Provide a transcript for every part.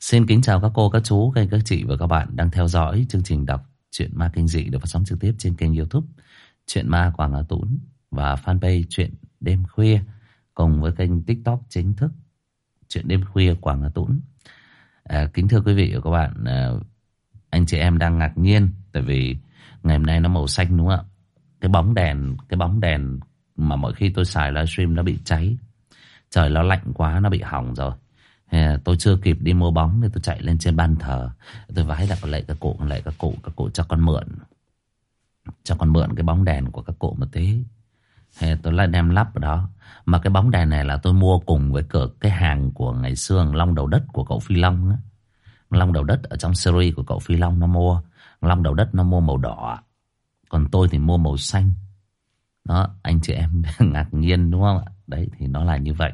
Xin kính chào các cô, các chú, các anh, các chị và các bạn đang theo dõi chương trình đọc truyện ma kinh dị được phát sóng trực tiếp trên kênh youtube Chuyện ma Quảng Hà Tún và fanpage Chuyện Đêm Khuya cùng với kênh tiktok chính thức Chuyện Đêm Khuya Quảng Hà Tún. À, kính thưa quý vị và các bạn, à, anh chị em đang ngạc nhiên tại vì ngày hôm nay nó màu xanh đúng không ạ? Cái bóng đèn, cái bóng đèn mà mỗi khi tôi xài livestream nó bị cháy. Trời nó lạnh quá, nó bị hỏng rồi. Tôi chưa kịp đi mua bóng Thì tôi chạy lên trên ban thờ. Tôi vái lại lại các cụ lại các cụ Các cụ cho con mượn. Cho con mượn cái bóng đèn của các cụ một tí. Tôi lại đem lắp ở đó. Mà cái bóng đèn này là tôi mua cùng với cửa cái hàng của ngày xưa Long đầu đất của cậu Phi Long á. Long đầu đất ở trong series của cậu Phi Long nó mua. Long đầu đất nó mua màu đỏ. Còn tôi thì mua màu xanh. Đó, anh chị em ngạc nhiên đúng không ạ? Đấy, thì nó là như vậy.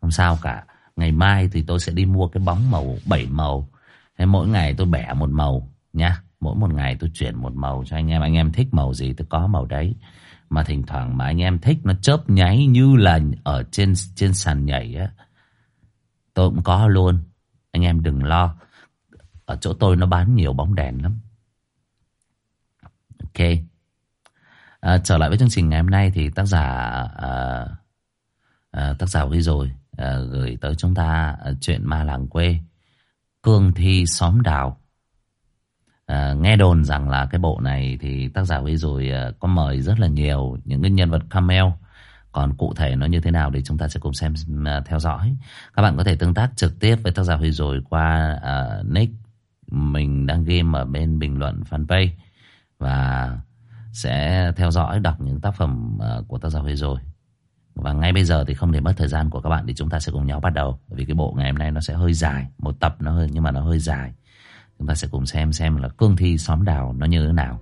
Không sao cả. Ngày mai thì tôi sẽ đi mua cái bóng màu bảy màu. Thế mỗi ngày tôi bẻ một màu nha. Mỗi một ngày tôi chuyển một màu cho anh em. Anh em thích màu gì tôi có màu đấy. Mà thỉnh thoảng mà anh em thích nó chớp nháy như là ở trên trên sàn nhảy á. Tôi cũng có luôn. Anh em đừng lo. Ở chỗ tôi nó bán nhiều bóng đèn lắm. Ok. À, trở lại với chương trình ngày hôm nay thì tác giả à, à, tác giả ghi rồi Ờ, gửi tới chúng ta ờ, chuyện ma làng quê cương thi xóm đào. À, nghe đồn rằng là cái bộ này thì tác giả Huy rồi có mời rất là nhiều những cái nhân vật camel còn cụ thể nó như thế nào thì chúng ta sẽ cùng xem theo dõi. Các bạn có thể tương tác trực tiếp với tác giả Huy rồi qua uh, nick mình đang game ở bên bình luận fanpage và sẽ theo dõi đọc những tác phẩm uh, của tác giả Huy rồi và ngay bây giờ thì không để mất thời gian của các bạn Thì chúng ta sẽ cùng nhau bắt đầu. Vì cái bộ ngày hôm nay nó sẽ hơi dài, Một tập nó hơi, nhưng mà nó hơi dài. Chúng ta sẽ cùng xem xem là cương thi xóm đào nó như thế nào.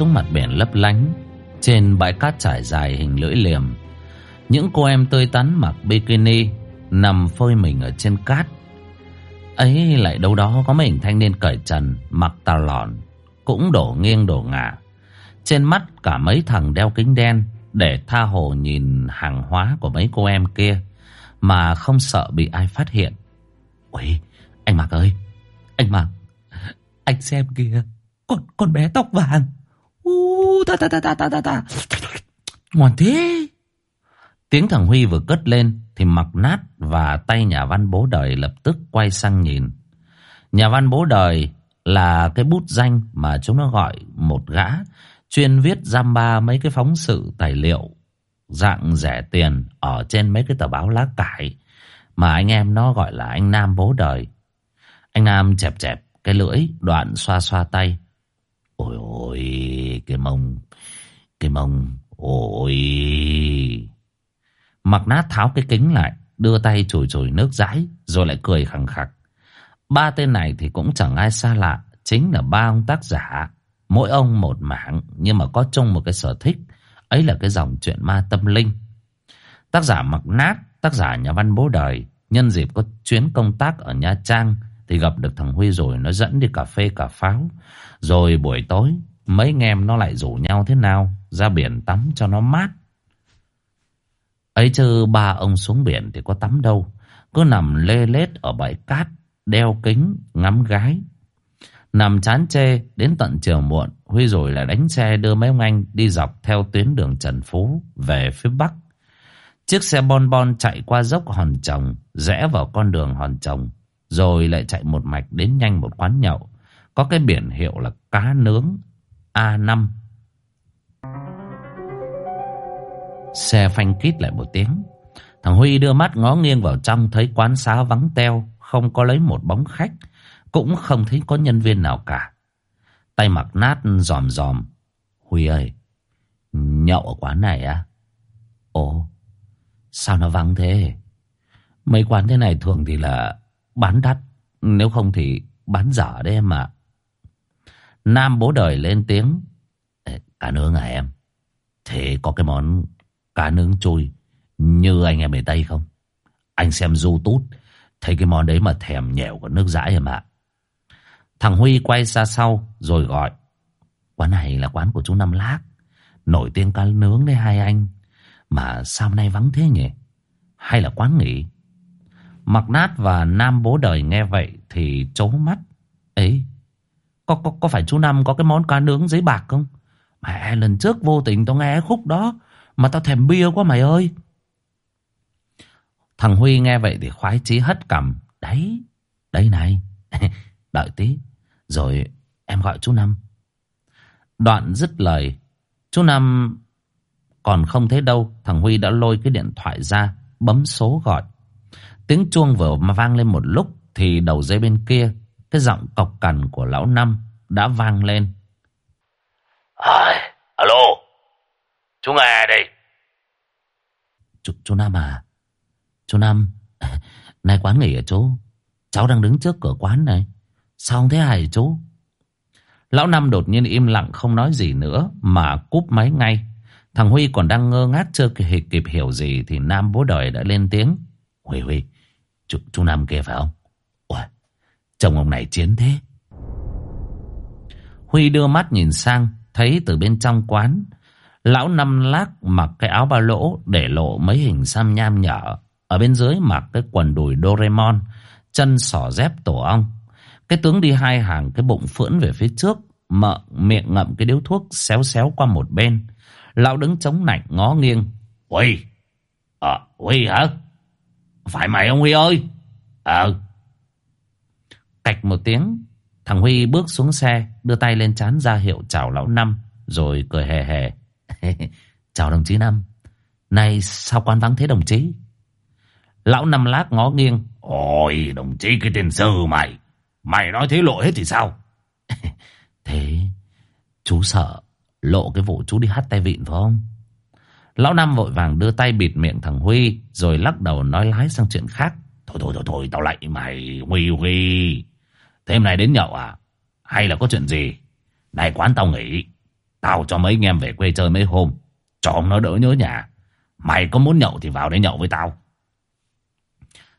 Xuống mặt biển lấp lánh Trên bãi cát trải dài hình lưỡi liềm. Những cô em tươi tắn mặc bikini Nằm phơi mình ở trên cát. Ấy lại đâu đó có mình thanh niên cởi trần Mặc tà lọn Cũng đổ nghiêng đổ ngả. Trên mắt cả mấy thằng đeo kính đen Để tha hồ nhìn hàng hóa của mấy cô em kia Mà không sợ bị ai phát hiện. Ôi anh Mạc ơi Anh Mạc Anh xem kìa con, con bé tóc vàng. U Ôi cái mông, cái mông, ôi. Mặc nát tháo cái kính lại, đưa tay chùi chùi nước dãi, rồi lại cười khẳng khặc. Ba tên này thì cũng chẳng ai xa lạ, chính là ba ông tác giả. Mỗi ông một mảng, nhưng mà có chung một cái sở thích, ấy là cái dòng chuyện ma tâm linh. Tác giả mặc nát, tác giả nhà văn bố đời, nhân dịp có chuyến công tác ở Nha Trang, thì gặp được thằng Huy rồi nó dẫn đi cà phê cà pháo. Rồi buổi tối mấy anh em nó lại rủ nhau thế nào ra biển tắm cho nó mát. Ấy chứ ba ông xuống biển thì có tắm đâu. Cứ nằm lê lết ở bãi cát, đeo kính, ngắm gái. Nằm chán chê đến tận chiều muộn, Huy rồi lại đánh xe đưa mấy ông anh đi dọc theo tuyến đường Trần Phú về phía Bắc. Chiếc xe bon bon chạy qua dốc Hòn Trồng, rẽ vào con đường Hòn Trồng, rồi lại chạy một mạch đến nhanh một quán nhậu. Có cái biển hiệu là cá nướng A5. Xe phanh kít lại một tiếng. Thằng Huy đưa mắt ngó nghiêng vào trong thấy quán xá vắng teo, không có lấy một bóng khách, cũng không thấy có nhân viên nào cả. Tay mặc nát giòm giòm. Huy ơi, nhậu ở quán này à? Ồ, sao nó vắng thế? Mấy quán thế này thường thì là bán đắt. Nếu không thì bán dở đấy em ạ. Nam bố đời lên tiếng. Cá nướng à em? Thế có cái món cá nướng chui như anh em ở Tây không? Anh xem du tút. Thấy cái món đấy mà thèm nhẹo của nước dãi em ạ. Thằng Huy quay ra sau rồi gọi. Quán này là quán của chú Năm Lác. Nổi tiếng cá nướng đấy hai anh. Mà sao hôm nay vắng thế nhỉ? Hay là quán nghỉ? Mặc nát và Nam bố đời nghe vậy thì trố mắt. Ấy, có, có, có phải chú Năm có cái món cá nướng giấy bạc không? Mẹ lần trước vô tình tao nghe khúc đó mà tao thèm bia quá mày ơi. Thằng Huy nghe vậy thì khoái chí hất cằm. Đấy, đây này. Đợi tí, rồi em gọi chú Năm. Đoạn dứt lời, chú Năm còn không thấy đâu. Thằng Huy đã lôi cái điện thoại ra, bấm số gọi. Tiếng chuông vừa mà vang lên một lúc thì đầu dây bên kia, cái giọng cọc cằn của lão Năm đã vang lên. À, alo, chú nghe đây. Chú, chú Năm à, chú Năm, nay quán nghỉ à chú? Cháu đang đứng trước cửa quán này. Sao không thấy ai chú? Lão Năm đột nhiên im lặng không nói gì nữa mà cúp máy ngay. Thằng Huy còn đang ngơ ngác chưa kịp, kịp hiểu gì thì Nam bố đời đã lên tiếng. Huy Huy, chú, chú Năm kia phải không? Chồng ông này chiến thế. Huy đưa mắt nhìn sang, thấy từ bên trong quán, lão Năm lác mặc cái áo ba lỗ để lộ mấy hình xăm nham nhở. Ở bên dưới mặc cái quần đùi Doraemon, chân sỏ dép tổ ong. Cái tướng đi hai hàng cái bụng phưỡn về phía trước, mợ miệng ngậm cái điếu thuốc xéo xéo qua một bên. Lão đứng chống nạnh ngó nghiêng. Huy! Ờ, à, Huy hả? Phải mày ông Huy ơi? Ờ. Cạch một tiếng, thằng Huy bước xuống xe, đưa tay lên chán ra hiệu chào lão Năm, rồi cười hề hề. chào đồng chí Năm. Này sao quan vắng thế đồng chí? Lão Năm lát ngó nghiêng. Ôi, đồng chí cái tên sư mày. Mày nói thế lộ hết thì sao? thế chú sợ lộ cái vụ chú đi hát tay vịn phải không? Lão Năm vội vàng đưa tay bịt miệng thằng Huy rồi lắc đầu nói lái sang chuyện khác. Thôi thôi thôi thôi tao lại mày Huy Huy. Thế hôm nay đến nhậu à? Hay là có chuyện gì? Này quán tao nghỉ. Tao cho mấy anh em về quê chơi mấy hôm. Cho ông nó đỡ nhớ nhà. Mày có muốn nhậu thì vào đây nhậu với tao.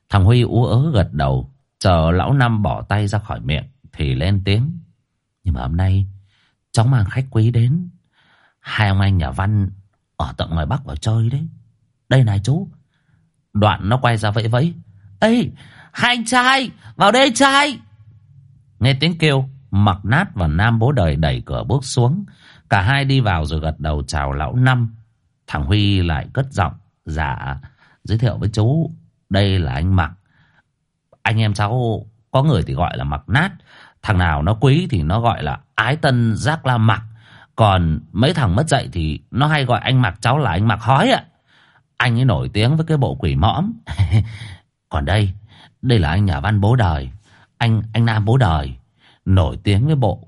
Thằng Huy ú ớ gật đầu. Chờ lão Năm bỏ tay ra khỏi miệng thì lên tiếng. Nhưng mà hôm nay cháu mang khách quý đến. Hai ông anh nhà văn ở tận ngoài Bắc vào chơi đấy. Đây này chú. Đoạn nó quay ra vẫy vẫy. Ê, hai anh trai, vào đây trai. Nghe tiếng kêu, mặc nát và nam bố đời đẩy cửa bước xuống. Cả hai đi vào rồi gật đầu chào lão Năm. Thằng Huy lại cất giọng. Dạ, giới thiệu với chú. Đây là anh Mặc. Anh em cháu có người thì gọi là Mặc nát. Thằng nào nó quý thì nó gọi là ái tân giác la Mặc. Còn mấy thằng mất dạy thì nó hay gọi anh Mặc cháu là anh Mặc hói ạ. Anh ấy nổi tiếng với cái bộ quỷ mõm. Còn đây, đây là anh nhà văn bố đời. Anh anh Nam bố đời. Nổi tiếng với bộ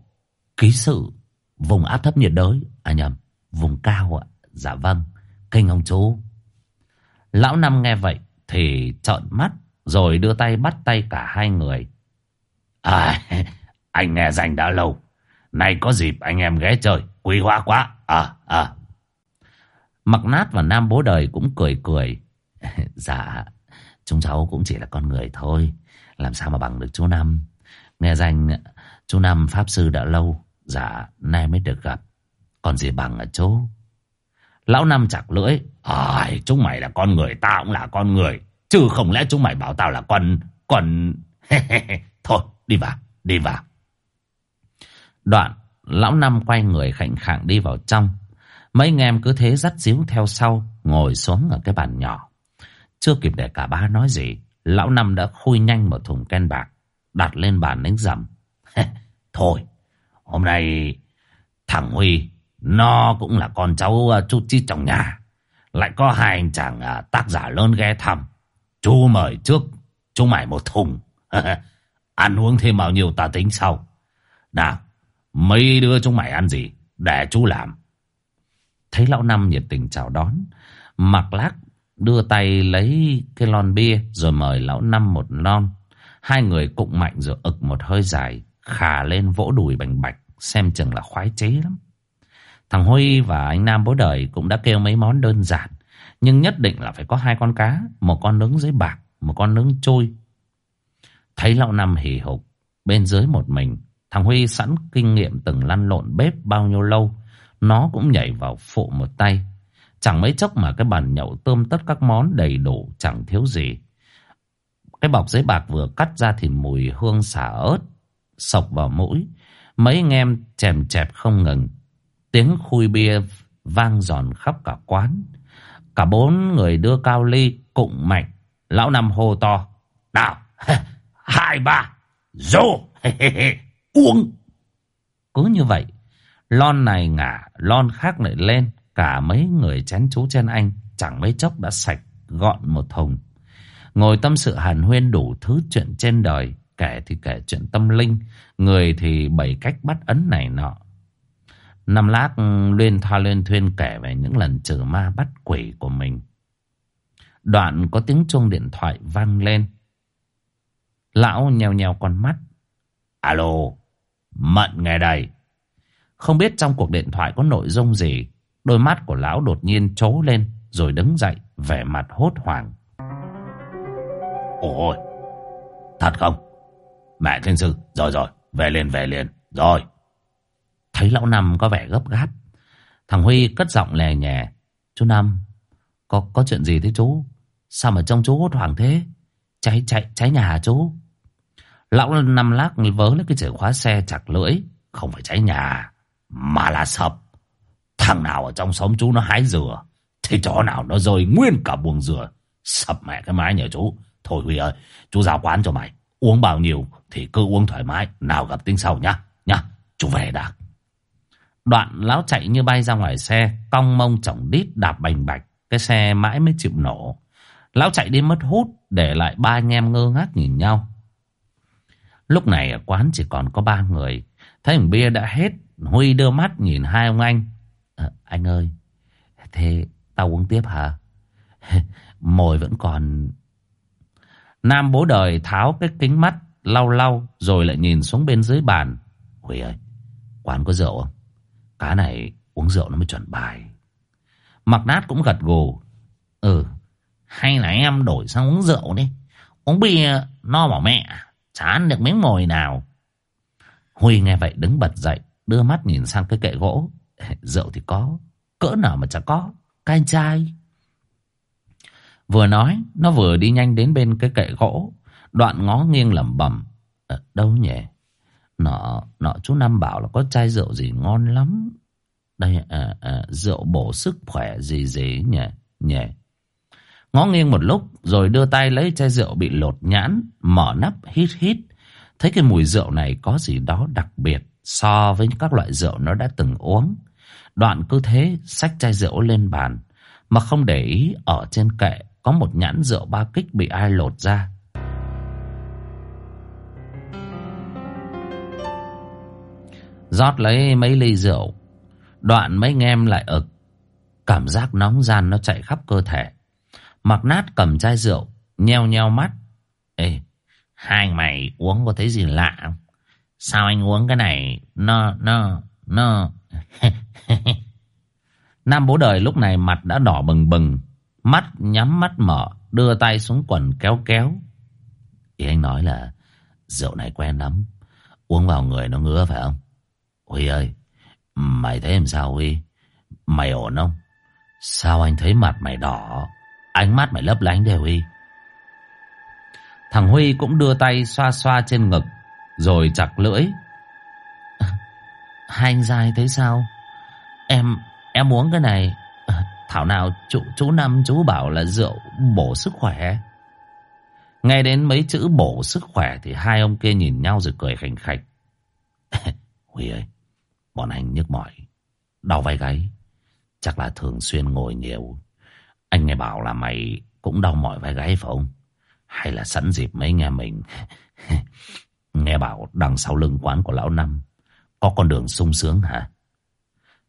ký sự vùng áp thấp nhiệt đới. À nhầm, vùng cao ạ. Dạ vâng, kinh ông chú. Lão Năm nghe vậy thì trợn mắt rồi đưa tay bắt tay cả hai người. À, anh nghe danh đã lâu. Nay có dịp anh em ghé chơi, quý hóa quá. À, à. Mặc nát và Nam bố đời cũng cười cười. dạ, chúng cháu cũng chỉ là con người thôi. Làm sao mà bằng được chú Năm. Nghe danh chú Năm Pháp Sư đã lâu. Dạ, nay mới được gặp. Còn gì bằng à ở chỗ. Lão Năm chặt lưỡi. Ai, chúng mày là con người, tao cũng là con người. Chứ không lẽ chúng mày bảo tao là con... Con... Thôi, đi vào, đi vào. Đoạn, lão Năm quay người khạnh khạng đi vào trong. Mấy anh em cứ thế dắt díu theo sau, ngồi xuống ở cái bàn nhỏ. Chưa kịp để cả ba nói gì, lão Năm đã khui nhanh một thùng ken bạc, đặt lên bàn đánh rầm. Thôi, hôm nay thằng Huy, nó cũng là con cháu ờ, chú chít trong nhà. Lại có hai anh chàng ờ, tác giả lớn ghé thăm. Chú mời trước, chú mày một thùng. Ăn uống thêm bao nhiêu ta tính sau. Nào, Mấy đứa chúng mày ăn gì Để chú làm Thấy lão Năm nhiệt tình chào đón Mặc lác đưa tay lấy cái lon bia Rồi mời lão Năm một lon Hai người cụng mạnh rồi ực một hơi dài Khà lên vỗ đùi bành bạch, Xem chừng là khoái chế lắm. Thằng Huy và anh Nam bố đời Cũng đã kêu mấy món đơn giản, Nhưng nhất định là phải có hai con cá, Một con nướng dưới bạc, Một con nướng trôi Thấy lão Năm hì hục, Bên dưới một mình, Thằng Huy sẵn kinh nghiệm từng lăn lộn bếp bao nhiêu lâu, Nó cũng nhảy vào phụ một tay. Chẳng mấy chốc mà cái bàn nhậu tôm tất các món đầy đủ, Chẳng thiếu gì. Cái bọc giấy bạc vừa cắt ra thì mùi hương xả ớt Sộc vào mũi. Mấy anh em chèm chẹp không ngừng. Tiếng khui bia vang giòn khắp cả quán. Cả bốn người đưa cao ly cụng mạnh. Lão Năm hô to Nào Hai ba, Dô, Uống. Cứ như vậy, Lon này ngả, Lon khác lại lên. Cả mấy người chén chú trên anh Chẳng mấy chốc đã sạch gọn một thùng. Ngồi tâm sự hàn huyên đủ thứ chuyện trên đời. Kể thì kể chuyện tâm linh, Người thì bảy cách bắt ấn này nọ. Năm lát, Luyên thoa liên thuyên kể về những lần trừ ma bắt quỷ của mình. Đoạn có tiếng chuông điện thoại vang lên. Lão nhèo nhèo con mắt. Alo, Mận nghe đây. Không biết trong cuộc điện thoại có nội dung gì, Đôi mắt của lão đột nhiên trố lên, Rồi đứng dậy, vẻ mặt hốt hoảng. Ôi, Thật không? Mẹ thiên sư, Rồi rồi, Về liền về liền, Rồi. Thấy lão Năm có vẻ gấp gáp. Thằng Huy cất giọng lè nhẹ Chú Năm, Có có chuyện gì thế chú? Sao mà trông chú hốt hoảng thế? Cháy cháy cháy nhà hả chú? Lão Năm lắc vớ lấy cái chìa khóa xe chặt lưỡi, Không phải cháy nhà, Mà là sập. Thằng nào ở trong xóm chú nó hái dừa, Thì chó nào nó rơi nguyên cả buồng dừa. Sập mẹ cái mái nhờ chú. Thôi Huy ơi, Chú giao quán cho mày. Uống bao nhiêu thì cứ uống thoải mái. Nào gặp tính sau nhá. Nhá Chú về đã. Đoạn lão chạy như bay ra ngoài xe Cong mông chỏng đít đạp bành bạch Cái xe mãi mới chịu nổ. Lão chạy đi mất hút Để lại ba anh em ngơ ngác nhìn nhau. Lúc này ở quán chỉ còn có ba người. Thấy thằng bia đã hết Huy đưa mắt nhìn hai ông anh. À, Anh ơi Thế tao uống tiếp hả? Mồi vẫn còn Nam bố đời tháo cái kính mắt, Lau lau, Rồi lại nhìn xuống bên dưới bàn. Huy ơi, Quán có rượu không? Cá này uống rượu nó mới chuẩn bài. Mặc nát cũng gật gù. Ừ Hay là em đổi sang uống rượu đi. Uống bia no bảo mẹ Chả ăn được miếng mồi nào. Huy nghe vậy đứng bật dậy, Đưa mắt nhìn sang cái kệ gỗ. Rượu thì có, Cỡ nào mà chả có. Cái chai Vừa nói Nó vừa đi nhanh đến bên cái kệ gỗ. Đoạn ngó nghiêng lẩm bẩm à, Đâu nhỉ? Nọ, nọ chú Năm bảo là có chai rượu gì ngon lắm. Đây à, à, Rượu bổ sức khỏe gì gì nhỉ Nhỉ? Ngó nghiêng một lúc rồi đưa tay lấy chai rượu bị lột nhãn, mở nắp hít hít. Thấy cái mùi rượu này có gì đó đặc biệt so với các loại rượu nó đã từng uống. Đoạn cứ thế xách chai rượu lên bàn, mà không để ý ở trên kệ có một nhãn rượu ba kích bị ai lột ra. rót lấy mấy ly rượu, đoạn mấy anh em lại ực. Cảm giác nóng gian nó chạy khắp cơ thể. Mặc nát cầm chai rượu, nheo nheo mắt. Ê, hai mày uống có thấy gì lạ không? Sao anh uống cái này? Nó, nó, nó... Nam bố đời lúc này mặt đã đỏ bừng bừng, mắt nhắm mắt mở, đưa tay xuống quần kéo kéo. Ý anh nói là rượu này quen lắm, uống vào người nó ngứa phải không? Huy ơi, mày thấy làm sao Huy? Mày ổn không? Sao anh thấy mặt mày đỏ? Ánh mắt mày lấp lánh đều Huy Thằng Huy cũng đưa tay xoa xoa trên ngực Rồi chặt lưỡi Hai anh dai thấy sao Em Em uống cái này Thảo nào chú, chú Năm chú bảo là rượu bổ sức khỏe Nghe đến mấy chữ bổ sức khỏe Thì hai ông kia nhìn nhau rồi cười khành khạch Huy ơi Bọn anh nhức mỏi Đau vai gáy Chắc là thường xuyên ngồi nhiều anh nghe bảo là mày cũng đau mỏi vai gáy phải không? Hay là sẵn dịp mấy nghe mình? nghe bảo đằng sau lưng quán của lão Năm Có con đường sung sướng hả?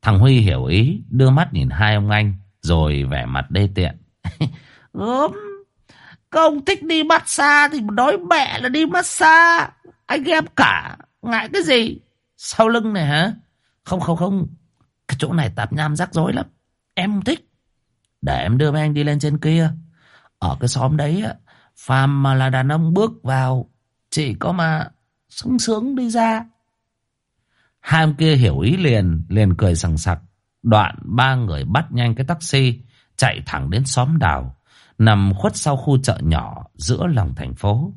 Thằng Huy hiểu ý, đưa mắt nhìn hai ông anh, rồi vẻ mặt đê tiện. Gớm, các ông thích đi massage thì nói mẹ là đi massage. Anh em cả, ngại cái gì? Sau lưng này hả? Không không không, cái chỗ này tạp nham rắc rối lắm. Em không thích. Để em đưa mấy anh đi lên trên kia. Ở cái xóm đấy phàm mà là đàn ông bước vào, chỉ có mà sung sướng đi ra. Hai ông kia hiểu ý liền, liền cười sằng sặc. Đoạn ba người bắt nhanh cái taxi, chạy thẳng đến xóm đào, nằm khuất sau khu chợ nhỏ giữa lòng thành phố.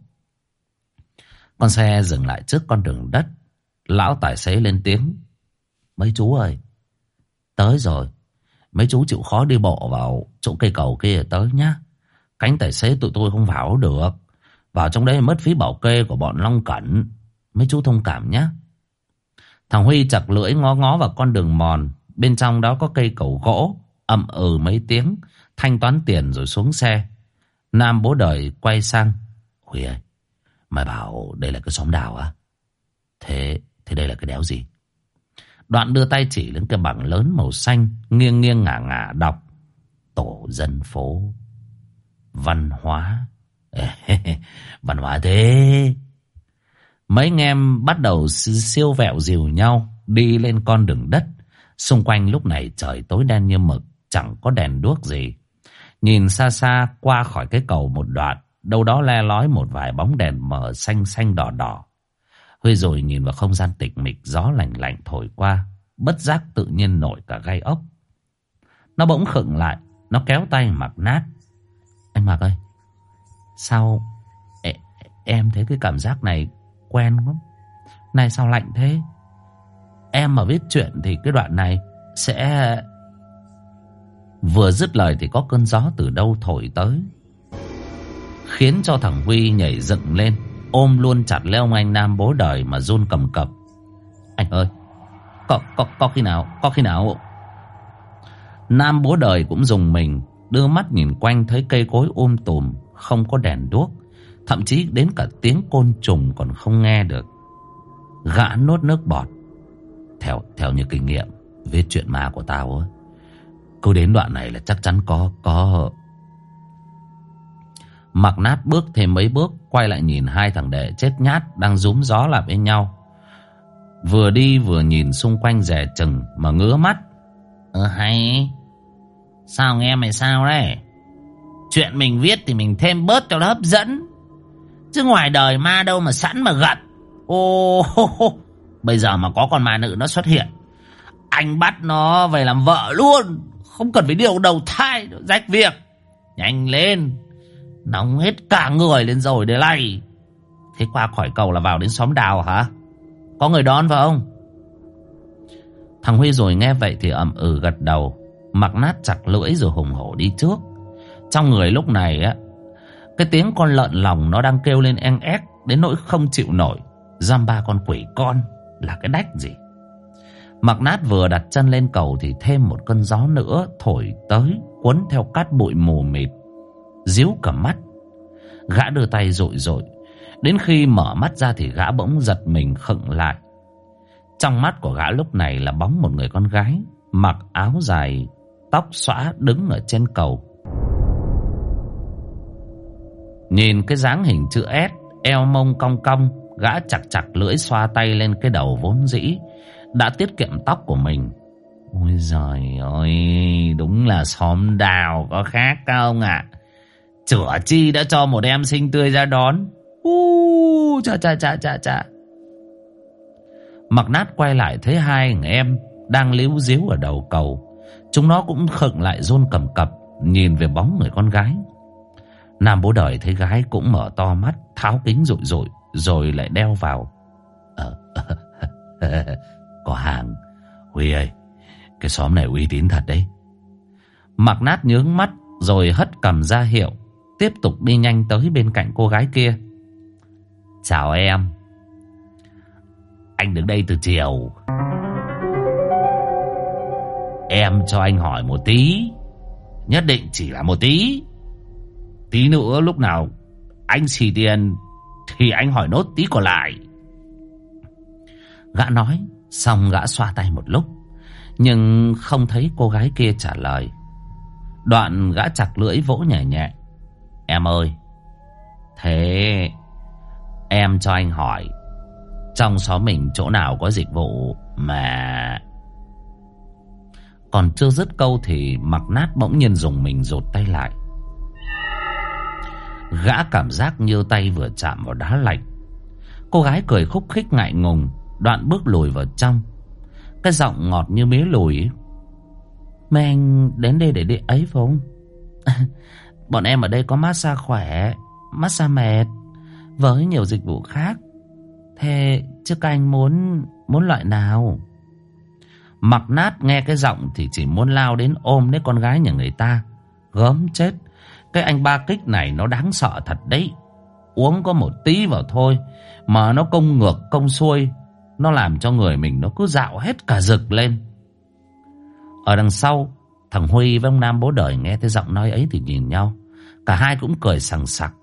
Con xe dừng lại trước con đường đất. Lão tài xế lên tiếng. Mấy chú ơi, tới rồi. Mấy chú chịu khó đi bộ vào chỗ cây cầu kia tới nhá. Cánh tài xế tụi tôi không vào được. Vào trong đấy mất phí bảo kê của bọn Long Cẩn. Mấy chú thông cảm nhá. Thằng Huy chặt lưỡi ngó ngó vào con đường mòn. Bên trong đó có cây cầu gỗ. ầm ừ mấy tiếng. Thanh toán tiền rồi xuống xe. Nam bố đời quay sang. Huy ơi, mày bảo đây là cái xóm đào á? Thế, thế đây là cái đéo gì? Đoạn đưa tay chỉ lên cái bảng lớn màu xanh. Nghiêng nghiêng ngả ngả đọc. Tổ dân phố. Văn hóa. Văn hóa thế. Mấy anh em bắt đầu siêu vẹo dìu nhau đi lên con đường đất. Xung quanh lúc này trời tối đen như mực, chẳng có đèn đuốc gì. Nhìn xa xa qua khỏi cái cầu một đoạn, đâu đó le lói một vài bóng đèn mờ xanh xanh đỏ đỏ. Huy rồi nhìn vào không gian tịch mịch gió lạnh lạnh thổi qua, bất giác tự nhiên nổi cả gai ốc. Nó bỗng khựng lại, nó kéo tay mặc nát. Anh Mạc ơi, sao em thấy cái cảm giác này quen lắm. Này sao lạnh thế? Em mà viết chuyện thì cái đoạn này sẽ... Vừa dứt lời thì có cơn gió từ đâu thổi tới. Khiến cho thằng Huy nhảy dựng lên, ôm luôn chặt lấy ông anh Nam bố đời mà run cầm cập. Anh ơi, có, có, có khi nào, có khi nào... Nam bố đời cũng dùng mình, đưa mắt nhìn quanh thấy cây cối um tùm, không có đèn đuốc. Thậm chí đến cả tiếng côn trùng còn không nghe được Gã nốt nước bọt theo theo như kinh nghiệm Viết chuyện ma của tao á. Cứ đến đoạn này là chắc chắn có Có Mặc nát bước thêm mấy bước Quay lại nhìn hai thằng đệ chết nhát Đang rúm gió lại với nhau. Vừa đi vừa nhìn xung quanh rẻ chừng Mà ngứa mắt. Ờ hay. Sao nghe mày sao đấy? Chuyện mình viết thì mình thêm bớt cho nó hấp dẫn. Chứ ngoài đời ma đâu mà sẵn mà gật. Ô, bây giờ mà có con ma nữ nó xuất hiện. Anh bắt nó về làm vợ luôn. Không cần phải điều đầu thai, rách việc. Nhanh lên. Nóng hết cả người lên rồi để lay Thế qua khỏi cầu là vào đến xóm đào hả? Có người đón phải không? Thằng Huy rồi nghe vậy thì ẩm ừ gật đầu. Mặc nát chặt lưỡi rồi hùng hổ đi trước. Trong người lúc này á cái tiếng con lợn lòng nó đang kêu lên en ép Đến nỗi không chịu nổi Giam ba con quỷ con là cái đách gì? Mặc nát vừa đặt chân lên cầu Thì thêm một cơn gió nữa thổi tới, Cuốn theo cát bụi mù mịt, Díu cả mắt. Gã đưa tay rội rội Đến khi mở mắt ra thì gã bỗng giật mình khựng lại. Trong mắt của gã lúc này là bóng một người con gái, Mặc áo dài, Tóc xõa đứng ở trên cầu. Nhìn cái dáng hình chữ S, Eo mông cong cong Gã chặt chặt lưỡi xoa tay lên cái đầu vốn dĩ, Đã tiết kiệm tóc của mình. Ôi giời ơi, Đúng là xóm đào có khác không ạ. À? Chửa chi đã cho một em sinh tươi ra đón. U cha cha cha cha cha. Mặc nát quay lại thấy hai người em Đang líu díu ở đầu cầu. Chúng nó cũng khựng lại run cầm cập, Nhìn về bóng người con gái. Nam bố đời thấy gái cũng mở to mắt, Tháo kính rụi rụi. Rồi lại đeo vào. Ờ, có hàng. Huy ơi, Cái xóm này uy tín thật đấy. Mặc nát nhướng mắt Rồi hất cầm ra hiệu, Tiếp tục đi nhanh tới bên cạnh cô gái kia. Chào em. Anh đứng đây từ chiều. Em cho anh hỏi một tí. Nhất định chỉ là một tí. Tí nữa lúc nào anh xì tiền thì anh hỏi nốt tí còn lại. Gã nói, Xong gã xoa tay một lúc Nhưng không thấy cô gái kia trả lời. Đoạn gã chặt lưỡi vỗ nhẹ nhẹ. Em ơi! Thế Em cho anh hỏi Trong xóm mình chỗ nào có dịch vụ Mà Còn chưa dứt câu thì mặc nát bỗng nhiên dùng mình rụt tay lại. Gã cảm giác như tay vừa chạm vào đá lạnh. Cô gái cười khúc khích ngại ngùng, Đoạn bước lùi vào trong. Cái giọng ngọt như mía lùi Mấy anh đến đây để đi ấy phải không? Bọn em ở đây có massage khỏe, Massage mệt, Với nhiều dịch vụ khác. Thế chứ các anh muốn Muốn loại nào? Mặc nát nghe cái giọng Thì chỉ muốn lao đến ôm lấy con gái nhà người ta, Gớm chết. Cái anh ba kích này nó đáng sợ thật đấy. Uống có một tí vào thôi, Mà nó công ngược, công xuôi. Nó làm cho người mình nó cứ dạo hết cả rực lên. Ở đằng sau, Thằng Huy với ông Nam bố đời nghe thấy giọng nói ấy thì nhìn nhau. Cả hai cũng cười sằng sặc,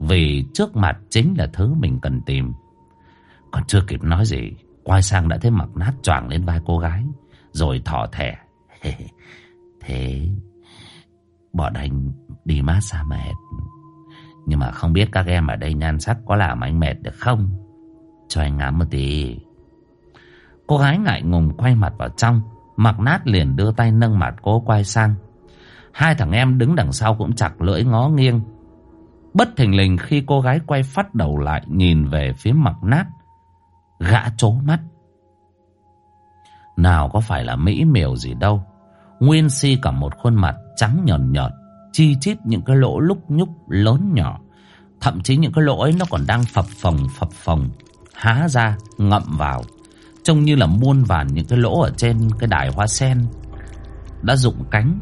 Vì trước mặt chính là thứ mình cần tìm. Còn chưa kịp nói gì, Quay sang đã thấy mặc nát choàng lên vai cô gái, Rồi thỏ thẻ Thế Bọn anh đi massage mệt Nhưng mà không biết các em ở đây nhan sắc có làm anh mệt được không? Cho anh ngắm một tí. Cô gái ngại ngùng quay mặt vào trong, Mặc nát liền đưa tay nâng mặt cô quay sang. Hai thằng em đứng đằng sau cũng chặt lưỡi ngó nghiêng. Bất thình lình khi cô gái quay phát đầu lại Nhìn về phía mặc nát, Gã trố mắt. Nào có phải là mỹ miều gì đâu? Nguyên si cả một khuôn mặt trắng nhờn nhợt, Chi chít những cái lỗ lúc nhúc lớn nhỏ. Thậm chí những cái lỗ ấy nó còn đang phập phồng phập phồng, Há ra, ngậm vào. Trông như là muôn vàn những cái lỗ ở trên cái đài hoa sen Đã rụng cánh.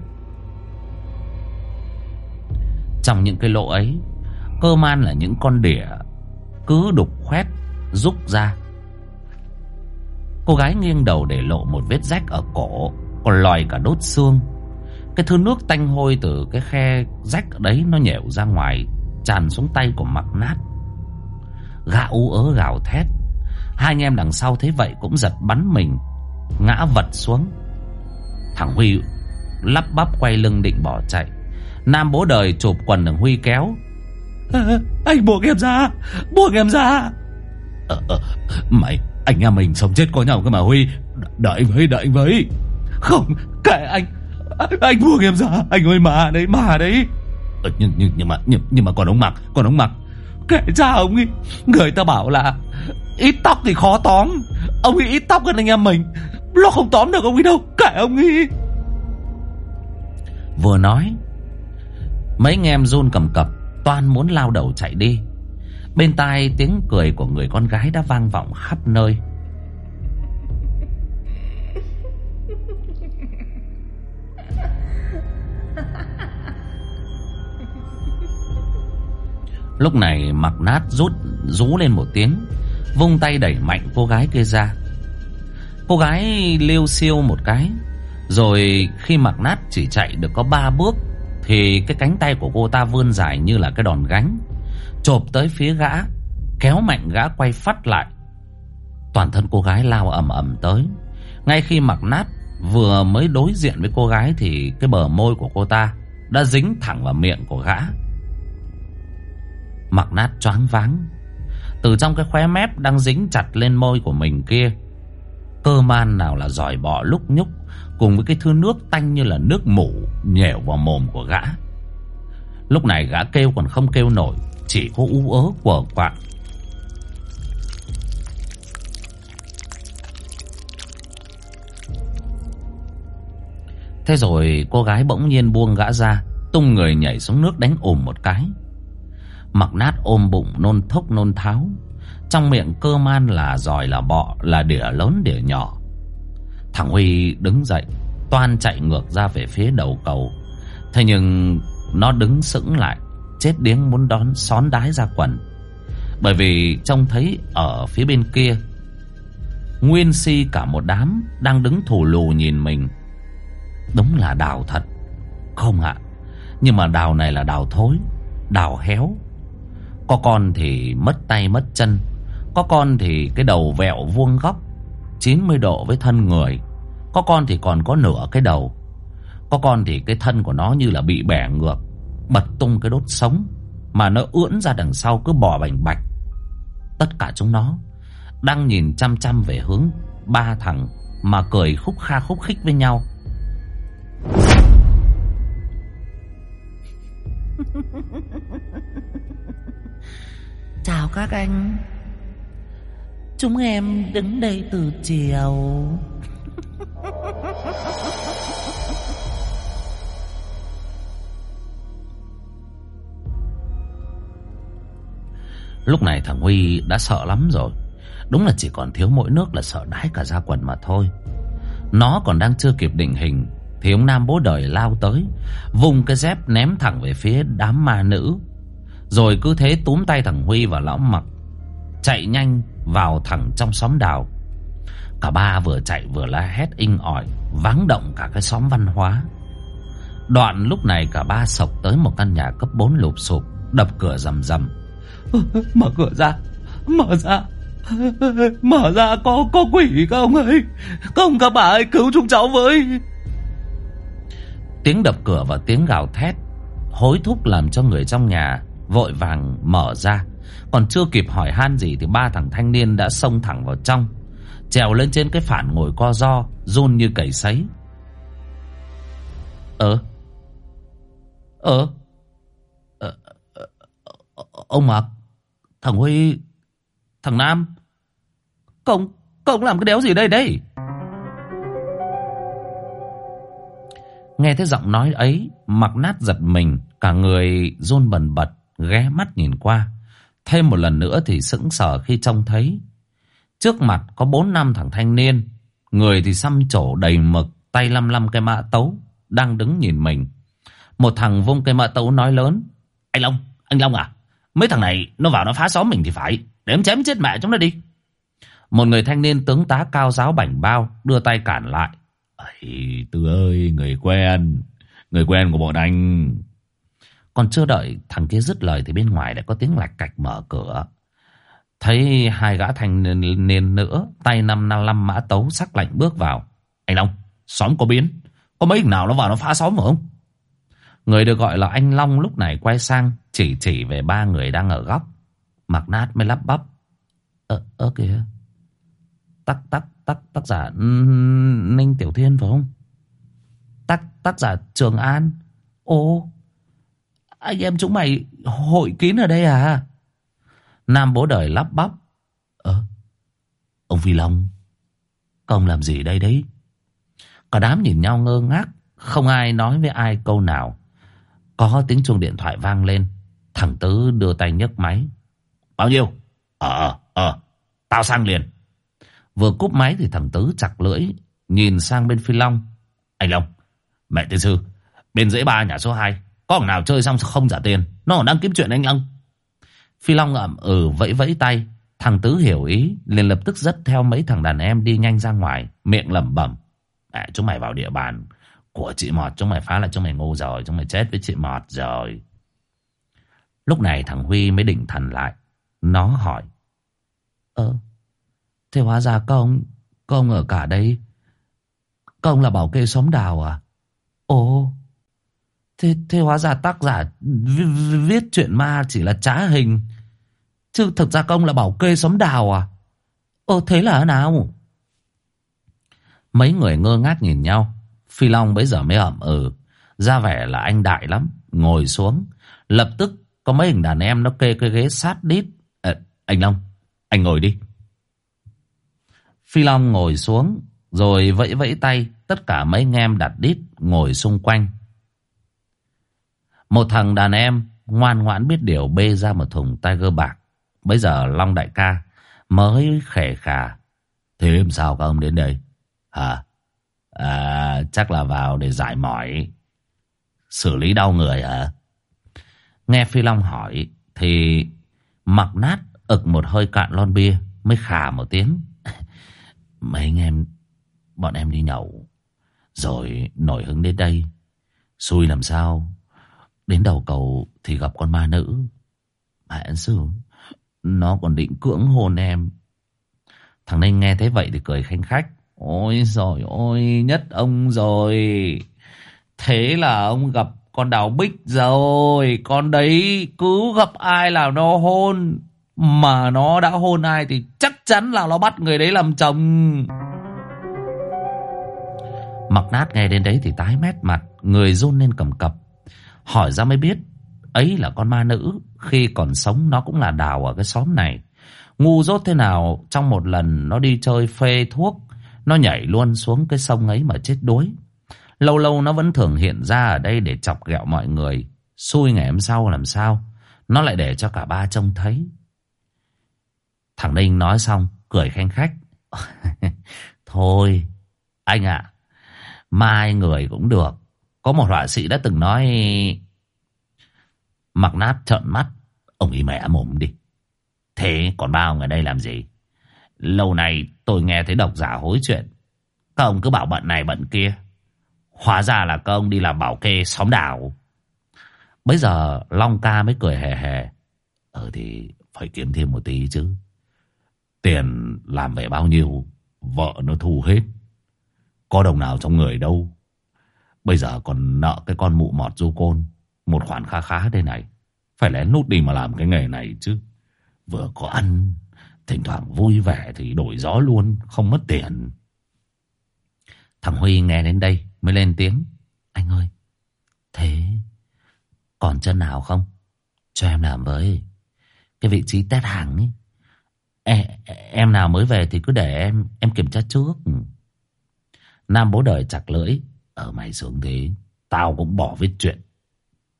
Trong những cái lỗ ấy, Cơ man là những con đỉa Cứ đục khoét, Rúc ra. Cô gái nghiêng đầu để lộ một vết rách ở cổ. Còn lòi cả đốt xương. Cái thứ nước tanh hôi từ cái khe rách ở đấy Nó nhẻo ra ngoài Tràn xuống tay của mặc nát. Gã ú ớ gào thét. Hai anh em đằng sau thấy vậy cũng giật bắn mình Ngã vật xuống. Thằng Huy lắp bắp quay lưng định bỏ chạy. Nam bố đời chụp quần thằng Huy kéo. À, Anh buông em ra Buông em ra. À, à, Mày Anh em mình sống chết có nhau cơ mà Huy. Đợi với đợi với không kệ anh. Anh buông em ra. Anh ơi mà đấy mà đấy. Ừ, nhưng, nhưng, nhưng mà nhưng, nhưng mà còn ông mặc Còn ông mặc Kệ cha ông ấy. Người ta bảo là Ít tóc thì khó tóm. Ông ấy ít tóc hơn anh em mình. Nó không tóm được ông ấy đâu. Kệ ông ấy. Vừa nói Mấy anh em run cầm cập Toan muốn lao đầu chạy đi. Bên tai tiếng cười của người con gái đã vang vọng khắp nơi. Lúc này mặc nát rút, rú lên một tiếng, Vung tay đẩy mạnh cô gái kia ra. Cô gái liêu siêu một cái, Rồi khi mặc nát chỉ chạy được có ba bước, Thì cái cánh tay của cô ta vươn dài như là cái đòn gánh, Chộp tới phía gã, Kéo mạnh gã quay phát lại. Toàn thân cô gái lao ầm ầm tới. Ngay khi mặc nát, vừa mới đối diện với cô gái Thì cái bờ môi của cô ta đã dính thẳng vào miệng của gã. Mặc nát choáng váng. Từ trong cái khóe mép đang dính chặt lên môi của mình kia, Cơ man nào là giỏi bọ lúc nhúc, Cùng với cái thứ nước tanh như là nước mủ Nhẻo vào mồm của gã. Lúc này gã kêu còn không kêu nổi, Chỉ có u ớ quở quạng Thế rồi cô gái bỗng nhiên buông gã ra, Tung người nhảy xuống nước đánh ồm một cái. Mặc nát ôm bụng, nôn thốc, nôn tháo. Trong miệng cơ man là giòi là bọ, Là đỉa lớn, đỉa nhỏ. Thằng Huy đứng dậy, Toan chạy ngược ra về phía đầu cầu. Thế nhưng Nó đứng sững lại, Chết điếng muốn đón, xón đái ra quần. Bởi vì trông thấy Ở phía bên kia, Nguyên si cả một đám Đang đứng thủ lù nhìn mình. Đúng là đào thật. Không ạ, Nhưng mà đào này là đào thối, Đào héo có con thì mất tay mất chân Có con thì cái đầu vẹo vuông góc 90 độ với thân người. Có con thì còn có nửa cái đầu. Có con thì cái thân của nó như là bị bẻ ngược, bật tung cái đốt sống mà nó ưỡn ra đằng sau cứ bò bành bạch. Tất cả chúng nó đang nhìn chăm chăm về hướng ba thằng mà cười khúc kha khúc khích với nhau. Chào các anh. Chúng em đứng đây từ chiều. Lúc này thằng Huy đã sợ lắm rồi. Đúng là chỉ còn thiếu mỗi nước là sợ đái cả ra quần mà thôi. Nó còn đang chưa kịp định hình Thì ông Nam bố đời lao tới, Vùng cái dép ném thẳng về phía đám ma nữ. Rồi cứ thế túm tay thằng Huy và lão mặc, Chạy nhanh vào thẳng trong xóm đào. Cả ba vừa chạy vừa la hét inh ỏi Váng động cả cái xóm văn hóa. Đoạn lúc này cả ba sộc tới một căn nhà cấp 4 lụp sụp, Đập cửa rầm rầm. Mở cửa ra, Mở ra Mở ra, có có quỷ không ơi. Không các bà ơi, cứu chúng cháu với. Tiếng đập cửa và tiếng gào thét Hối thúc làm cho người trong nhà Vội vàng mở ra. Còn chưa kịp hỏi han gì Thì ba thằng thanh niên đã xông thẳng vào trong Trèo lên trên cái phản ngồi co do Run như cầy sấy. Ờ Ờ, ờ, ờ Ông Mạc Thằng Huy Thằng Nam Công Công làm cái đéo gì đây đây Nghe thấy giọng nói ấy Mặc nát giật mình Cả người run bần bật. Ghé mắt nhìn qua. Thêm một lần nữa thì sững sờ khi trông thấy. Trước mặt có bốn năm thằng thanh niên. Người thì xăm trổ đầy mực Tay lăm lăm cây mã tấu Đang đứng nhìn mình. Một thằng vung cây mã tấu nói lớn Anh Long, anh Long à Mấy thằng này nó vào nó phá xóm mình thì phải Để em chém chết mẹ chúng nó đi. Một người thanh niên tướng tá cao giáo bảnh bao Đưa tay cản lại. Ây, Tư ơi, người quen Người quen của bọn anh còn chưa đợi thằng kia dứt lời Thì bên ngoài đã có tiếng lạch cạch mở cửa. Thấy hai gã thanh niên nữa Tay năm năm năm mã tấu sắc lạnh bước vào. Anh Long, xóm có biến. Có mấy nào nó vào nó phá xóm phải không? Người được gọi là anh Long lúc này quay sang Chỉ chỉ về ba người đang ở góc. Mặc nát mới lắp bắp. Ơ, ơ kìa. Tắc tắc tắc tác giả Ninh Tiểu Thiên phải không? Tác tác giả Trường An. Ồ anh em chúng mày hội kín ở đây à? Nam bố đời lắp bắp. Ờ Ông Phi Long Công làm gì đây đấy? Cả đám nhìn nhau ngơ ngác, Không ai nói với ai câu nào. Có tiếng chuông điện thoại vang lên, Thằng Tứ đưa tay nhấc máy. Bao nhiêu? Ờ ờ, ờ Tao sang liền. Vừa cúp máy thì thằng Tứ chặt lưỡi, Nhìn sang bên Phi Long. Anh Long, Mẹ tiên sư, Bên dãy ba nhà số 2 có thằng nào chơi xong không trả tiền? Nó còn đang kiếm chuyện anh Long. Phi Long ậm ừ vẫy vẫy tay. Thằng Tứ hiểu ý liền lập tức dắt theo mấy thằng đàn em đi nhanh ra ngoài Miệng lẩm bẩm. À, chúng mày vào địa bàn Của chị Mọt chúng mày phá là chúng mày ngu rồi Chúng mày chết với chị Mọt rồi. Lúc này thằng Huy mới định thần lại. Nó hỏi Ơ Thế hóa ra công Công ở cả đây Công là bảo kê xóm đào à? Ồ Thế, thế hóa ra tác giả viết, viết chuyện ma chỉ là trá hình. Chứ thực ra công là bảo kê xóm đào à? Ồ thế là nào? Mấy người ngơ ngác nhìn nhau. Phi Long bấy giờ mới ẩm ừ. Ra vẻ là anh đại lắm. Ngồi xuống. Lập tức có mấy hình đàn em nó kê cái ghế sát đít. À, Anh Long Anh ngồi đi. Phi Long ngồi xuống Rồi vẫy vẫy tay. Tất cả mấy anh em đặt đít Ngồi xung quanh. Một thằng đàn em Ngoan ngoãn biết điều bê ra một thùng tiger bạc. Bây giờ Long đại ca Mới khẻ khà. Thế làm sao các ông đến đây? Hả? À, Chắc là vào để giải mỏi. Xử lý đau người hả? Nghe Phi Long hỏi Thì mặc nát ực một hơi cạn lon bia Mới khà một tiếng. Mấy anh em Bọn em đi nhậu. Rồi nổi hứng đến đây. Xui làm sao? Đến đầu cầu thì gặp con ma nữ Mẹ sư Nó còn định cưỡng hôn em Thằng Ninh nghe thấy vậy thì cười khanh khách. Ôi rồi ôi, nhất ông rồi. Thế là ông gặp con đào bích rồi. Con đấy cứ gặp ai là nó hôn. Mà nó đã hôn ai thì chắc chắn là nó bắt người đấy làm chồng. Mặc nát nghe đến đấy thì tái mét mặt. Người run lên cầm cập. Hỏi ra mới biết. Ấy là con ma nữ. Khi còn sống nó cũng là đào ở cái xóm này. Ngu dốt thế nào, trong một lần nó đi chơi phê thuốc, Nó nhảy luôn xuống cái sông ấy mà chết đuối Lâu lâu nó vẫn thường hiện ra ở đây để chọc ghẹo mọi người Xui ngày hôm sau làm sao, Nó lại để cho cả ba trông thấy Thằng Ninh nói xong, Cười khen khách Thôi, Anh ạ, Mai người cũng được có một họa sĩ đã từng nói Mặc nát trợn mắt Ông ý mẹ mồm đi Thế còn bao người đây làm gì? Lâu nay tôi nghe thấy độc giả hối chuyện. Các ông cứ bảo bận này bận kia. Hóa ra là các ông đi làm bảo kê xóm đảo. Bây giờ Long ca mới cười hề hề. Ờ thì phải kiếm thêm một tí chứ. Tiền làm về bao nhiêu, vợ nó thu hết. Có đồng nào trong người đâu. Bây giờ còn nợ cái con mụ mọt du côn. Một khoản khá khá đây này. Phải lén nút đi mà làm cái nghề này chứ. Vừa có ăn Thỉnh thoảng vui vẻ thì đổi gió luôn Không mất tiền. Thằng Huy nghe đến đây Mới lên tiếng. Anh ơi Thế Còn chân nào không? Cho em làm với. Cái vị trí test hàng ấy. Em, em nào mới về thì cứ để em Em kiểm tra trước. Nam bố đời chặt lưỡi. Ở mày xuống thế. Tao cũng bỏ viết chuyện.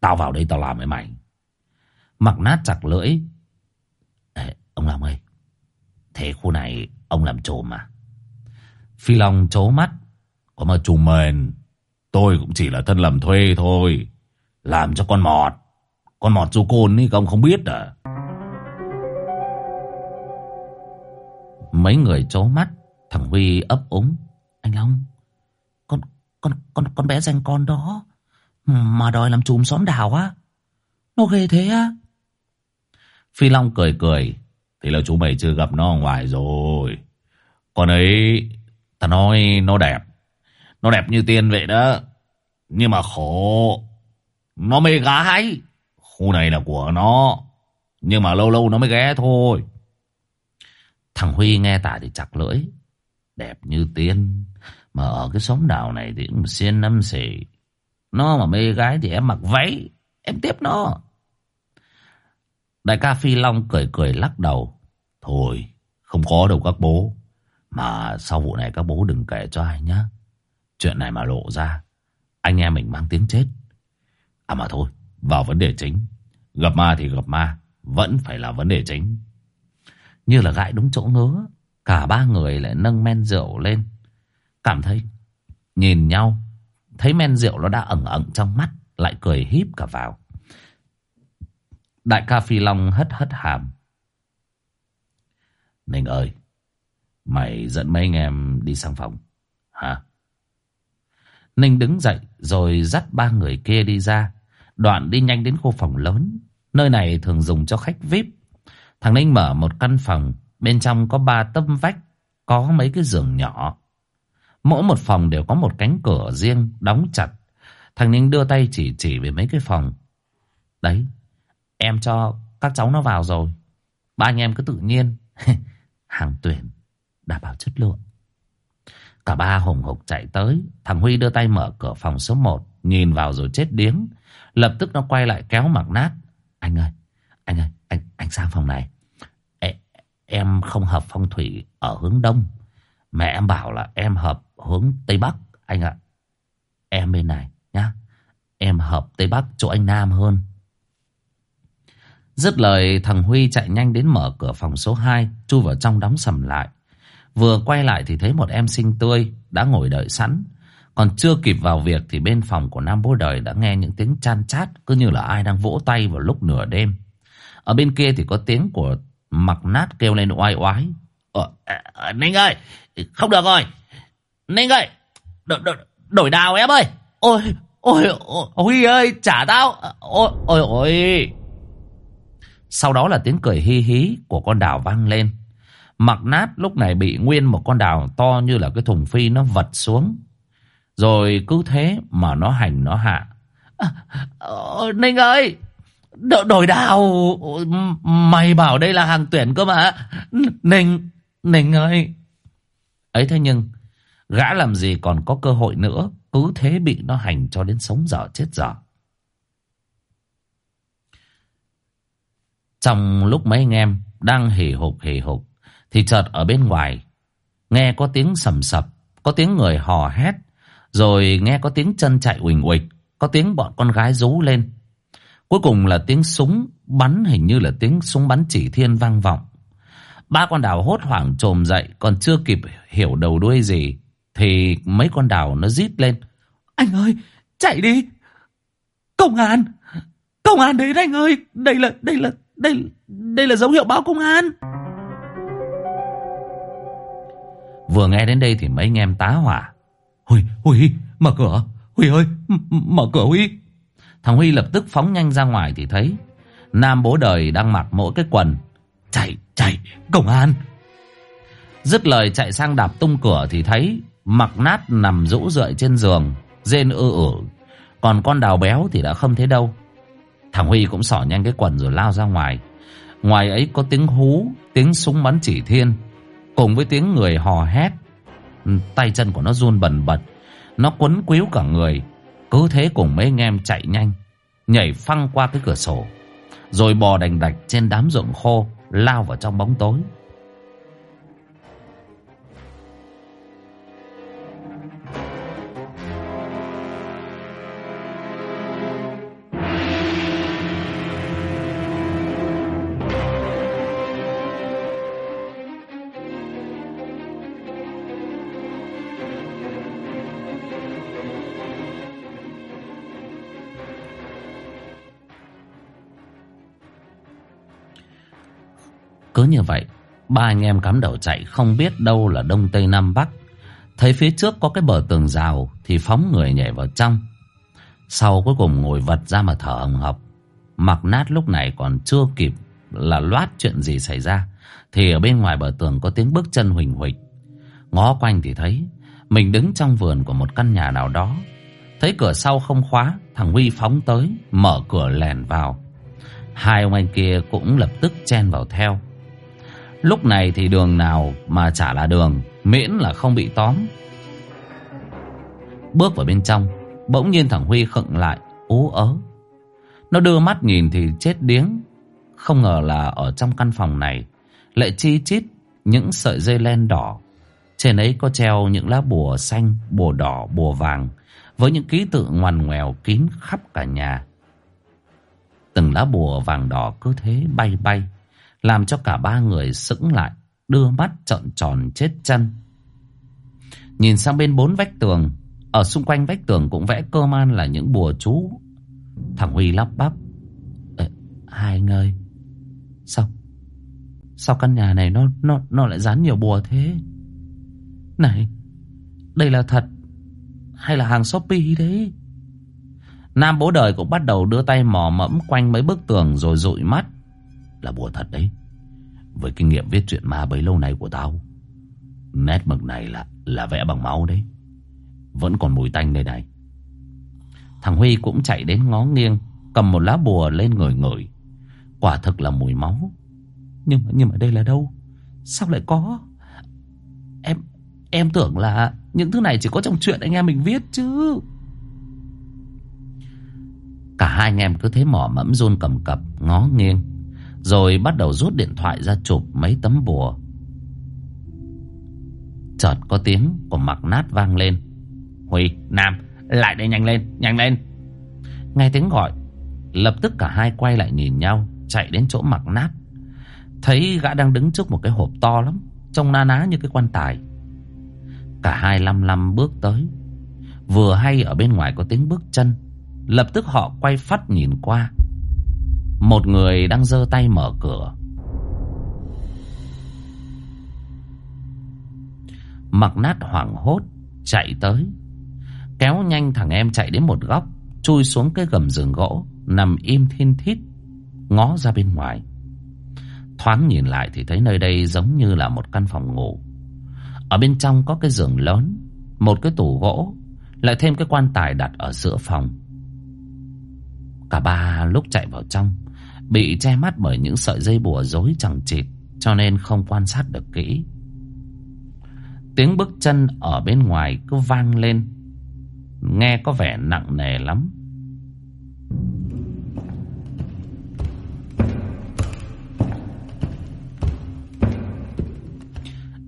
Tao vào đây tao làm với mày. Mặc nát chặt lưỡi. Ê, ông Long ơi. Thế khu này ông làm trộm mà. Phi Long chố mắt. Có mà trùm mền. Tôi cũng chỉ là thân làm thuê thôi. Làm cho con mọt. Con mọt du côn ấy ông không biết à. Mấy người chố mắt. Thằng Huy ấp úng. Anh Long. Con con con bé danh con đó Mà đòi làm chùm xóm đào á Nó ghê thế á Phi Long cười cười. Thì là chú mày chưa gặp nó ở ngoài rồi. Còn ấy, ta nói nó đẹp. Nó đẹp như tiên vậy đó. Nhưng mà khổ. Nó mê gái. Khu này là của nó. Nhưng mà lâu lâu nó mới ghé thôi. Thằng Huy nghe tả thì chặt lưỡi. Đẹp như tiên. Mà ở cái xóm đảo này thì cũng xiên năm xỉ. Nó mà mê gái thì em mặc váy. Em tiếp nó. Đại ca Phi Long cười cười lắc đầu. Thôi, không có đâu các bố. Mà sau vụ này các bố đừng kể cho ai nhá. Chuyện này mà lộ ra, anh em mình mang tiếng chết. À mà thôi, vào vấn đề chính. Gặp ma thì gặp ma, vẫn phải là vấn đề chính. Như là gãi đúng chỗ ngứa, cả ba người lại nâng men rượu lên. Cảm thấy, nhìn nhau, thấy men rượu nó đã ẩn ẩn trong mắt, lại cười híp cả vào. Đại ca Phi Long hất hất hàm. Ninh ơi, mày dẫn mấy anh em đi sang phòng. Hả? Ninh đứng dậy rồi dắt ba người kia đi ra. Đoạn đi nhanh đến khu phòng lớn. Nơi này thường dùng cho khách VIP. Thằng Ninh mở một căn phòng. Bên trong có ba tấm vách. Có mấy cái giường nhỏ. Mỗi một phòng đều có một cánh cửa riêng đóng chặt. Thằng Ninh đưa tay chỉ chỉ về mấy cái phòng. Đấy, Em cho các cháu nó vào rồi. Ba anh em cứ tự nhiên. Hàng tuyển Đảm bảo chất lượng. Cả ba hùng hục chạy tới. Thằng Huy đưa tay mở cửa phòng số 1 Nhìn vào rồi chết điếng. Lập tức nó quay lại kéo mặc nát. Anh ơi Anh ơi Anh, anh sang phòng này. Ê, Em không hợp phong thủy ở hướng đông. Mẹ em bảo là em hợp hướng Tây Bắc Anh ạ. Em bên này nhá. Em hợp Tây Bắc chỗ anh Nam hơn. Dứt lời thằng Huy chạy nhanh đến mở cửa phòng số 2 Chui vào trong đóng sầm lại. Vừa quay lại thì thấy một em xinh tươi Đã ngồi đợi sẵn. Còn chưa kịp vào việc Thì bên phòng của Nam Bố Đời đã nghe những tiếng chan chát Cứ như là ai đang vỗ tay vào lúc nửa đêm. Ở bên kia thì có tiếng của Mặc nát kêu lên oai oái. Ờ, à, à Ninh ơi không được rồi Ninh ơi Đổi, đổi, đổi đào em ơi Ôi Ôi, ôi Huy ơi trả tao Ôi ôi ôi sau đó là tiếng cười hi hí của con đào vang lên. Mặc nát lúc này bị nguyên một con đào to như là cái thùng phi nó vật xuống. Rồi cứ thế mà nó hành nó hạ. À, ờ, Ninh ơi! Đ đổi đào! Mày bảo đây là hàng tuyển cơ mà! Ninh! Ninh ơi! Ấy thế nhưng, gã làm gì còn có cơ hội nữa. Cứ thế bị nó hành cho đến sống dở chết dở. Trong lúc mấy anh em đang hì hục hì hục thì chợt ở bên ngoài nghe có tiếng sầm sập, có tiếng người hò hét, rồi nghe có tiếng chân chạy uỳnh uịch, có tiếng bọn con gái rú lên. Cuối cùng là tiếng súng bắn hình như là tiếng súng bắn chỉ thiên vang vọng. Ba con đào hốt hoảng trồm dậy còn chưa kịp hiểu đầu đuôi gì thì mấy con đào nó rít lên. Anh ơi, chạy đi! Công an! Công an đến anh ơi! Đây là, đây là, đây, đây là dấu hiệu báo công an! Vừa nghe đến đây thì mấy anh em tá hỏa. Huy, Huy, mở cửa. Huy ơi, mở cửa Huy. Thằng Huy lập tức phóng nhanh ra ngoài thì thấy Nam bố đời đang mặc mỗi cái quần. Chạy, chạy, công an. Dứt lời chạy sang đạp tung cửa thì thấy mặc nát nằm rũ rượi trên giường, rên ư ử. Còn con đào béo thì đã không thấy đâu. Thằng Huy cũng xỏ nhanh cái quần rồi lao ra ngoài. Ngoài ấy có tiếng hú, tiếng súng bắn chỉ thiên. Cùng với tiếng người hò hét Tay chân của nó run bần bật Nó quấn quýu cả người Cứ thế cùng mấy anh em chạy nhanh Nhảy phăng qua cái cửa sổ Rồi bò đành đạch trên đám ruộng khô Lao vào trong bóng tối. Cứ như vậy, Ba anh em cắm đầu chạy Không biết đâu là đông tây nam bắc. Thấy phía trước có cái bờ tường rào Thì phóng người nhảy vào trong. Sau cuối cùng ngồi vật ra mà thở hồng hộc. Mặc nát lúc này còn chưa kịp Là loát chuyện gì xảy ra, Thì ở bên ngoài bờ tường có tiếng bước chân huỳnh huỳnh Ngó quanh thì thấy Mình đứng trong vườn của một căn nhà nào đó. Thấy cửa sau không khóa, Thằng Huy phóng tới, Mở cửa lèn vào. Hai ông anh kia cũng lập tức chen vào theo. Lúc này thì đường nào mà chả là đường Miễn là không bị tóm. Bước vào bên trong Bỗng nhiên thằng Huy khựng lại ú ớ. Nó đưa mắt nhìn thì chết điếng. Không ngờ là ở trong căn phòng này Lại chi chít những sợi dây len đỏ. Trên ấy có treo những lá bùa xanh, bùa đỏ, bùa vàng Với những ký tự ngoằn ngoèo kín khắp cả nhà. Từng lá bùa vàng đỏ cứ thế bay bay làm cho cả ba người sững lại, đưa mắt trợn tròn chết chân. Nhìn sang bên bốn vách tường, ở xung quanh vách tường cũng vẽ cơ man là những bùa chú. Thằng Huy lắp bắp. Hai anh ơi, sao? Sao căn nhà này nó nó nó lại dán nhiều bùa thế? Này, đây là thật hay là hàng Shopee đấy? Nam bố đời cũng bắt đầu đưa tay mò mẫm quanh mấy bức tường rồi dụi mắt là bùa thật đấy. Với kinh nghiệm viết truyện ma bấy lâu nay của tao, nét mực này là là vẽ bằng máu đấy. Vẫn còn mùi tanh đây này. Thằng Huy cũng chạy đến ngó nghiêng, cầm một lá bùa lên ngửi ngửi. Quả thực là mùi máu. Nhưng mà nhưng mà đây là đâu? Sao lại có? Em em tưởng là những thứ này chỉ có trong chuyện anh em mình viết chứ. Cả hai anh em cứ thế mỏ mẫm run cầm cập ngó nghiêng. Rồi bắt đầu rút điện thoại ra chụp mấy tấm bùa. Chợt có tiếng của mặc nát vang lên. Huy, Nam, lại đây nhanh lên, nhanh lên. Nghe tiếng gọi Lập tức cả hai quay lại nhìn nhau Chạy đến chỗ mặc nát. Thấy gã đang đứng trước một cái hộp to lắm Trông na ná như cái quan tài. Cả hai lăm lăm bước tới. Vừa hay ở bên ngoài có tiếng bước chân Lập tức họ quay phát nhìn qua một người đang giơ tay mở cửa Mặc nát hoảng hốt Chạy tới Kéo nhanh thằng em chạy đến một góc Chui xuống cái gầm giường gỗ Nằm im thiên thít Ngó ra bên ngoài Thoáng nhìn lại thì thấy nơi đây giống như là một căn phòng ngủ. Ở bên trong có cái giường lớn, một cái tủ gỗ, lại thêm cái quan tài đặt ở giữa phòng. Cả ba lúc chạy vào trong, bị che mắt bởi những sợi dây bùa rối chẳng chịt, cho nên không quan sát được kỹ. Tiếng bước chân ở bên ngoài cứ vang lên, nghe có vẻ nặng nề lắm.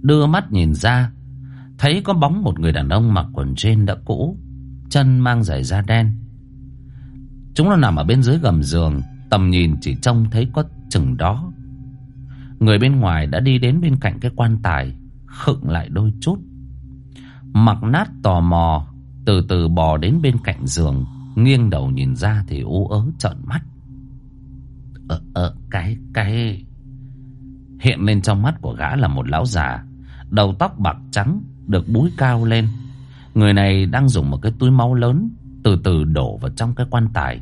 Đưa mắt nhìn ra Thấy có bóng một người đàn ông mặc quần jean đã cũ Chân mang giày da đen Chúng nó nằm ở bên dưới gầm giường Tầm nhìn chỉ trông thấy có chừng đó. Người bên ngoài đã đi đến bên cạnh cái quan tài, Khựng lại đôi chút. Mặc nát tò mò, Từ từ bò đến bên cạnh giường, Nghiêng đầu nhìn ra thì u ớ trợn mắt. Ờ ờ cái cái. Hiện lên trong mắt của gã là một lão già, Đầu tóc bạc trắng, Được búi cao lên. Người này đang dùng một cái túi máu lớn, Từ từ đổ vào trong cái quan tài.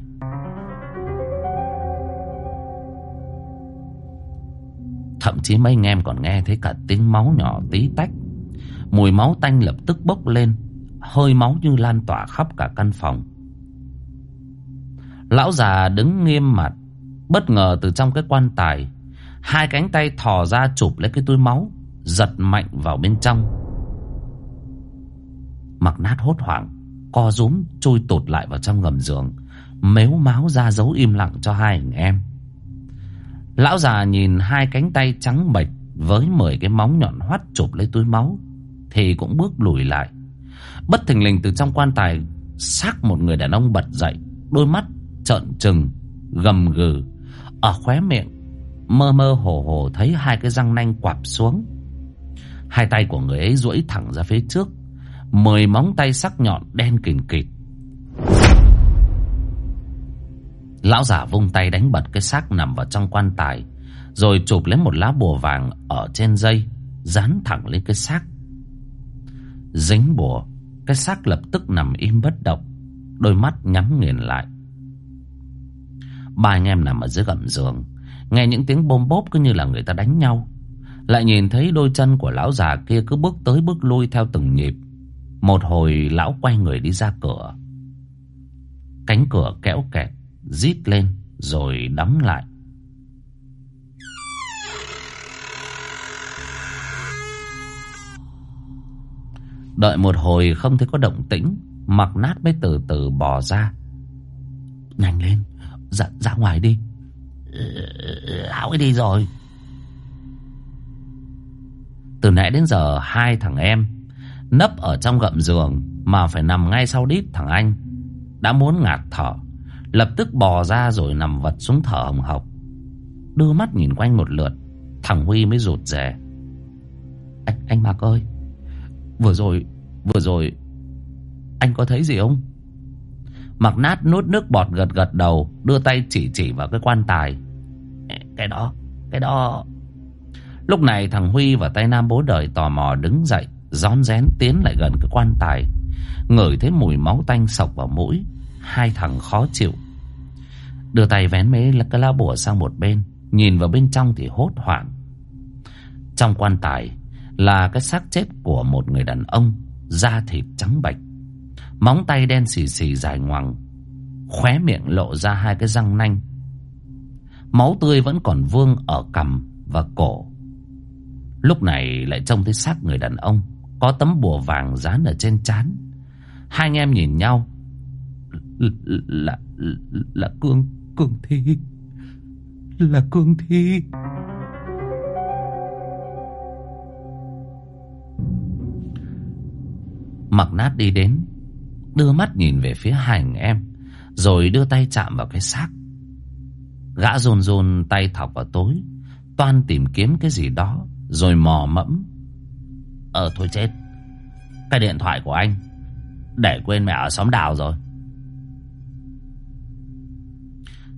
Thậm chí mấy anh em còn nghe thấy cả tiếng máu nhỏ tí tách. Mùi máu tanh lập tức bốc lên, Hơi máu như lan tỏa khắp cả căn phòng. Lão già đứng nghiêm mặt, Bất ngờ từ trong cái quan tài, Hai cánh tay thò ra chụp lấy cái túi máu, Giật mạnh vào bên trong. Mặc nát hốt hoảng, Co rúm, chui tụt lại vào trong gầm giường, Mếu máu ra dấu im lặng cho hai anh em. Lão già nhìn hai cánh tay trắng bệch Với mười cái móng nhọn hoắt chụp lấy túi máu, Thì cũng bước lùi lại. Bất thình lình từ trong quan tài, xác một người đàn ông bật dậy, Đôi mắt trợn trừng, Gầm gừ. Ở khóe miệng, Mơ mơ hồ hồ thấy hai cái răng nanh quặp xuống. Hai tay của người ấy duỗi thẳng ra phía trước, Mười móng tay sắc nhọn đen kình kịt Lão giả vung tay đánh bật cái xác nằm vào trong quan tài, Rồi chụp lấy một lá bùa vàng ở trên dây, Dán thẳng lên cái xác. Dính bùa, Cái xác lập tức nằm im bất động, Đôi mắt nhắm nghiền lại. Ba anh em nằm ở dưới gầm giường, Nghe những tiếng bôm bốp cứ như là người ta đánh nhau. Lại nhìn thấy đôi chân của lão già kia cứ bước tới bước lui theo từng nhịp. Một hồi lão quay người đi ra cửa. Cánh cửa kéo kẹt Rít lên Rồi đóng lại. Đợi một hồi không thấy có động tĩnh Mặc nát mới từ từ bò ra. Nhanh lên Ra, ra ngoài đi. Lão ấy đi rồi. Từ nãy đến giờ hai thằng em Nấp ở trong gậm giường Mà phải nằm ngay sau đít thằng anh Đã muốn ngạt thở. Lập tức bò ra rồi nằm vật xuống thở hồng hộc. Đưa mắt nhìn quanh một lượt Thằng Huy mới rụt rè. Anh, anh Mạc ơi Vừa rồi Vừa rồi Anh có thấy gì không? Mặc nát nuốt nước bọt gật gật đầu Đưa tay chỉ chỉ vào cái quan tài. Cái đó Cái đó. Lúc này thằng Huy và tay Nam bố đời tò mò đứng dậy Rón rén tiến lại gần cái quan tài. Ngửi thấy mùi máu tanh sọc vào mũi Hai thằng khó chịu. Đưa tay vén mấy cái lá bùa sang một bên, Nhìn vào bên trong thì hốt hoảng. Trong quan tài Là cái xác chết của một người đàn ông Da thịt trắng bạch. Móng tay đen xì xì dài ngoằng, Khóe miệng lộ ra hai cái răng nanh. Máu tươi vẫn còn vương ở cằm và cổ. Lúc này lại trông thấy xác người đàn ông Có tấm bùa vàng dán ở trên trán. Hai anh em nhìn nhau là Là, Cương Cương Thi. Là Cương Thi. Mặc nát đi đến Đưa mắt nhìn về phía hai anh em Rồi đưa tay chạm vào cái xác. Gã rôn rôn tay thọc vào tối Toan tìm kiếm cái gì đó rồi mò mẫm. Ờ thôi chết Cái điện thoại của anh Để quên mẹ ở xóm đào rồi.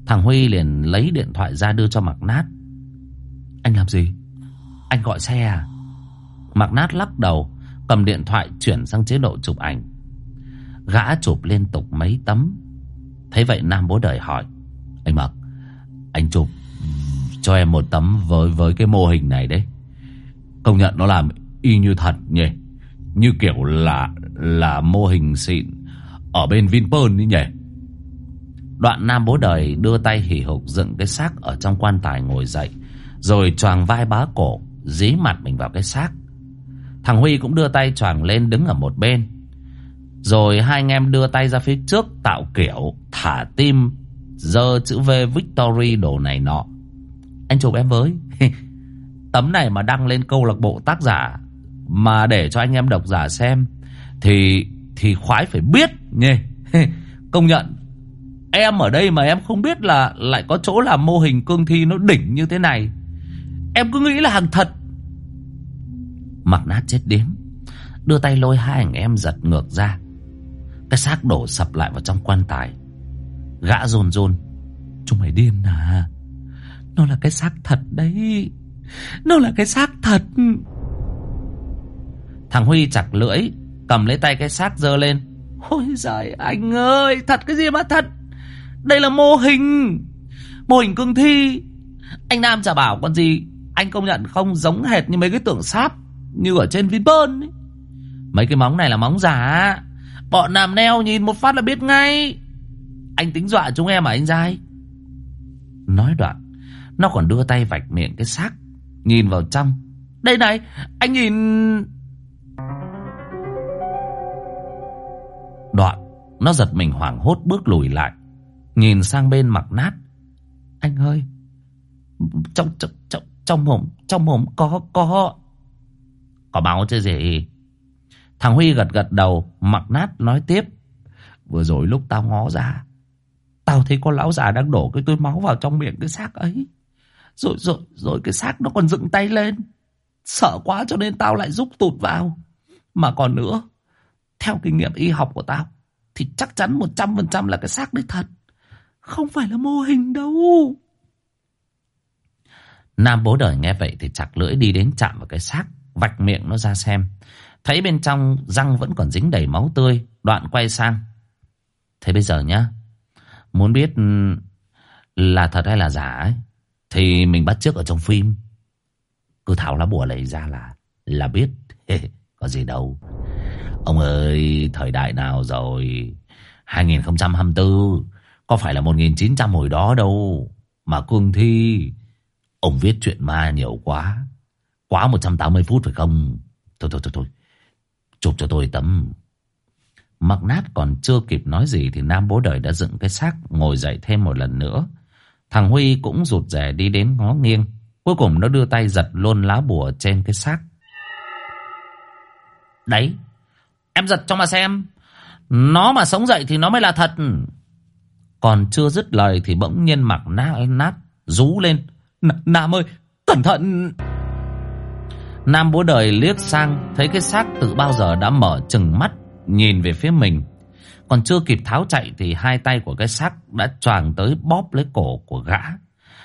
Thằng Huy liền lấy điện thoại ra đưa cho Mạc Nát Anh làm gì? Anh gọi xe à? Mạc Nát lắc đầu, Cầm điện thoại chuyển sang chế độ chụp ảnh Gã chụp liên tục mấy tấm Thấy vậy Nam bố đời hỏi, Anh Mạc, Anh chụp cho em một tấm với với cái mô hình này đấy. Công nhận nó làm y như thật nhỉ. Như kiểu là là mô hình xịn ở bên Vinpearl ấy nhỉ. Đoạn nam bố đời đưa tay hỉ hục dựng cái xác ở trong quan tài ngồi dậy. Rồi choàng vai bá cổ, dí mặt mình vào cái xác. Thằng Huy cũng đưa tay choàng lên đứng ở một bên. Rồi hai anh em đưa tay ra phía trước tạo kiểu thả tim, dơ chữ V Victory đồ này nọ. Anh chụp em với. Tấm này mà đăng lên câu lạc bộ tác giả mà để cho anh em độc giả xem thì thì khoái phải biết nhỉ. Công nhận em ở đây mà em không biết là lại có chỗ làm mô hình cương thi nó đỉnh như thế này. Em cứ nghĩ là hàng thật. Mặc nát chết điếm Đưa tay lôi hai anh em giật ngược ra. Cái xác đổ sập lại vào trong quan tài. Gã rôn rôn Chúng mày điên à? Nó là cái xác thật đấy. Nó là cái xác thật. Thằng Huy chặt lưỡi, Cầm lấy tay cái xác dơ lên. Ôi giời anh ơi, Thật cái gì mà thật? Đây là mô hình. Mô hình cương thi. Anh Nam chả bảo con gì. Anh công nhận không giống hệt như mấy cái tượng sáp Như ở trên Vinpearl ấy. Mấy cái móng này là móng giả. Bọn làm neo nhìn một phát là biết ngay. Anh tính dọa chúng em à anh dai Nói đoạn, Nó còn đưa tay vạch miệng cái xác, Nhìn vào trong. Đây này, anh nhìn. Đoạn, Nó giật mình hoảng hốt bước lùi lại. Nhìn sang bên mặt nát Anh ơi, Trong trong trong trong mồm Trong mồm có có Có máu chứ gì? Thằng Huy gật gật đầu Mặc nát nói tiếp. Vừa rồi lúc tao ngó ra, Tao thấy con lão già đang đổ cái túi máu vào trong miệng cái xác ấy. Rồi rồi rồi cái xác nó còn dựng tay lên. Sợ quá cho nên tao lại rút tụt vào. Mà còn nữa, Theo kinh nghiệm y học của tao, Thì chắc chắn 100% là cái xác đấy thật. Không phải là mô hình đâu. Nam bố đời nghe vậy thì chặt lưỡi đi đến chạm vào cái xác, Vạch miệng nó ra xem. Thấy bên trong răng vẫn còn dính đầy máu tươi, Đoạn quay sang. Thế bây giờ nhá, Muốn biết ừ, là thật hay là giả ấy, Thì mình bắt trước ở trong phim. Cứ thảo lá bùa lấy ra là Là biết. Có gì đâu. Ông ơi, thời đại nào rồi? 2024 có phải là 1900 hồi đó đâu. Mà cương thi, Ông viết chuyện ma nhiều quá. Quá 180 phút phải không? Thôi thôi thôi thôi. Chụp cho tôi tấm. Mặc nát còn chưa kịp nói gì Thì Nam bố đời đã dựng cái xác Ngồi dậy thêm một lần nữa. Thằng Huy cũng rụt rè đi đến ngó nghiêng. Cuối cùng nó đưa tay giật luôn lá bùa trên cái xác. Đấy, Em giật cho mà xem. Nó mà sống dậy thì nó mới là thật. Còn chưa dứt lời Thì bỗng nhiên mặc nát, nát Rú lên. Nam ơi cẩn thận! Nam bố đời liếc sang Thấy cái xác từ bao giờ đã mở chừng mắt Nhìn về phía mình. Còn chưa kịp tháo chạy Thì hai tay của cái xác đã choàng tới bóp lấy cổ của gã.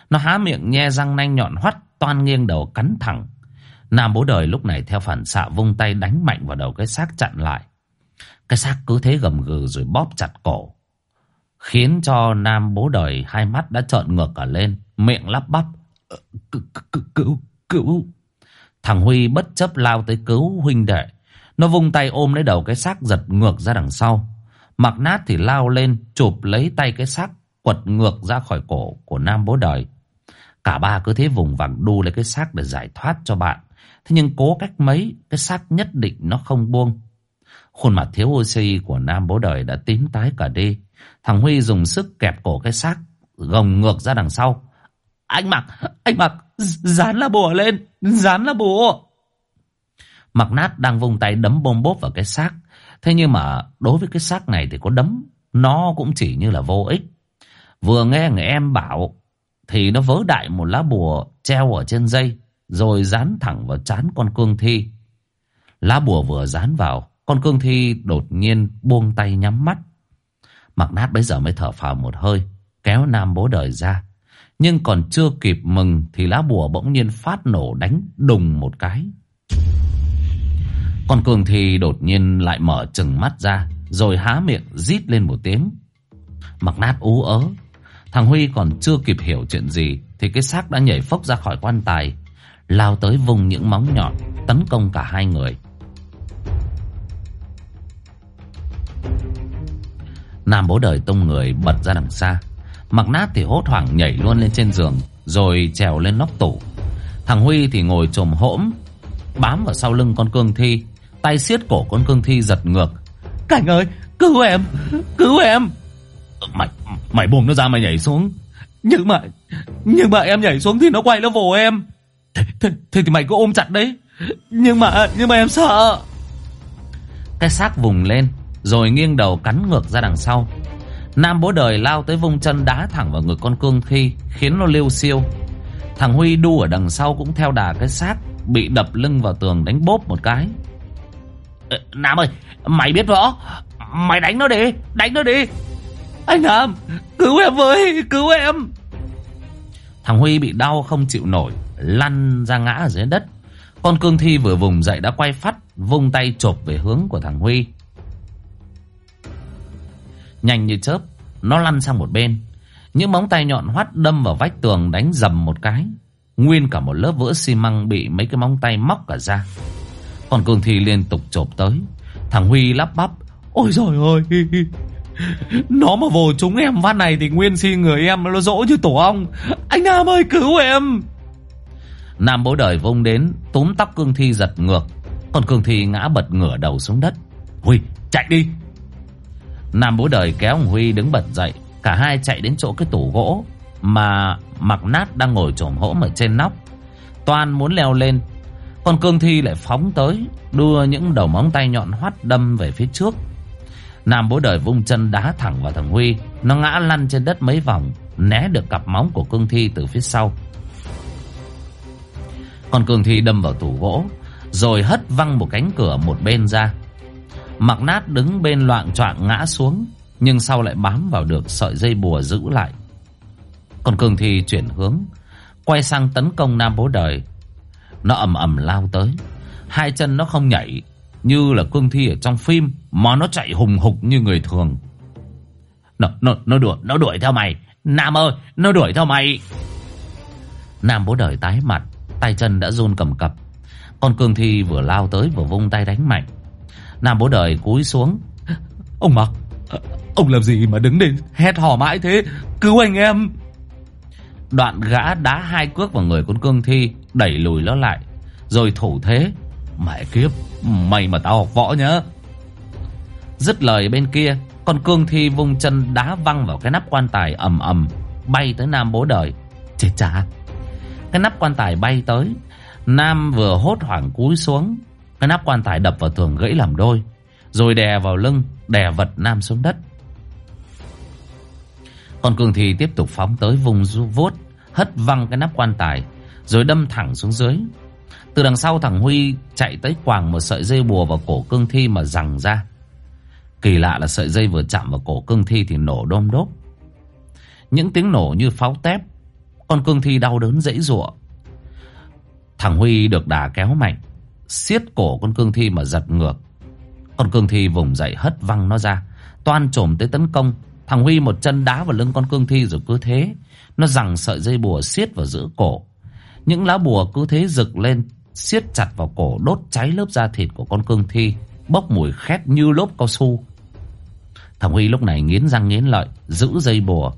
Nó há miệng nhe răng nanh nhọn hoắt Toan nghiêng đầu cắn thẳng. Nam bố đời lúc này theo phản xạ vung tay đánh mạnh vào đầu cái xác chặn lại. Cái xác cứ thế gầm gừ rồi bóp chặt cổ. Khiến cho Nam bố đời hai mắt đã trợn ngược cả lên Miệng lắp bắp ờ, Cứu, cứu, cứu Thằng Huy bất chấp lao tới cứu huynh đệ. Nó vung tay ôm lấy đầu cái xác giật ngược ra đằng sau. Mặc nát thì lao lên chụp lấy tay cái xác quật ngược ra khỏi cổ của nam bố đời. Cả ba cứ thế vùng vằng đu lấy cái xác để giải thoát cho bạn. Thế nhưng cố cách mấy cái xác nhất định nó không buông. Khuôn mặt thiếu oxy của nam bố đời đã tím tái cả đi. Thằng Huy dùng sức kẹp cổ cái xác gồng ngược ra đằng sau. Anh mặc, anh mặc, dán là bùa lên, dán là bùa. Mặc nát đang vung tay đấm bôm bốp vào cái xác. Thế nhưng mà đối với cái xác này thì có đấm, nó cũng chỉ như là vô ích. Vừa nghe người em bảo thì nó vớ đại một lá bùa treo ở trên dây rồi dán thẳng vào chán con cương thi. Lá bùa vừa dán vào, con cương thi đột nhiên buông tay nhắm mắt. Mặc nát bây giờ mới thở phào một hơi, kéo nam bố đời ra. Nhưng còn chưa kịp mừng thì lá bùa bỗng nhiên phát nổ đánh đùng một cái. còn cường thì đột nhiên lại mở chừng mắt ra rồi há miệng rít lên một tiếng. Mặc nát ú ớ. Thằng Huy còn chưa kịp hiểu chuyện gì Thì cái xác đã nhảy phốc ra khỏi quan tài Lao tới vùng những móng nhọn Tấn công cả hai người Nam bố đời tung người bật ra đằng xa. Mặc nát thì hốt hoảng nhảy luôn lên trên giường Rồi trèo lên nóc tủ. Thằng Huy thì ngồi trồm hỗm Bám vào sau lưng con cương thi. Tay siết cổ con cương thi giật ngược. Cảnh ơi cứu em Cứu em! Mày mày buông nó ra mày nhảy xuống. Nhưng mà Nhưng mà em nhảy xuống thì nó quay nó vồ em. Thế, thế, thế thì mày cứ ôm chặt đấy. Nhưng mà Nhưng mà em sợ. Cái xác vùng lên rồi nghiêng đầu cắn ngược ra đằng sau. Nam bố đời lao tới vung chân đá thẳng vào ngực con cương thi, Khiến nó liêu siêu. Thằng Huy đu ở đằng sau cũng theo đà cái xác, Bị đập lưng vào tường đánh bốp một cái. Nam ơi, Mày biết võ Mày đánh nó đi, Đánh nó đi. Anh Nam, Cứu em với, Cứu em. Thằng Huy bị đau không chịu nổi, Lăn ra ngã ở dưới đất. Con cương thi vừa vùng dậy đã quay phát, Vung tay chộp về hướng của thằng Huy. Nhanh như chớp, Nó lăn sang một bên. Những móng tay nhọn hoắt đâm vào vách tường Đánh dầm một cái. Nguyên cả một lớp vữa xi măng Bị mấy cái móng tay móc cả ra. Còn cương thi liên tục chộp tới. Thằng Huy lắp bắp, Ôi trời ơi, Nó mà vồ chúng em phát này Thì nguyên xin người em nó dỗ như tổ ong. Anh Nam ơi, cứu em. Nam bố đời vung đến, Túm tóc cương thi giật ngược. Còn cương thi ngã bật ngửa đầu xuống đất. Huy, chạy đi. Nam bố đời kéo ông Huy đứng bật dậy, Cả hai chạy đến chỗ cái tủ gỗ Mà mặc nát đang ngồi trồm hỗm ở trên nóc. Toan muốn leo lên Còn cương thi lại phóng tới, Đưa những đầu móng tay nhọn hoắt đâm về phía trước. Nam bố đời vung chân đá thẳng vào thằng Huy, Nó ngã lăn trên đất mấy vòng, Né được cặp móng của cương thi từ phía sau. Còn cương thi đâm vào tủ gỗ, Rồi hất văng một cánh cửa một bên ra. Mặc nát đứng bên loạn choạng ngã xuống Nhưng sau lại bám vào được sợi dây bùa giữ lại. Còn cường thì chuyển hướng Quay sang tấn công nam bố đời. Nó ầm ầm lao tới. Hai chân nó không nhảy Như là cương thi ở trong phim Mà nó chạy hùng hục như người thường. Nó, nó, nó, đuổi, nó đuổi theo mày. Nam ơi Nó đuổi theo mày. Nam bố đời tái mặt Tay chân đã run cầm cập. Con cương thi vừa lao tới vừa vung tay đánh mạnh. Nam bố đời cúi xuống. Ông Mặc, Ông làm gì mà đứng đây hét hò mãi thế? Cứu anh em. Đoạn gã đá hai cước vào người con cương thi, Đẩy lùi nó lại. Rồi thủ thế, Mẹ kiếp, Mày mà tao học võ nhá. Dứt lời bên kia, Con cương thi vung chân đá văng vào cái nắp quan tài ầm ầm, Bay tới Nam bố đời. Chết cha. Cái nắp quan tài bay tới, Nam vừa hốt hoảng cúi xuống cái nắp quan tài đập vào tường gãy làm đôi, Rồi đè vào lưng, Đè vật Nam xuống đất. Còn cường thì tiếp tục phóng tới vùng vuốt, Hất văng cái nắp quan tài, Rồi đâm thẳng xuống dưới. Từ đằng sau thằng Huy chạy tới quàng một sợi dây bùa vào cổ cương thi mà rằng ra. Kỳ lạ là sợi dây vừa chạm vào cổ cương thi thì nổ đôm đốp. Những tiếng nổ như pháo tép, Con cương thi đau đớn dãy giụa. Thằng Huy được đà kéo mạnh siết cổ con cương thi mà giật ngược. Con cương thi vùng dậy hất văng nó ra, Toan trồm tới tấn công. Thằng Huy một chân đá vào lưng con cương thi rồi cứ thế. Nó giằng sợi dây bùa siết vào giữa cổ. Những lá bùa cứ thế rực lên siết chặt vào cổ, đốt cháy lớp da thịt của con cương thi, Bốc mùi khét như lốp cao su. Thằng Huy lúc này nghiến răng nghiến lợi, Giữ dây bùa.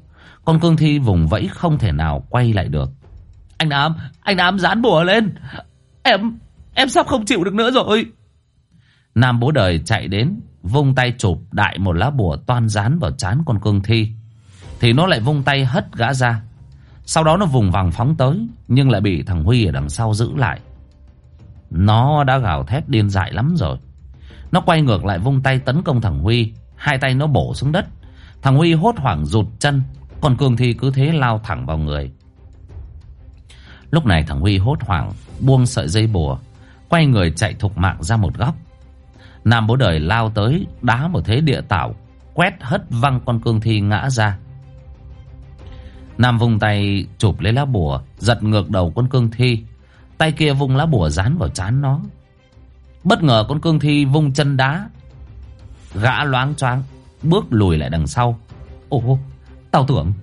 Con cương thi vùng vẫy không thể nào quay lại được. Anh Nam Anh Nam dán bùa lên! Em Em sắp không chịu được nữa rồi. Nam bố đời chạy đến, Vung tay chụp đại một lá bùa toan dán vào chán con cương thi. Thì nó lại vung tay hất gã ra. Sau đó nó vùng vằng phóng tới, Nhưng lại bị thằng Huy ở đằng sau giữ lại. Nó đã gào thét điên dại lắm rồi. Nó quay ngược lại vung tay tấn công thằng Huy. Hai tay nó bổ xuống đất. Thằng Huy hốt hoảng rụt chân. Còn cương thi cứ thế lao thẳng vào người. Lúc này thằng Huy hốt hoảng, Buông sợi dây bùa. Quay người chạy thục mạng ra một góc. Nam bố đời lao tới Đá một thế địa tảo, Quét hất văng con cương thi ngã ra. Nam vùng tay chụp lấy lá bùa, Giật ngược đầu con cương thi. Tay kia vung lá bùa dán vào trán nó. Bất ngờ con cương thi vung chân đá, Gã loáng choáng, Bước lùi lại đằng sau. Ồ, tao tưởng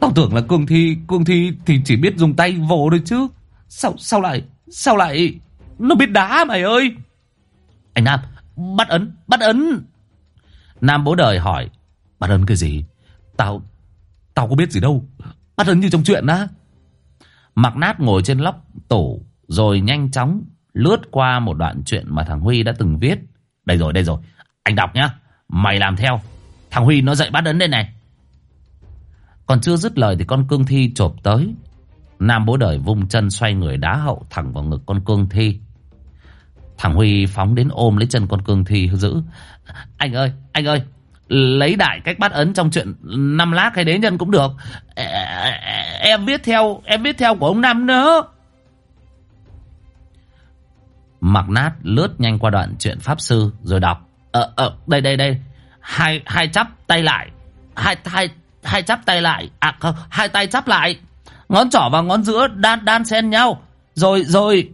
Tao tưởng là Cương Thi Cương Thi thì chỉ biết dùng tay vồ thôi chứ. Sao sao lại Sao lại nó biết đá mày ơi. Anh Nam, Bắt ấn Bắt ấn. Nam bố đời hỏi, Bắt ấn cái gì? Tao Tao có biết gì đâu. Bắt ấn như trong chuyện á. Mặc nát ngồi trên lóc tủ, Rồi nhanh chóng lướt qua một đoạn chuyện mà thằng Huy đã từng viết. Đây rồi đây rồi. Anh đọc nhá. Mày làm theo. Thằng Huy nó dạy bắt ấn đây này. Còn chưa dứt lời thì con cương thi chộp tới. Nam bố đời vung chân xoay người đá hậu thẳng vào ngực con cương thi. Thằng Huy phóng đến ôm lấy chân con cương thi giữ. Anh ơi, anh ơi Lấy đại cách bắt ấn trong chuyện năm lát hay đế nhân cũng được. Em viết theo Em viết theo của ông Nam nữa. Mặc nát lướt nhanh qua đoạn chuyện Pháp Sư Rồi đọc. Ờ, ờ, đây, đây, đây. Hai, hai chắp tay lại. Hai, hai, hai chắp tay lại. À không, hai tay chắp lại. Ngón trỏ và ngón giữa đan, đan xen nhau. Rồi, rồi.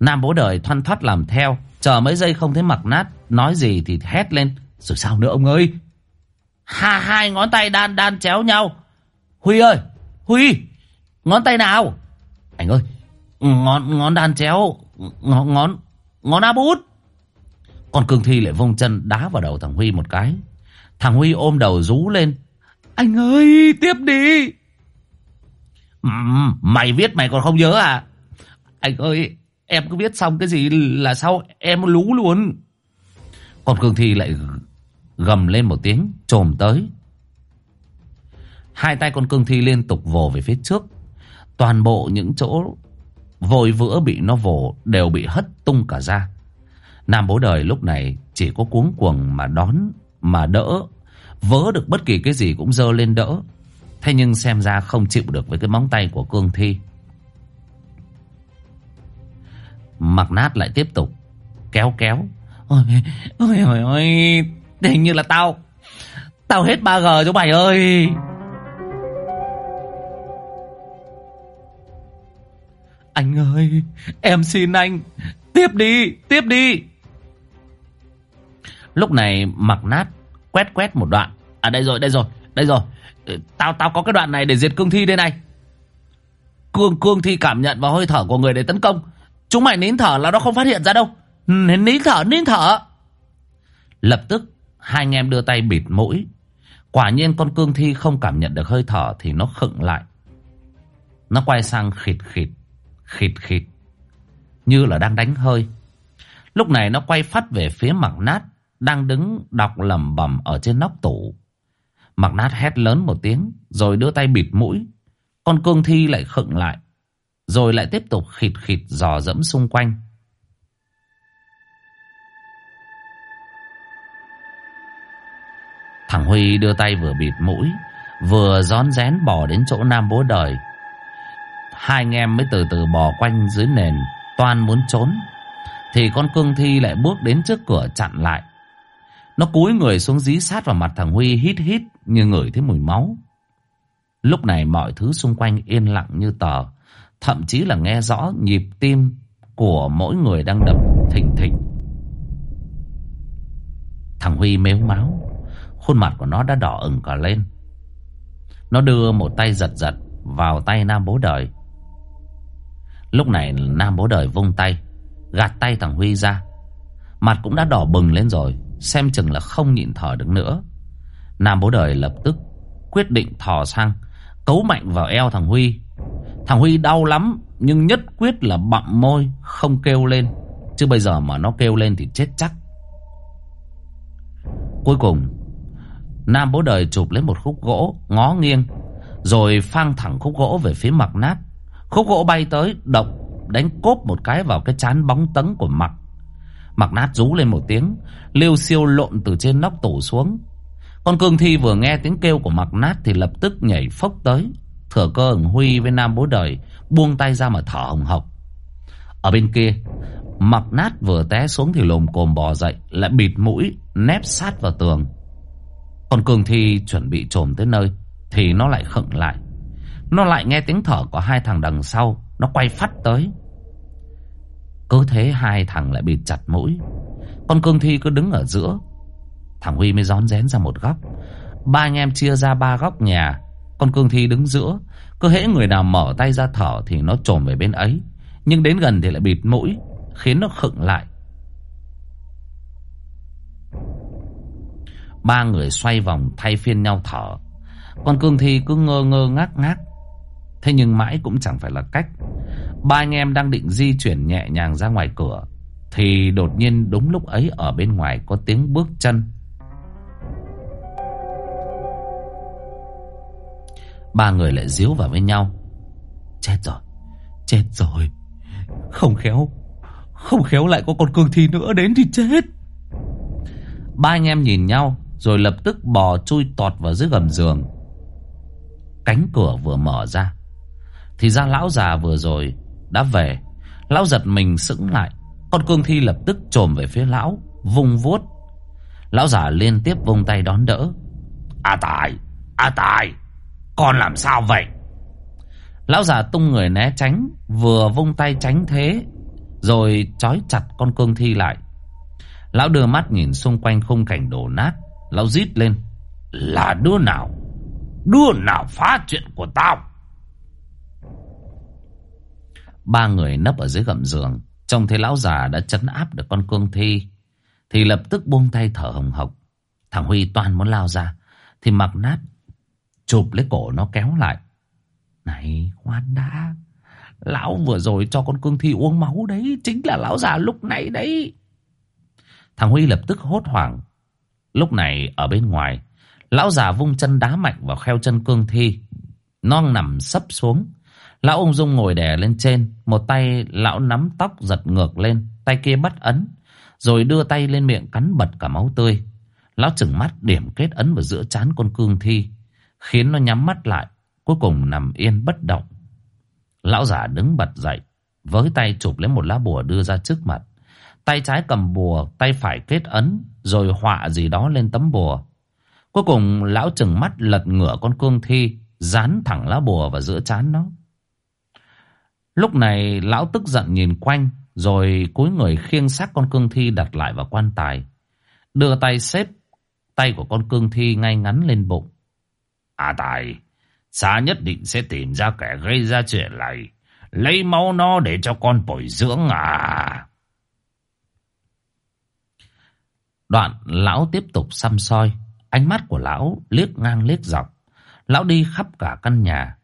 Nam bố đời thoăn thoắt làm theo Chờ mấy giây không thấy mặc nát Nói gì thì hét lên. Rồi sao nữa ông ơi? Ha hai ngón tay đan đan chéo nhau. Huy ơi Huy Ngón tay nào? Anh ơi Ngón ngón đan chéo Ngón ngón Ngón áp út Còn Cường Thi lại vung chân đá vào đầu thằng Huy một cái. Thằng Huy ôm đầu rú lên. Anh ơi tiếp đi. Ừ, mày viết mày còn không nhớ à? Anh ơi, Em cứ viết xong cái gì là sau, em lú luôn. Còn Cường Thi lại gầm lên một tiếng, trồm tới. Hai tay con cương thi liên tục vồ về phía trước. Toàn bộ những chỗ vội vữa bị nó vồ đều bị hất tung cả ra. Nam bố đời lúc này chỉ có cuống cuồng mà đón, mà đỡ. Vỡ được bất kỳ cái gì cũng dơ lên đỡ. Thế nhưng xem ra không chịu được với cái móng tay của cương thi. Mặc nát lại tiếp tục, Kéo kéo. Ôi ôi ôi ôi, Hình như là tao. Tao hết 3G cho mày ơi. Anh ơi, Em xin anh, Tiếp đi Tiếp đi. Lúc này mặc nát Quét quét một đoạn. À đây rồi đây rồi Đây rồi. Ờ, tao tao có cái đoạn này để diệt cương thi đây này. Cương cương thi cảm nhận vào hơi thở của người để tấn công. Chúng mày nín thở là nó không phát hiện ra đâu. Nín thở nín thở. Lập tức, Hai anh em đưa tay bịt mũi. Quả nhiên con cương thi không cảm nhận được hơi thở Thì nó khựng lại. Nó quay sang khịt khịt Khịt khịt. Như là đang đánh hơi. Lúc này nó quay phát về phía mặt nát, Đang đứng đọc lầm bầm Ở trên nóc tủ mặc nát hét lớn một tiếng, Rồi đưa tay bịt mũi. Con cương thi lại khựng lại, Rồi lại tiếp tục khịt khịt dò dẫm xung quanh. Thằng Huy đưa tay vừa bịt mũi, Vừa rón rén bò đến chỗ Nam bố đời. Hai anh em mới từ từ bò quanh dưới nền, Toan muốn trốn. Thì con cương thi lại bước đến trước cửa chặn lại. Nó cúi người xuống dí sát vào mặt thằng Huy hít hít Như ngửi thấy mùi máu. Lúc này mọi thứ xung quanh yên lặng như tờ, Thậm chí là nghe rõ nhịp tim Của mỗi người đang đập thình thịch. Thằng Huy mếu máu, Khuôn mặt của nó đã đỏ ửng cả lên. Nó đưa một tay giật giật Vào tay Nam bố đời. Lúc này Nam bố đời vung tay, Gạt tay thằng Huy ra. Mặt cũng đã đỏ bừng lên rồi. Xem chừng là không nhịn thở được nữa. Nam bố đời lập tức Quyết định thò sang, Cấu mạnh vào eo thằng Huy. Thằng Huy đau lắm, Nhưng nhất quyết là bặm môi, Không kêu lên. Chứ bây giờ mà nó kêu lên thì chết chắc. Cuối cùng, Nam bố đời chụp lấy một khúc gỗ, Ngó nghiêng, Rồi phang thẳng khúc gỗ về phía mặt nát. Khúc gỗ bay tới Động đánh cốp một cái vào cái chán bóng tấn của mặt. Mặc nát rú lên một tiếng, Liêu siêu lộn từ trên nóc tủ xuống. Con cương thi vừa nghe tiếng kêu của mặc nát Thì lập tức nhảy phốc tới. Thừa cơ ẩn Huy với Nam bố đời, Buông tay ra mà thở hồng hộc. Ở bên kia, Mặc nát vừa té xuống thì lồm cồm bò dậy, Lại bịt mũi, Nép sát vào tường. Còn cường thi chuẩn bị trồm tới nơi, Thì nó lại khựng lại. Nó lại nghe tiếng thở của hai thằng đằng sau, Nó quay phát tới cứ thế hai thằng lại bịt chặt mũi. Con cương thi cứ đứng ở giữa. Thằng Huy mới rón rén ra một góc. Ba anh em chia ra ba góc nhà. Con cương thi đứng giữa. Cứ hễ người nào mở tay ra thở Thì nó trồm về bên ấy. Nhưng đến gần thì lại bịt mũi, Khiến nó khựng lại. Ba người xoay vòng thay phiên nhau thở. Con cương thi cứ ngơ ngơ ngác ngác. Thế nhưng mãi cũng chẳng phải là cách. Ba anh em đang định di chuyển nhẹ nhàng ra ngoài cửa, Thì đột nhiên đúng lúc ấy ở bên ngoài có tiếng bước chân. Ba người lại díu vào với nhau. Chết rồi Chết rồi. Không khéo Không khéo lại có con cương thi nữa, đến thì chết. Ba anh em nhìn nhau, Rồi lập tức bò chui tọt vào dưới gầm giường. Cánh cửa vừa mở ra, Thì ra lão già vừa rồi đã về. Lão giật mình sững lại. Con cương thi lập tức trồm về phía lão, Vung vuốt. Lão già liên tiếp vung tay đón đỡ. A Tài A Tài, Con làm sao vậy? Lão già tung người né tránh, Vừa vung tay tránh thế, Rồi trói chặt con cương thi lại. Lão đưa mắt nhìn xung quanh khung cảnh đổ nát. Lão rít lên, Là đứa nào? Đứa nào phá chuyện của tao? Ba người nấp ở dưới gầm giường, Trông thấy lão già đã chấn áp được con cương thi, Thì lập tức buông tay thở hồng hộc. Thằng Huy toàn muốn lao ra, Thì mặc nát, Chụp lấy cổ nó kéo lại. Này, khoan đã. Lão vừa rồi cho con cương thi uống máu đấy, Chính là lão già lúc nãy đấy. Thằng Huy lập tức hốt hoảng. Lúc này, ở bên ngoài, Lão già vung chân đá mạnh vào kheo chân cương thi. Non nằm sấp xuống Lão ung dung ngồi đè lên trên, Một tay lão nắm tóc giật ngược lên, Tay kia bắt ấn, Rồi đưa tay lên miệng cắn bật cả máu tươi. Lão chừng mắt điểm kết ấn vào giữa chán con cương thi, Khiến nó nhắm mắt lại, Cuối cùng nằm yên bất động. Lão giả đứng bật dậy, Với tay chụp lấy một lá bùa đưa ra trước mặt. Tay trái cầm bùa, Tay phải kết ấn, Rồi họa gì đó lên tấm bùa. Cuối cùng, lão chừng mắt lật ngửa con cương thi, Dán thẳng lá bùa vào giữa chán nó. Lúc này, lão tức giận nhìn quanh, Rồi cúi người khiêng xác con cương thi đặt lại vào quan tài. Đưa tay xếp Tay của con cương thi ngay ngắn lên bụng. À tài, Xa nhất định sẽ tìm ra kẻ gây ra chuyện này. Lấy máu nó để cho con bồi dưỡng à. Đoạn lão tiếp tục xăm soi, Ánh mắt của lão liếc ngang liếc dọc. Lão đi khắp cả căn nhà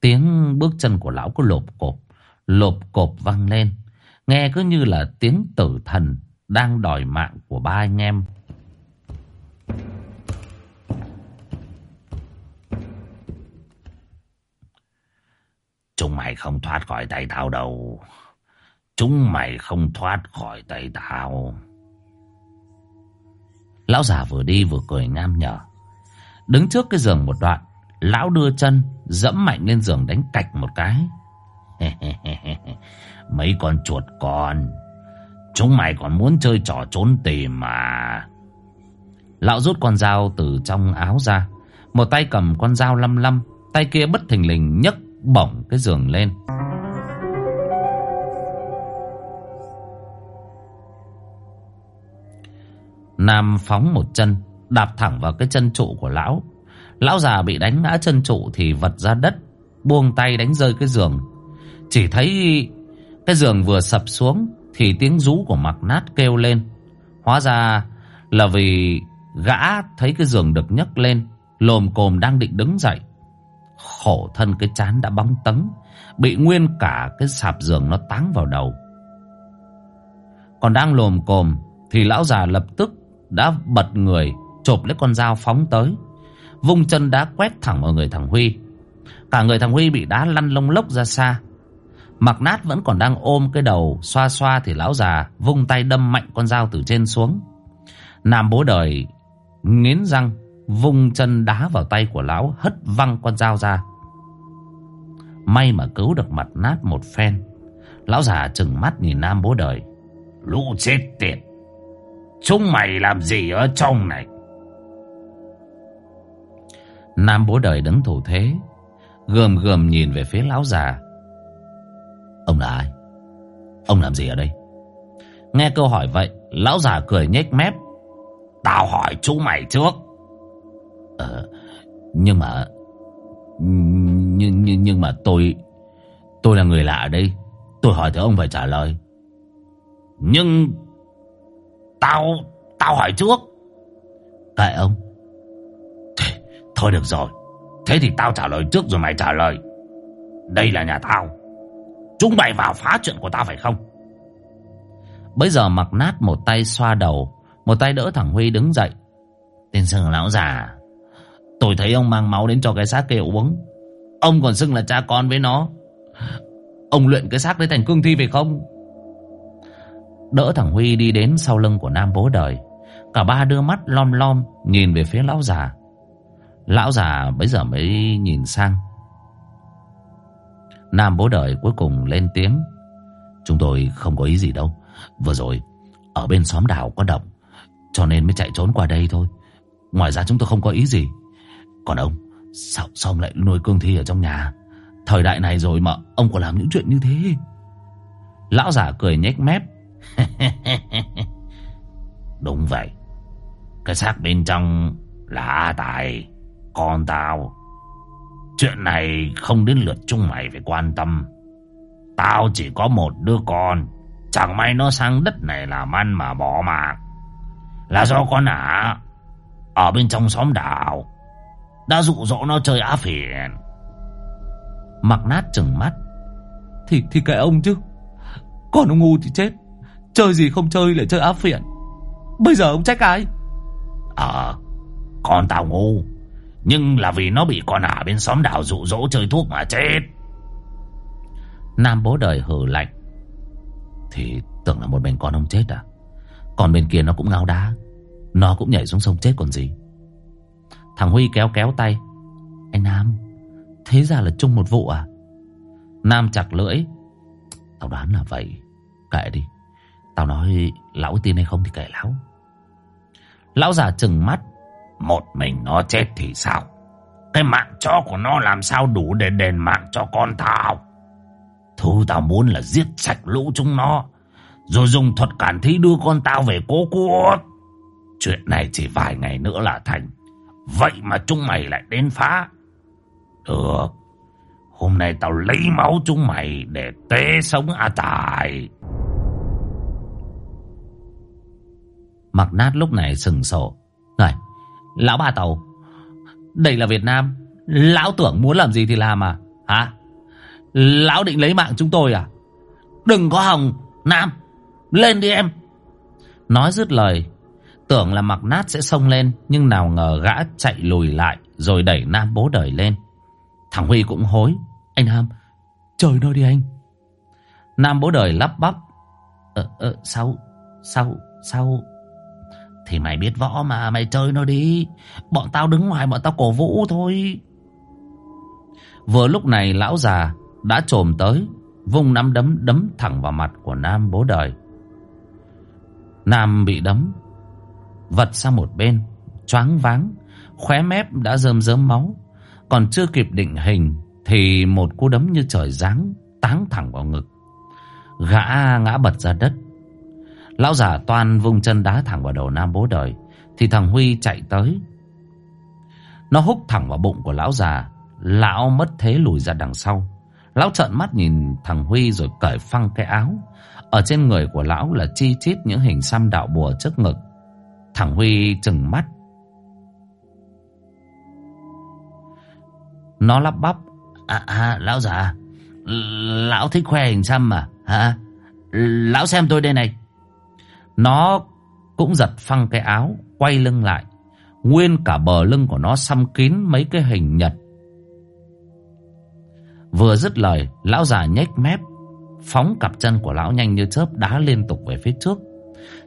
Tiếng bước chân của lão có lộp cộp Lộp cộp vang lên. Nghe cứ như là tiếng tử thần Đang đòi mạng của ba anh em. Chúng mày không thoát khỏi tay tao đâu. Chúng mày không thoát khỏi tay tao. Lão già vừa đi vừa cười nham nhở. Đứng trước cái giường một đoạn, Lão đưa chân Dẫm mạnh lên giường đánh cạch một cái. Mấy con chuột con, Chúng mày còn muốn chơi trò trốn tìm mà. Lão rút con dao từ trong áo ra, Một tay cầm con dao lăm lăm, Tay kia bất thình lình nhấc bổng cái giường lên. Nam phóng một chân, Đạp thẳng vào cái chân trụ của lão. Lão già bị đánh ngã chân trụ Thì vật ra đất, Buông tay đánh rơi cái giường. Chỉ thấy cái giường vừa sập xuống Thì tiếng rú của mặc nát kêu lên. Hóa ra là vì gã thấy cái giường được nhấc lên, Lồm cồm đang định đứng dậy. Khổ thân cái chán đã bóng tấn, Bị nguyên cả cái sạp giường nó táng vào đầu. Còn đang lồm cồm Thì lão già lập tức đã bật người, Chộp lấy con dao phóng tới. Vung chân đá quét thẳng vào người thằng Huy. Cả người thằng Huy bị đá lăn lông lốc ra xa. Mặc nát vẫn còn đang ôm cái đầu Xoa xoa thì lão già Vung tay đâm mạnh con dao từ trên xuống. Nam bố đời Nghiến răng, Vung chân đá vào tay của lão, Hất văng con dao ra. May mà cứu được mặt nát một phen. Lão già chừng mắt nhìn Nam bố đời. Lũ chết tiệt. Chúng mày làm gì ở trong này? Nam bố đời đứng thủ thế Gườm gườm nhìn về phía lão già. Ông là ai? Ông làm gì ở đây? Nghe câu hỏi vậy Lão già cười nhếch mép. Tao hỏi chú mày trước. Ờ Nhưng mà Nhưng, nhưng, nhưng mà tôi Tôi là người lạ ở đây. Tôi hỏi thì ông phải trả lời. Nhưng Tao Tao hỏi trước. Kệ ông Thôi được rồi. Thế thì tao trả lời trước rồi mày trả lời. Đây là nhà tao. Chúng mày vào phá chuyện của tao phải không? Bây giờ mặc nát một tay xoa đầu, Một tay đỡ thằng Huy đứng dậy. Tên sừng lão già, Tôi thấy ông mang máu đến cho cái xác kia uống. Ông còn xưng là cha con với nó. Ông luyện cái xác đấy thành cương thi phải không? Đỡ thằng Huy đi đến sau lưng của Nam bố đời. Cả ba đưa mắt lom lom Nhìn về phía lão già. Lão già bây giờ mới nhìn sang. Nam bố đời cuối cùng lên tiếng. Chúng tôi không có ý gì đâu. Vừa rồi Ở bên xóm đảo có động Cho nên mới chạy trốn qua đây thôi. Ngoài ra chúng tôi không có ý gì. Còn ông Sao, sao ông lại nuôi cương thi ở trong nhà? Thời đại này rồi mà ông còn làm những chuyện như thế. Lão giả cười nhếch mép. Đúng vậy. Cái xác bên trong là A Tài. Con tao. Chuyện này không đến lượt chúng mày phải quan tâm. Tao chỉ có một đứa con Chẳng may nó sang đất này làm ăn mà bỏ mạng. Là do con ả Ở bên trong xóm đảo Đã dụ dỗ nó chơi á phiền. Mặc nát chừng mắt. Thì thì kệ ông chứ. Còn ông ngu thì chết Chơi gì không chơi lại chơi áp phiện Bây giờ ông trách ai? Ờ Con tao ngu nhưng là vì nó bị con ả bên xóm đảo dụ dỗ chơi thuốc mà chết. Nam bố đời hừ lạnh. Thì tưởng là một mình con ông chết à? Còn bên kia nó cũng ngao đá. Nó cũng nhảy xuống sông chết còn gì? Thằng Huy kéo kéo tay. Anh Nam, Thế ra là chung một vụ à? Nam chặt lưỡi. Tao đoán là vậy. Kệ đi. Tao nói lão tin hay không thì kệ lão. Lão già chừng mắt. Một mình nó chết thì sao? Cái mạng chó của nó làm sao đủ để đền mạng cho con tao Thứ tao muốn là giết sạch lũ chúng nó, Rồi dùng thuật cản thi đưa con tao về cố quốc. Chuyện này chỉ vài ngày nữa là thành. Vậy mà chúng mày lại đến phá. Được. Hôm nay tao lấy máu chúng mày Để tế sống A Tài. Mặc nát lúc này sừng sổ Lão bà tàu. Đây là Việt Nam. Lão tưởng muốn làm gì thì làm à? Hả? Lão định lấy mạng chúng tôi à? Đừng có hòng Nam. Lên đi em. Nói dứt lời Tưởng là mặc nát sẽ xông lên Nhưng nào ngờ gã chạy lùi lại Rồi đẩy Nam bố đời lên. Thằng Huy cũng hối. Anh Nam Trời nó đi anh. Nam bố đời lắp bắp. Ờ, ờ, sao, sao, sao thì mày biết võ mà, Mày chơi nó đi. Bọn tao đứng ngoài, bọn tao cổ vũ thôi. Vừa lúc này, lão già Đã trồm tới, Vung nắm đấm đấm thẳng vào mặt của Nam bố đời. Nam bị đấm, Vật sang một bên, Choáng váng, Khóe mép đã rơm rớm máu. Còn chưa kịp định hình Thì một cú đấm như trời giáng Táng thẳng vào ngực. Gã ngã bật ra đất. Lão già toan vung chân đá thẳng vào đầu Nam bố đời Thì thằng Huy chạy tới. Nó húc thẳng vào bụng của lão già Lão mất thế lùi ra đằng sau. Lão trợn mắt nhìn thằng Huy rồi cởi phăng cái áo. Ở trên người của lão là chi chít những hình xăm đạo bùa trước ngực. Thằng Huy chừng mắt. Nó lắp bắp À, à lão già Lão thích khoe hình xăm mà hả? Lão xem tôi đây này. Nó cũng giật phăng cái áo Quay lưng lại. Nguyên cả bờ lưng của nó xăm kín mấy cái hình nhật. Vừa dứt lời Lão già nhếch mép Phóng cặp chân của lão nhanh như chớp Đá liên tục về phía trước.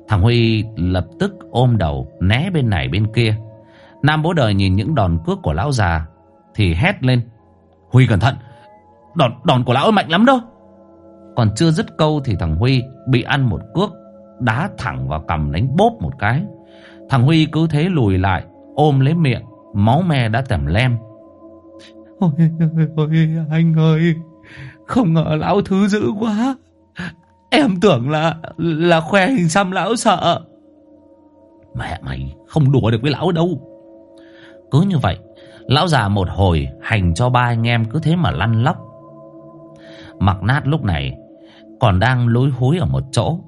Thằng Huy lập tức ôm đầu Né bên này bên kia. Nam bố đời nhìn những đòn cước của lão già Thì hét lên. Huy cẩn thận Đòn, đòn của lão ấy mạnh lắm đâu Còn chưa dứt câu thì thằng Huy Bị ăn một cước. Đá thẳng vào cầm đánh bốp một cái. Thằng Huy cứ thế lùi lại Ôm lấy miệng Máu me đã tẩm lem. Ôi, ôi, ôi anh ơi Không ngờ lão thứ dữ quá. Em tưởng là Là khoe hình xăm lão sợ. Mẹ mày không đùa được với lão đâu. Cứ như vậy Lão già một hồi hành cho ba anh em cứ thế mà lăn lóc. Mặc nát lúc này còn đang lối hối ở một chỗ.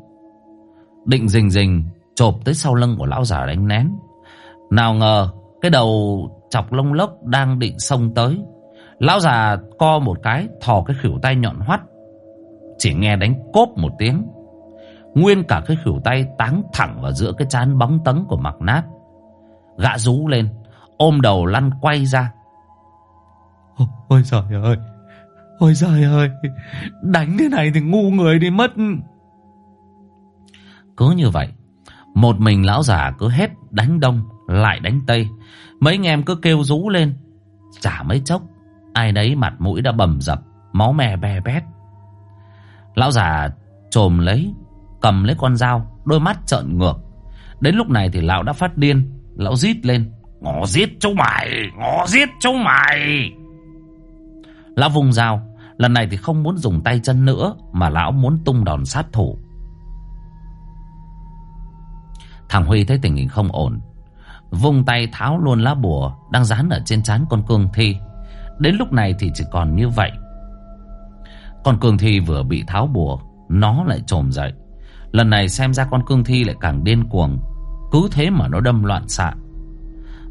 Định rình rình chộp tới sau lưng của lão già đánh nén. Nào ngờ cái đầu chọc lông lốc đang định xông tới. Lão già co một cái thò cái khỉu tay nhọn hoắt. Chỉ nghe đánh cốp một tiếng. Nguyên cả cái khỉu tay táng thẳng vào giữa cái chán bóng tấn của mặc nát. Gã rú lên ôm đầu lăn quay ra. Ôi trời ơi, ôi trời ơi, đánh thế này thì ngu người đi mất. Cứ như vậy, một mình lão già cứ hết đánh đông, lại đánh tây. Mấy anh em cứ kêu rú lên. Chả mấy chốc, ai đấy mặt mũi đã bầm dập, máu me be bét. Lão già trồm lấy, cầm lấy con dao, đôi mắt trợn ngược. Đến lúc này thì lão đã phát điên, lão rít lên. ngó giết chúng mày ngó giết chúng mày Lão vùng dao Lần này thì không muốn dùng tay chân nữa Mà lão muốn tung đòn sát thủ Thằng Huy thấy tình hình không ổn, Vung tay tháo luôn lá bùa Đang dán ở trên trán con cương thi. Đến lúc này thì chỉ còn như vậy. Con cương thi vừa bị tháo bùa, Nó lại trồm dậy. Lần này xem ra con cương thi lại càng điên cuồng, Cứ thế mà nó đâm loạn xạ.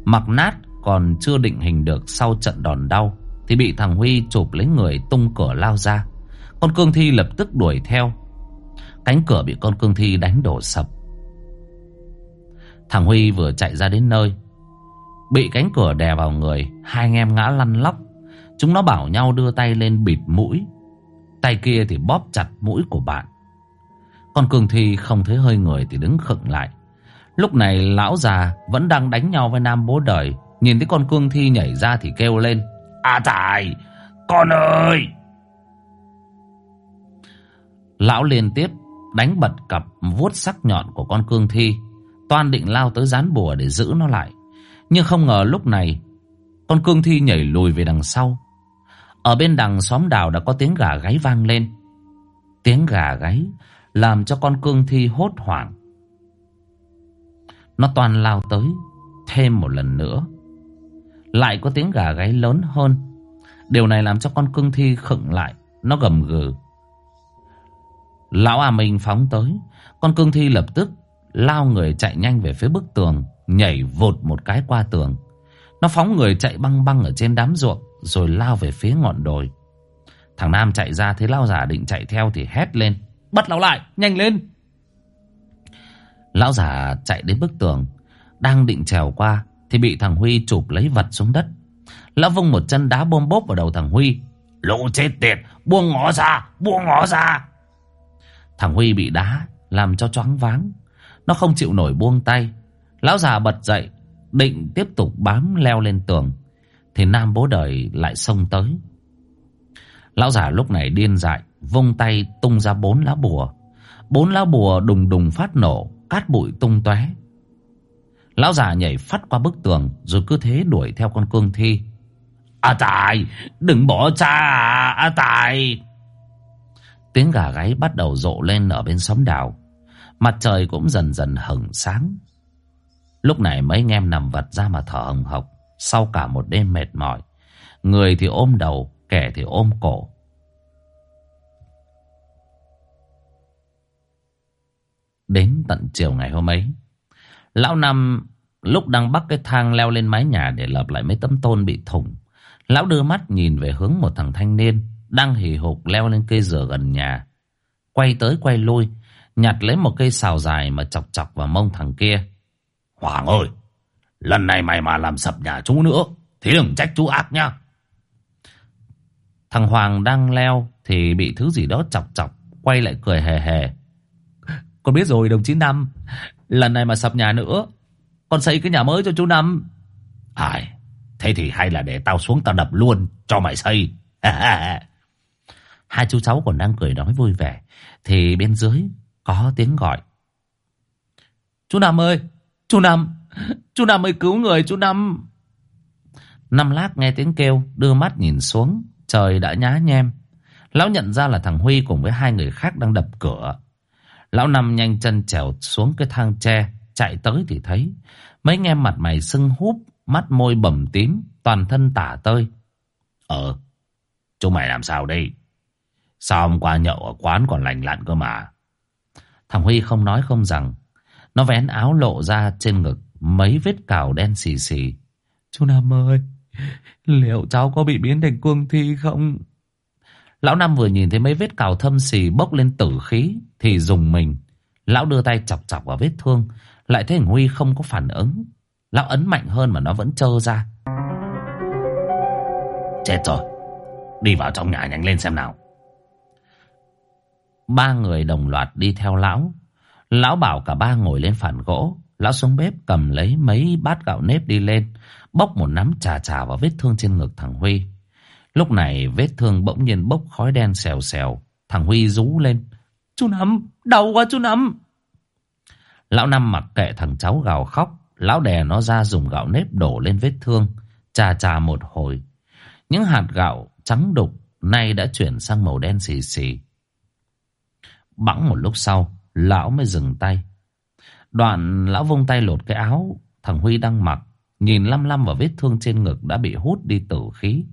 Mặc nát còn chưa định hình được sau trận đòn đau, Thì bị thằng Huy chụp lấy người tung cửa lao ra. Con cương thi lập tức đuổi theo. Cánh cửa bị con cương thi đánh đổ sập. Thằng Huy vừa chạy ra đến nơi Bị cánh cửa đè vào người Hai anh em ngã lăn lóc Chúng nó bảo nhau đưa tay lên bịt mũi Tay kia thì bóp chặt mũi của bạn Còn cương thi không thấy hơi người thì đứng khựng lại Lúc này lão già vẫn đang đánh nhau với nam bố đời. Nhìn thấy con cương thi nhảy ra thì kêu lên. À tài, con ơi! Lão liên tiếp đánh bật cặp vuốt sắc nhọn của con cương thi. Toan định lao tới dán bùa để giữ nó lại. Nhưng không ngờ lúc này, con cương thi nhảy lùi về đằng sau. Ở bên đằng xóm đào đã có tiếng gà gáy vang lên. Tiếng gà gáy làm cho con cương thi hốt hoảng. Nó toàn lao tới Thêm một lần nữa Lại có tiếng gà gáy lớn hơn Điều này làm cho con cương thi khựng lại Nó gầm gừ Lão à Minh phóng tới Con cương thi lập tức Lao người chạy nhanh về phía bức tường, Nhảy vụt một cái qua tường. Nó phóng người chạy băng băng ở trên đám ruộng, Rồi lao về phía ngọn đồi. Thằng Nam chạy ra thấy lao giả định chạy theo Thì hét lên, Bắt lão lại, nhanh lên! Lão già chạy đến bức tường, Đang định trèo qua Thì bị thằng Huy chụp lấy vật xuống đất. Lão vung một chân đá bôm bốp vào đầu thằng Huy. Lũ chết tiệt, Buông ngõ ra, Buông ngõ ra! Thằng Huy bị đá, Làm cho choáng váng. Nó không chịu nổi buông tay Lão già bật dậy Định tiếp tục bám leo lên tường Thì Nam bố đời lại xông tới Lão già lúc này điên dại Vung tay tung ra bốn lá bùa Bốn lá bùa đùng đùng phát nổ cát bụi tung tóe. Lão già nhảy phát qua bức tường rồi cứ thế đuổi theo con cương thi. À Tài, đừng bỏ cha à, à Tài. Tiếng gà gáy bắt đầu rộ lên ở bên xóm đảo Mặt trời cũng dần dần hửng sáng. Lúc này mấy anh em nằm vật ra mà thở hồng hộc sau cả một đêm mệt mỏi. Người thì ôm đầu, kẻ thì ôm cổ. Đến tận chiều ngày hôm ấy Lão Năm lúc đang bắt cái thang leo lên mái nhà Để lợp lại mấy tấm tôn bị thủng Lão đưa mắt nhìn về hướng một thằng thanh niên Đang hì hục leo lên cây dừa gần nhà Quay tới quay lui Nhặt lấy một cây xào dài mà chọc chọc vào mông thằng kia. Hoàng ơi Lần này mày mà làm sập nhà chú nữa Thì đừng trách chú ác nhá. Thằng Hoàng đang leo Thì bị thứ gì đó chọc chọc Quay lại cười hề hề. Con biết rồi đồng chí Năm. Lần này mà sập nhà nữa Con xây cái nhà mới cho chú Năm. Ai Thế thì hay là để tao xuống tao đập luôn Cho mày xây. Hai chú cháu còn đang cười nói vui vẻ Thì bên dưới có tiếng gọi Chú Năm ơi Chú Năm Chú Năm ơi cứu người chú Năm Năm lát nghe tiếng kêu Đưa mắt nhìn xuống Trời đã nhá nhem Lão nhận ra là thằng Huy cùng với hai người khác đang đập cửa Lão Năm nhanh chân trèo xuống cái thang tre, chạy tới thì thấy. Mấy anh em mặt mày sưng húp, mắt môi bầm tím, toàn thân tả tơi. Ờ, chúng mày làm sao đây? Sao hôm qua nhậu ở quán còn lành lặn cơ mà? Thằng Huy không nói không rằng. Nó vén áo lộ ra trên ngực mấy vết cào đen xì xì. Chú Năm ơi, liệu cháu có bị biến thành cương thi không? Lão Năm vừa nhìn thấy mấy vết cào thâm xì bốc lên tử khí thì dùng mình. Lão đưa tay chọc chọc vào vết thương, lại thấy Huy không có phản ứng. Lão ấn mạnh hơn mà nó vẫn trơ ra. Chết rồi, đi vào trong nhà nhanh lên xem nào. Ba người đồng loạt đi theo lão. Lão bảo cả ba ngồi lên phản gỗ. Lão xuống bếp cầm lấy mấy bát gạo nếp đi lên. Bốc một nắm trà trà vào vết thương trên ngực thằng Huy. Lúc này vết thương bỗng nhiên bốc khói đen xèo xèo. Thằng Huy rú lên. Chú Năm, đau quá chú Năm. Lão Năm mặc kệ thằng cháu gào khóc. Lão đè nó ra dùng gạo nếp đổ lên vết thương. Trà trà một hồi. Những hạt gạo trắng đục nay đã chuyển sang màu đen xì xì. Bẵng một lúc sau, lão mới dừng tay. Đoạn lão vung tay lột cái áo thằng Huy đang mặc, nhìn lăm lăm vào vết thương trên ngực đã bị hút đi tử khí.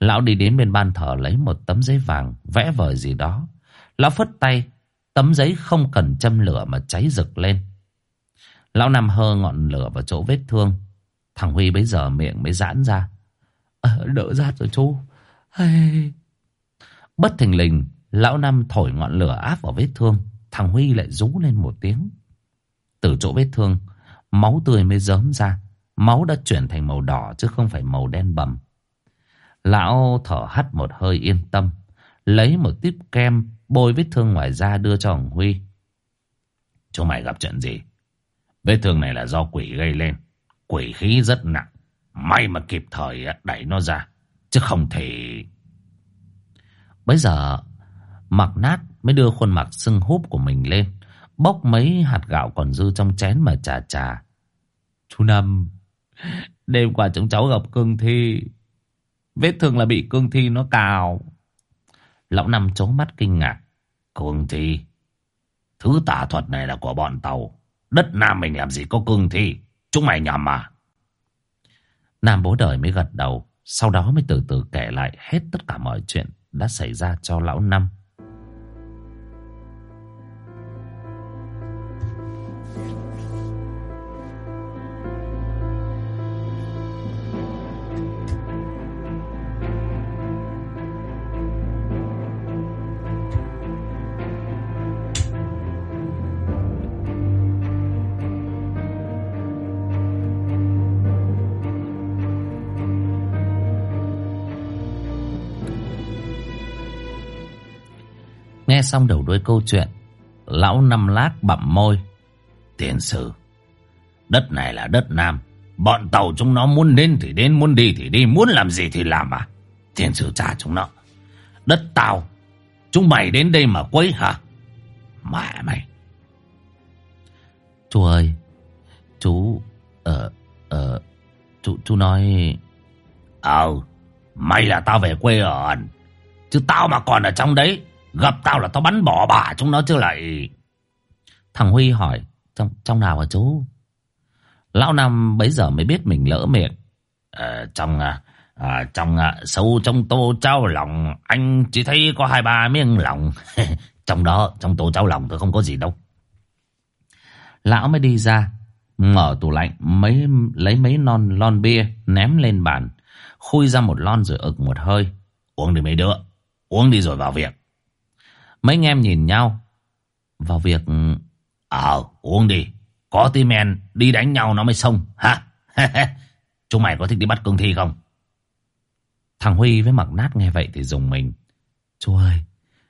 Lão đi đến bên ban thờ lấy một tấm giấy vàng, vẽ vời gì đó. Lão phất tay, tấm giấy không cần châm lửa mà cháy rực lên. Lão nằm hơ ngọn lửa vào chỗ vết thương. Thằng Huy bấy giờ miệng mới giãn ra. À, đỡ rát rồi chú. Hay... Bất thình lình, lão năm thổi ngọn lửa áp vào vết thương. Thằng Huy lại rú lên một tiếng. Từ chỗ vết thương, máu tươi mới rớm ra. Máu đã chuyển thành màu đỏ chứ không phải màu đen bầm. Lão thở hắt một hơi yên tâm. Lấy một tiếp kem bôi vết thương ngoài da đưa cho thằng Huy. Chúng mày gặp chuyện gì? Vết thương này là do quỷ gây lên. Quỷ khí rất nặng. May mà kịp thời đẩy nó ra. Chứ không thể... Bây giờ mặc nát mới đưa khuôn mặt sưng húp của mình lên. Bốc mấy hạt gạo còn dư trong chén mà trà trà. Chú Năm, đêm qua chúng cháu gặp cương thi. Vết thương là bị cương thi nó cào. Lão Năm chố mắt kinh ngạc. Cương thi? Thứ tà thuật này là của bọn tàu. Đất Nam mình làm gì có cương thi. Chúng mày nhầm mà Nam bố đời mới gật đầu. Sau đó mới từ từ kể lại hết tất cả mọi chuyện đã xảy ra cho lão Năm. Nghe xong đầu đuôi câu chuyện, lão năm lát bặm môi. Tiền sử, đất này là đất Nam. Bọn tàu chúng nó muốn đến thì đến, muốn đi thì đi, muốn làm gì thì làm à. Tiền sử trả chúng nó. Đất tao, chúng mày đến đây mà quấy hả? Mẹ mày. Chú ơi, chú, ờ, ờ, chú, chú nói... Ờ, mày là tao về quê ở Chứ tao mà còn ở trong đấy Gặp tao là tao bắn bỏ bà chúng nó chứ lại... Thằng Huy hỏi, trong trong nào hả chú? Lão Năm bấy giờ mới biết mình lỡ miệng. Ờ, trong à, à trong à, sâu trong tô cháo lòng anh chỉ thấy có hai ba miếng lòng. trong đó, trong tô cháo lòng tôi không có gì đâu. Lão mới đi ra, mở tủ lạnh mấy lấy mấy lon lon bia ném lên bàn, khui ra một lon rồi ực một hơi. Uống đi mấy đứa, uống đi rồi vào việc. Mấy anh em nhìn nhau. Vào việc... Ờ, uống đi. Có tí men, đi đánh nhau nó mới xong, ha Chúng mày có thích đi bắt cương thi không? Thằng Huy với mặc nát nghe vậy thì dùng mình. Chú ơi,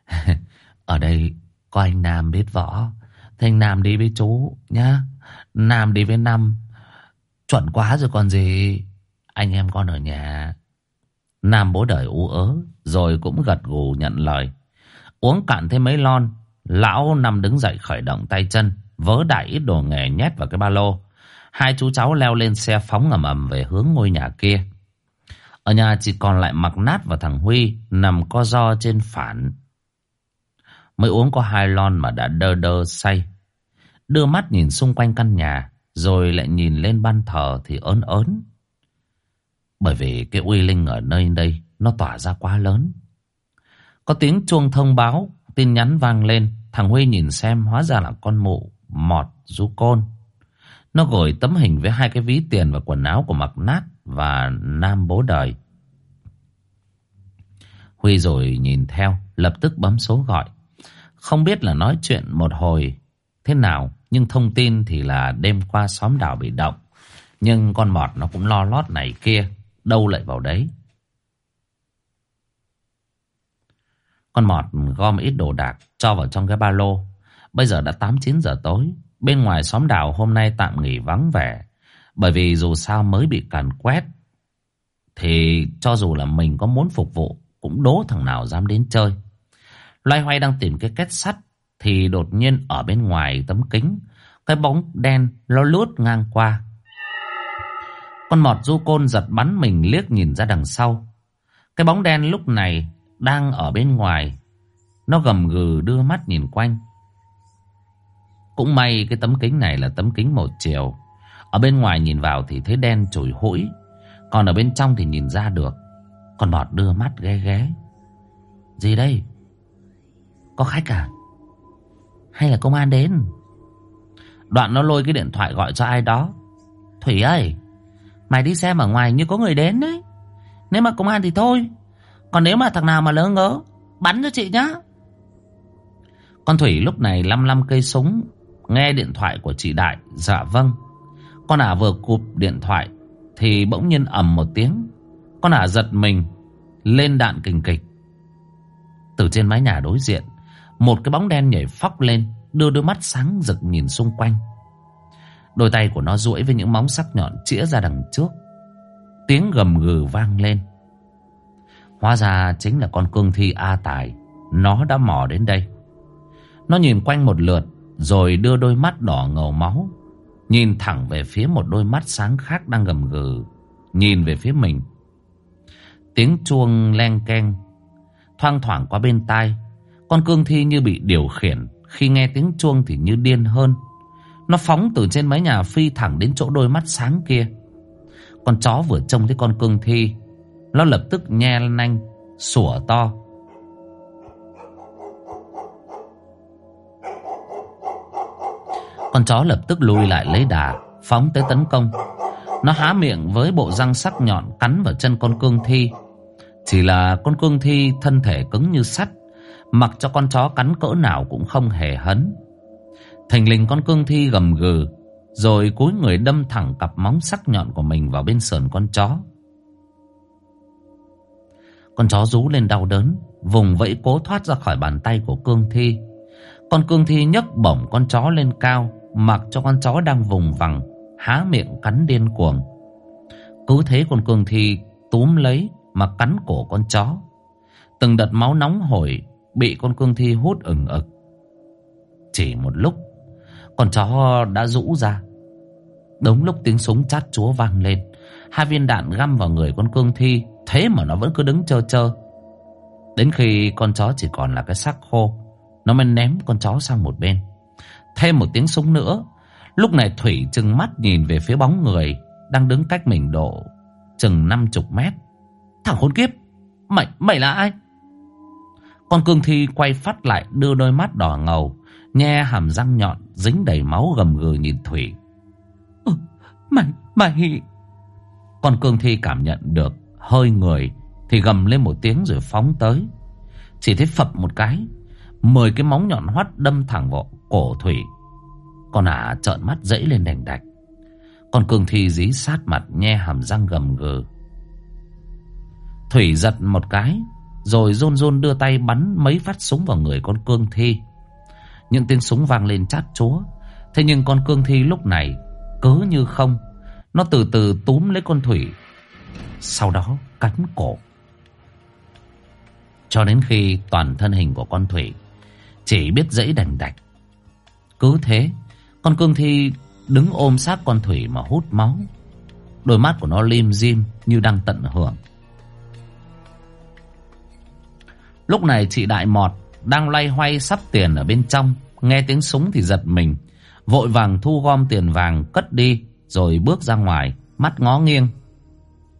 ở đây có anh Nam biết võ. Thế anh Nam đi với chú nhá. Nam đi với Năm. Chuẩn quá rồi còn gì. Anh em con ở nhà. Nam bố đời ú ớ, rồi cũng gật gù nhận lời. Uống cạn thêm mấy lon, Lão nằm đứng dậy khởi động tay chân, Vớ đại ít đồ nghề nhét vào cái ba lô. Hai chú cháu leo lên xe phóng ầm ầm về hướng ngôi nhà kia. Ở nhà chỉ còn lại mặc nát và thằng Huy Nằm co ro trên phản. Mới uống có hai lon mà đã đơ đơ say. Đưa mắt nhìn xung quanh căn nhà, Rồi lại nhìn lên ban thờ thì ớn ớn. Bởi vì cái uy linh ở nơi đây, nó tỏa ra quá lớn. Có tiếng chuông thông báo, tin nhắn vang lên. Thằng Huy nhìn xem hóa ra là con mụ, mọt, du côn. Nó gửi tấm hình với hai cái ví tiền và quần áo của mặc nát và nam bố đời. Huy rồi nhìn theo, lập tức bấm số gọi. Không biết là nói chuyện một hồi thế nào, nhưng thông tin thì là đêm qua xóm đảo bị động. Nhưng con mọt nó cũng lo lót này kia, đâu lại vào đấy. Con mọt gom ít đồ đạc cho vào trong cái ba lô. Bây giờ đã 8-9 giờ tối. Bên ngoài xóm đảo hôm nay tạm nghỉ vắng vẻ. Bởi vì dù sao mới bị càn quét. Thì cho dù là mình có muốn phục vụ, cũng đố thằng nào dám đến chơi. Loay hoay đang tìm cái kết sắt, thì đột nhiên ở bên ngoài tấm kính, cái bóng đen nó lướt ngang qua. Con mọt du côn giật bắn mình liếc nhìn ra đằng sau. Cái bóng đen lúc này đang ở bên ngoài. Nó gầm gừ đưa mắt nhìn quanh. Cũng may cái tấm kính này là tấm kính một chiều. Ở bên ngoài nhìn vào thì thấy đen trồi hũi. Còn ở bên trong thì nhìn ra được. còn bọt đưa mắt ghé ghé. Gì đây? Có khách à? Hay là công an đến? Đoạn nó lôi cái điện thoại gọi cho ai đó. Thủy ơi, mày đi xem ở ngoài như có người đến đấy. Nếu mà công an thì thôi. Còn nếu mà thằng nào mà lỡ ngớ, bắn cho chị nhá. Con Thủy lúc này lăm lăm cây súng, nghe điện thoại của chị Đại. Dạ vâng. Con ả vừa cụp điện thoại thì bỗng nhiên ầm một tiếng. Con ả giật mình, lên đạn kình kịch. Từ trên mái nhà đối diện, một cái bóng đen nhảy phóc lên, đưa đôi mắt sáng rực nhìn xung quanh. Đôi tay của nó duỗi với những móng sắc nhọn chĩa ra đằng trước. Tiếng gầm gừ vang lên. Hóa ra chính là con cương thi A Tài. Nó đã mò đến đây. Nó nhìn quanh một lượt, rồi đưa đôi mắt đỏ ngầu máu. Nhìn thẳng về phía một đôi mắt sáng khác đang gầm gừ. Nhìn về phía mình. Tiếng chuông len keng thoang thoảng qua bên tai. Con cương thi như bị điều khiển. Khi nghe tiếng chuông thì như điên hơn. Nó phóng từ trên mái nhà phi thẳng đến chỗ đôi mắt sáng kia. Con chó vừa trông thấy con cương thi nó lập tức nhe nanh, Sủa to. Con chó lập tức lùi lại lấy đà, Phóng tới tấn công. Nó há miệng với bộ răng sắc nhọn Cắn vào chân con cương thi. Chỉ là con cương thi thân thể cứng như sắt, Mặc cho con chó cắn cỡ nào cũng không hề hấn. Thành linh con cương thi gầm gừ, Rồi cúi người đâm thẳng cặp móng sắc nhọn của mình vào bên sườn con chó con chó rú lên đau đớn, Vùng vẫy cố thoát ra khỏi bàn tay của cương thi. Con cương thi nhấc bổng con chó lên cao, Mặc cho con chó đang vùng vằng, Há miệng cắn điên cuồng. Cứ thế con cương thi túm lấy Mà cắn cổ con chó. Từng đợt máu nóng hổi Bị con cương thi hút ửng ực. Chỉ một lúc, Con chó đã rũ ra. Đúng lúc tiếng súng chát chúa vang lên, Hai viên đạn găm vào người con cương thi Thế mà nó vẫn cứ đứng chờ chờ Đến khi con chó chỉ còn là cái xác khô Nó mới ném con chó sang một bên. Thêm một tiếng súng nữa Lúc này Thủy chừng mắt nhìn về phía bóng người Đang đứng cách mình độ Chừng năm chục mét. Thằng khốn kiếp Mày, mày là ai? Con cương thi quay phát lại đưa đôi mắt đỏ ngầu Nhe hàm răng nhọn Dính đầy máu gầm gừ nhìn Thủy. Ừ, Mày, mày. Con cương thi cảm nhận được hơi người thì gầm lên một tiếng rồi phóng tới. Chỉ thấy phập một cái, mười cái móng nhọn hoắt đâm thẳng vào cổ Thủy. Con ả trợn mắt dẫy lên đành đạch. Con cương thi dí sát mặt nhe hàm răng gầm gừ. Thủy giật một cái, rồi rôn rôn đưa tay bắn mấy phát súng vào người con cương thi. Những tiếng súng vang lên chát chúa. Thế nhưng con cương thi lúc này cứ như không. Nó từ từ túm lấy con Thủy sau đó cắn cổ. Cho đến khi toàn thân hình của con Thủy Chỉ biết dãy đành đạch. Cứ thế, Con cương thi đứng ôm sát con Thủy mà hút máu. Đôi mắt của nó lim dim như đang tận hưởng. Lúc này chị Đại Mọt đang loay hoay sắp tiền ở bên trong. Nghe tiếng súng thì giật mình. Vội vàng thu gom tiền vàng cất đi, Rồi bước ra ngoài, Mắt ngó nghiêng.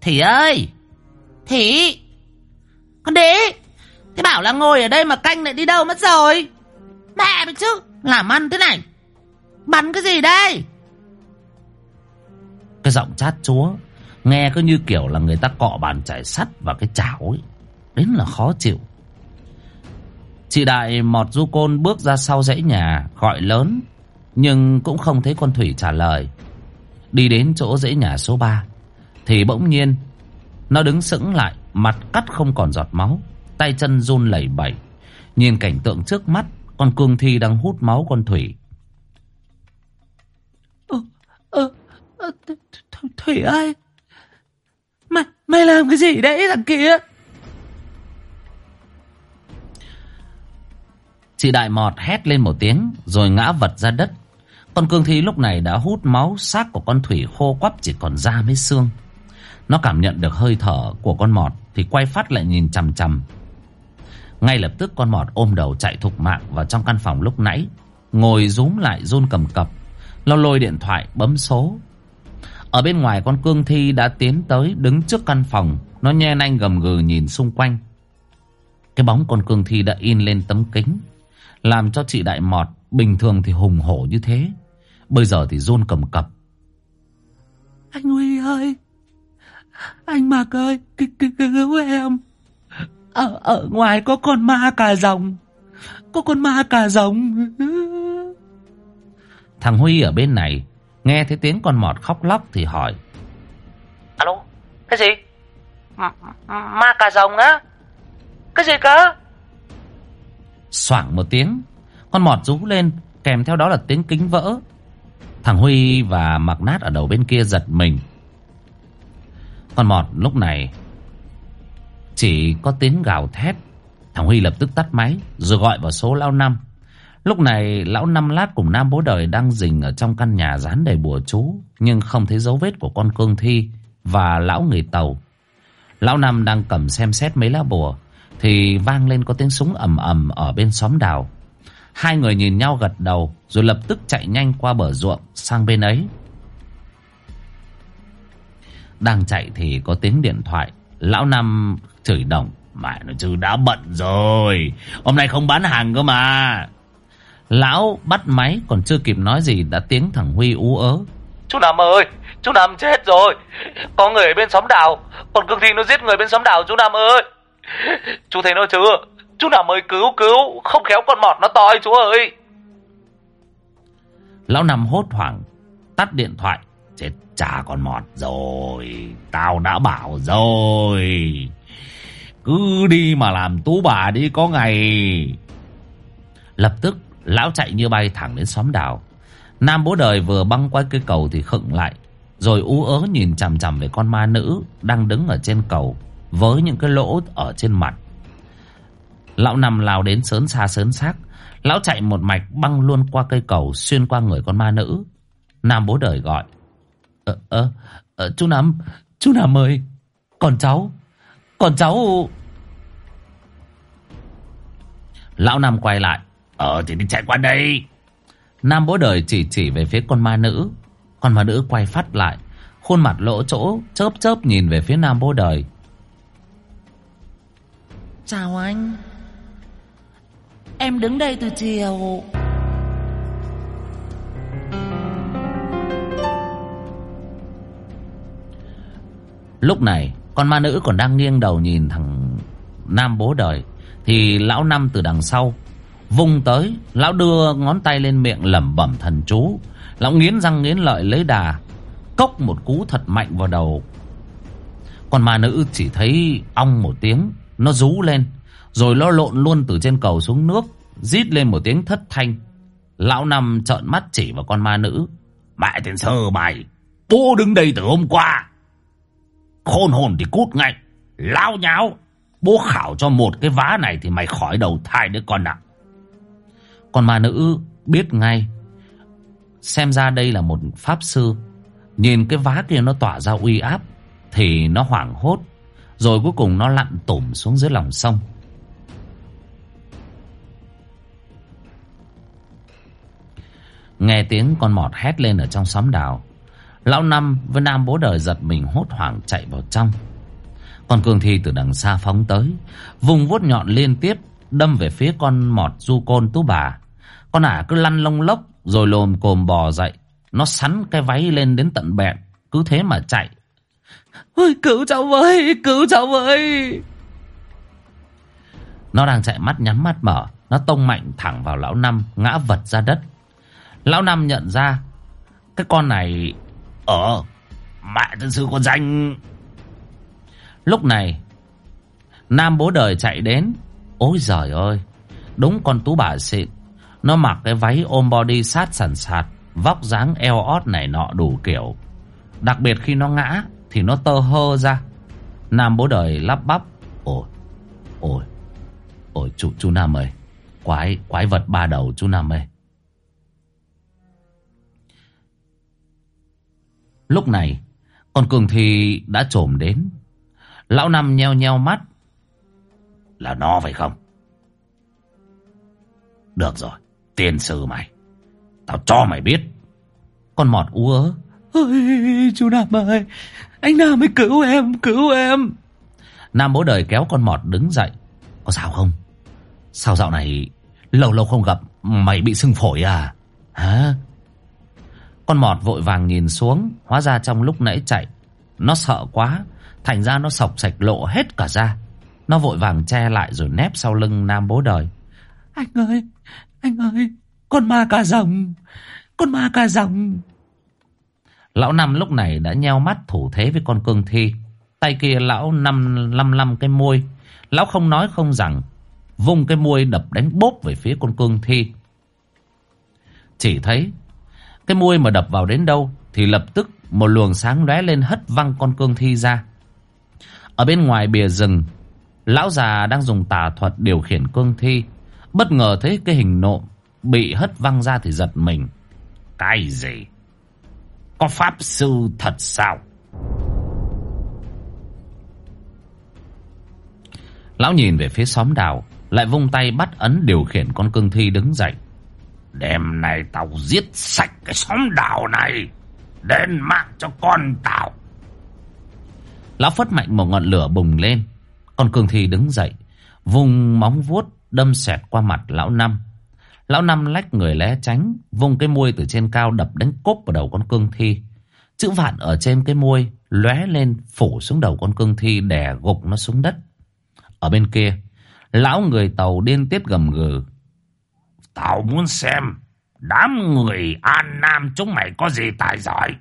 Thủy ơi! Thủy! Con đĩ! Thế bảo là ngồi ở đây mà canh lại đi đâu mất rồi? Mẹ mày chứ! Làm ăn thế này! Bắn cái gì đây? Cái giọng chát chúa Nghe cứ như kiểu là người ta cọ bàn chải sắt vào cái chảo ấy Đến là khó chịu Chị Đại mọt du côn bước ra sau dãy nhà Gọi lớn Nhưng cũng không thấy con Thủy trả lời Đi đến chỗ dãy nhà số 3 Thì bỗng nhiên Nó đứng sững lại Mặt cắt không còn giọt máu Tay chân run lẩy bẩy Nhìn cảnh tượng trước mắt Con cương thi đang hút máu con Thủy Ờ, ờ, ờ, Thủy ơi! Mày, mày làm cái gì đấy thằng kia? Chị Đại Mọt hét lên một tiếng Rồi ngã vật ra đất Con cương thi lúc này đã hút máu xác của con Thủy khô quắp chỉ còn da với xương nó cảm nhận được hơi thở của con Mọt Thì quay phát lại nhìn chằm chằm. Ngay lập tức con Mọt ôm đầu chạy thục mạng vào trong căn phòng lúc nãy, Ngồi rúm lại run cầm cập. Nó lôi điện thoại, bấm số. Ở bên ngoài con cương thi đã tiến tới đứng trước căn phòng. Nó nhe nanh gầm gừ nhìn xung quanh. Cái bóng con cương thi đã in lên tấm kính, làm cho chị Đại Mọt Bình thường thì hùng hổ như thế. Bây giờ thì run cầm cập. Anh Huy ơi! Anh Mạc ơi Cứu em. Ở, ở ngoài có con ma cà rồng. Có con ma cà rồng. Thằng Huy ở bên này Nghe thấy tiếng con mọt khóc lóc thì hỏi. Alo Cái gì? Ma cà rồng á? Cái gì cơ? Xoảng một tiếng Con mọt rú lên Kèm theo đó là tiếng kính vỡ. Thằng Huy và mặc nát ở đầu bên kia giật mình con mọt lúc này Chỉ có tiếng gào thét, Thằng Huy lập tức tắt máy, Rồi gọi vào số lão năm Lúc này, lão năm lát cùng nam bố đời Đang rình ở trong căn nhà dán đầy bùa chú, Nhưng không thấy dấu vết của con cương thi Và lão người tàu Lão năm đang cầm xem xét mấy lá bùa, thì vang lên có tiếng súng ầm ầm ở bên xóm đào. Hai người nhìn nhau gật đầu, rồi lập tức chạy nhanh qua bờ ruộng sang bên ấy. Đang chạy thì có tiếng điện thoại. Lão Năm chửi đồng. Mẹ nó chứ đã bận rồi. Hôm nay không bán hàng cơ mà. Lão bắt máy còn chưa kịp nói gì đã tiếng thằng Huy ú ớ. Chú Năm ơi, chú Năm chết rồi. Có người ở bên xóm đào. Còn cương thi nó giết người bên xóm đào chú Năm ơi. Chú thấy nó chưa Chú nào mới cứu cứu Không khéo con mọt nó toi chú ơi Lão nằm hốt hoảng Tắt điện thoại Chết cha còn mọt rồi, Tao đã bảo rồi Cứ đi mà làm tú bà đi, có ngày Lập tức, Lão chạy như bay thẳng đến xóm đảo Nam bố đời vừa băng qua cây cầu thì khựng lại, Rồi ú ớ nhìn chằm chằm về con ma nữ Đang đứng ở trên cầu, với những cái lỗ ở trên mặt. Lão nằm lao đến sớn xa sớn xác. Lão chạy một mạch băng luôn qua cây cầu, xuyên qua người con ma nữ. Nam bố đời gọi. Ờ, ờ, ờ chú Năm, chú Năm ơi, còn cháu, còn cháu... Lão nam quay lại. Ờ thì đi chạy qua đây. Nam bố đời chỉ chỉ về phía con ma nữ. Con ma nữ quay phát lại. Khuôn mặt lỗ chỗ chớp chớp nhìn về phía Nam bố đời. Chào anh Em đứng đây từ chiều Lúc này, Con ma nữ còn đang nghiêng đầu nhìn thằng Nam bố đời. Thì lão Năm từ đằng sau, Vung tới, Lão đưa ngón tay lên miệng lẩm bẩm thần chú. Lão nghiến răng nghiến lợi lấy đà, Cốc một cú thật mạnh vào đầu. Con ma nữ chỉ thấy ong một tiếng, nó rú lên, Rồi nó lộn luôn từ trên cầu xuống nước, Rít lên một tiếng thất thanh. Lão Năm trợn mắt chỉ vào con ma nữ. Mẹ tiền sơ mày Bố đứng đây từ hôm qua Khôn hồn thì cút ngay. Lao nháo. Bố khảo cho một cái vá này Thì mày khỏi đầu thai đứa con ạ. Con ma nữ biết ngay, Xem ra đây là một pháp sư. Nhìn cái vá kia nó tỏa ra uy áp Thì nó hoảng hốt, rồi cuối cùng nó lặn tủm xuống dưới lòng sông. Nghe tiếng con mọt hét lên ở trong xóm đào Lão Năm với Nam bố đời giật mình hốt hoảng chạy vào trong. Con cương thi từ đằng xa phóng tới, vùng vuốt nhọn liên tiếp đâm về phía con mọt du côn tú bà. Con ả cứ lăn lông lốc rồi lồm cồm bò dậy. Nó sắn cái váy lên đến tận bẹn, cứ thế mà chạy. Ôi cứu cháu với, cứu cháu với. Nó đang chạy mắt nhắm mắt mở, nó tông mạnh thẳng vào lão năm, ngã vật ra đất. Lão năm nhận ra, cái con này... Ờ, mẹ thật sự con danh... Lúc này, Nam bố đời chạy đến. Ôi giời ơi, đúng con tú bà xịn. Nó mặc cái váy ôm body sát sần sạt, vóc dáng eo ót này nọ đủ kiểu. Đặc biệt khi nó ngã thì nó tơ hơ ra. Nam bố đời lắp bắp. Ôi, ôi, ôi chú, chú Nam ơi, quái, quái vật ba đầu chú Nam ơi. Lúc này, con cường thi đã trồm đến. Lão Năm nheo nheo mắt. Là nó phải không? Được rồi, tiền sư mày. Tao cho mày biết. Con mọt ú ớ. Ôi, chú Nam ơi, anh Nam ơi cứu em, cứu em. Nam bố đời kéo con mọt đứng dậy. Có sao không? Sao dạo này lâu lâu không gặp mày bị sưng phổi à? Hả? Con mọt vội vàng nhìn xuống, hóa ra trong lúc nãy chạy, nó sợ quá, thành ra nó sọc sạch lộ hết cả da. Nó vội vàng che lại rồi nép sau lưng nam bố đời. Anh ơi, anh ơi, con ma cà rồng, con ma cà rồng. Lão Năm lúc này đã nheo mắt thủ thế với con cương thi. Tay kia lão năm lăm lăm cái môi. Lão không nói không rằng. Vung cái môi đập đánh bốp về phía con cương thi. Chỉ thấy cái môi mà đập vào đến đâu thì lập tức một luồng sáng lóe lên hất văng con cương thi ra. Ở bên ngoài bìa rừng, lão già đang dùng tà thuật điều khiển cương thi. Bất ngờ thấy cái hình nộ bị hất văng ra thì giật mình. Cái gì? Có pháp sư thật sao? Lão nhìn về phía xóm đào, lại vung tay bắt ấn điều khiển con cương thi đứng dậy. Đêm nay tao giết sạch cái xóm đào này. Đến mạng cho con tao. Lão phất mạnh một ngọn lửa bùng lên. Con cương thi đứng dậy, vùng móng vuốt đâm xẹt qua mặt lão năm. Lão năm lách người lé tránh, vùng cái môi từ trên cao đập đánh cốp vào đầu con cương thi. Chữ vạn ở trên cái môi lóe lên phủ xuống đầu con cương thi đè gục nó xuống đất. Ở bên kia, lão người tàu điên tiết gầm gừ. Tao muốn xem đám người An Nam chúng mày có gì tài giỏi.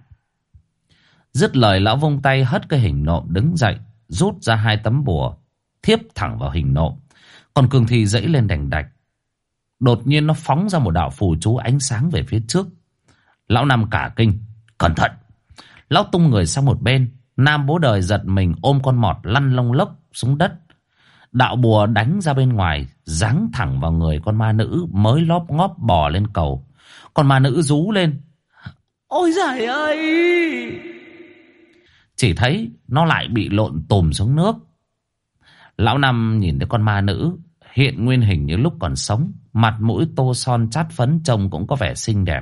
Dứt lời lão vung tay hất cái hình nộm đứng dậy, rút ra hai tấm bùa, thiếp thẳng vào hình nộm. Còn cường thi dẫy lên đành đạch. Đột nhiên nó phóng ra một đạo phù chú ánh sáng về phía trước. Lão Nam cả kinh. Cẩn thận! Lão tung người sang một bên. Nam bố đời giật mình ôm con mọt lăn lông lốc xuống đất. Đạo bùa đánh ra bên ngoài, giáng thẳng vào người con ma nữ mới lóp ngóp bò lên cầu. Con ma nữ rú lên. Ôi giời ơi! Chỉ thấy nó lại bị lộn tùm xuống nước. Lão Năm nhìn thấy con ma nữ hiện nguyên hình như lúc còn sống. Mặt mũi tô son chát phấn trông cũng có vẻ xinh đẹp.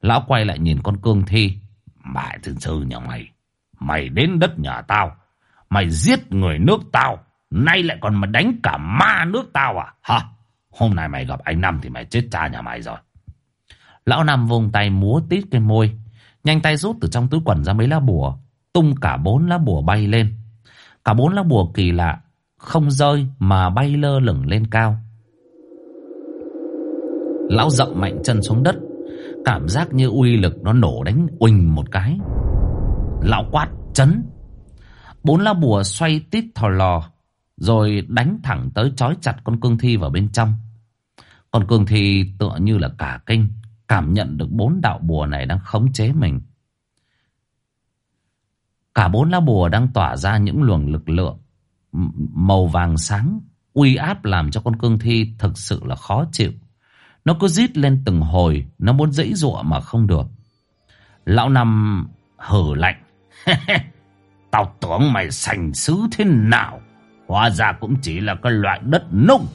Lão quay lại nhìn con cương thi. Mẹ thực sư nhà mày. Mày đến đất nhà tao. Mày giết người nước tao. Nay lại còn mà đánh cả ma nước tao à? Hả? Hôm nay mày gặp anh Năm thì mày chết cha nhà mày rồi. Lão Năm vùng tay múa tít cái môi. Nhanh tay rút từ trong túi quần ra mấy lá bùa. Tung cả bốn lá bùa bay lên. Cả bốn lá bùa kỳ lạ. Không rơi mà bay lơ lửng lên cao. Lão dậm mạnh chân xuống đất. Cảm giác như uy lực nó nổ đánh uỳnh một cái. Lão quát chấn. Bốn lá bùa xoay tít thò lò. Rồi đánh thẳng tới chói chặt con cương thi vào bên trong. Con cương thi tựa như là cả kinh. Cảm nhận được bốn đạo bùa này đang khống chế mình. Cả bốn lá bùa đang tỏa ra những luồng lực lượng màu vàng sáng, uy áp làm cho con cương thi thực sự là khó chịu. Nó cứ rít lên từng hồi, nó muốn dãy dụa mà không được. Lão Năm hử lạnh. Tao tưởng mày sành sứ thế nào. Hóa ra cũng chỉ là cái loại đất nung.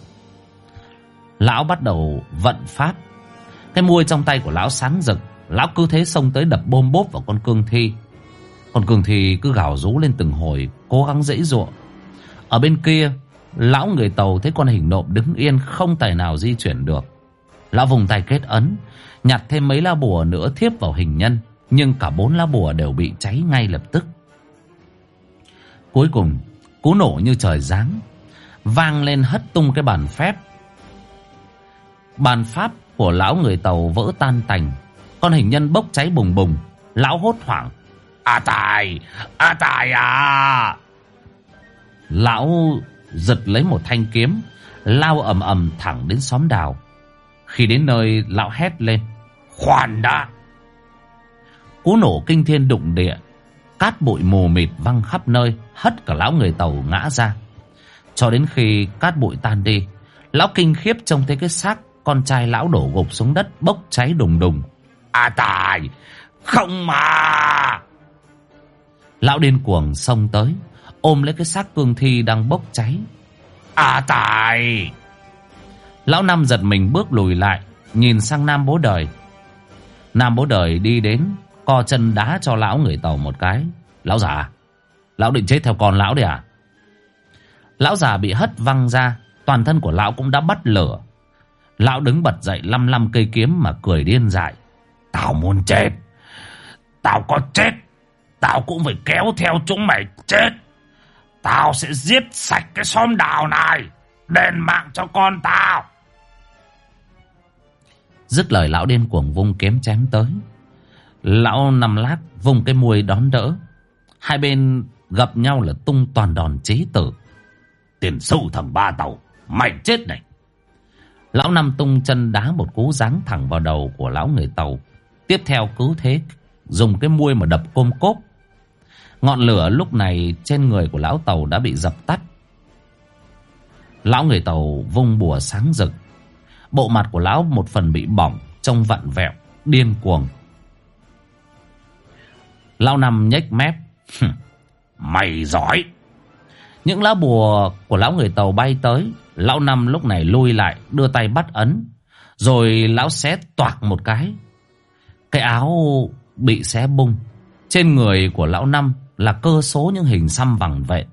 Lão bắt đầu vận pháp. Cái môi trong tay của lão sáng rực. Lão cứ thế xông tới đập bôm bốp vào con cương thi Con cương thi cứ gào rú lên từng hồi, Cố gắng dễ dụa Ở bên kia, Lão người tàu thấy con hình nộm đứng yên, Không tài nào di chuyển được Lão vùng tay kết ấn, Nhặt thêm mấy lá bùa nữa thiếp vào hình nhân, Nhưng cả bốn lá bùa đều bị cháy ngay lập tức Cuối cùng Cú nổ như trời giáng, Vang lên hất tung cái bàn phép. Bàn pháp của lão người tàu vỡ tan tành, Con hình nhân bốc cháy bùng bùng, Lão hốt hoảng. À tài À tài à! Lão giật lấy một thanh kiếm, Lao ầm ầm thẳng đến xóm đào. Khi đến nơi, lão hét lên, Khoan đã! Cú nổ kinh thiên đụng địa Cát bụi mù mịt văng khắp nơi, Hất cả lão người tàu ngã ra. Cho đến khi cát bụi tan đi, Lão kinh khiếp trông thấy cái xác Con trai lão đổ gục xuống đất Bốc cháy đùng đùng. À tài, Không mà! Lão điên cuồng xông tới, Ôm lấy cái xác cương thi đang bốc cháy. À tài! Lão Năm giật mình bước lùi lại, Nhìn sang Nam bố đời. Nam bố đời đi đến Co chân đá cho lão người tàu một cái. Lão già, Lão định chết theo con lão đi à? Lão già bị hất văng ra, Toàn thân của lão cũng đã bắt lửa. Lão đứng bật dậy lăm lăm cây kiếm mà cười điên dại. Tao muốn chết. Tao có chết. Tao cũng phải kéo theo chúng mày chết. Tao sẽ giết sạch cái xóm đào này, Đền mạng cho con tao. Dứt lời, lão điên cuồng vung kiếm chém tới. Lão nằm lát vùng cái mùi đón đỡ. Hai bên gặp nhau là tung toàn đòn chế tử. Tiền sâu thằng ba tàu, Mày chết này. Lão Năm tung chân đá một cú giáng thẳng vào đầu của lão người tàu. Tiếp theo cứ thế, Dùng cái muôi mà đập côm cốp. Ngọn lửa lúc này trên người của lão tàu đã bị dập tắt. Lão người tàu vung bùa sáng rực. Bộ mặt của lão một phần bị bỏng, Trông vặn vẹo, Điên cuồng. Lão Năm nhếch mép. Mày giỏi. Những lá bùa của lão người tàu bay tới Lão Năm lúc này lui lại, Đưa tay bắt ấn, Rồi lão xé toạc một cái. Cái áo bị xé bung. Trên người của lão Năm Là cơ số những hình xăm vàng vẹn.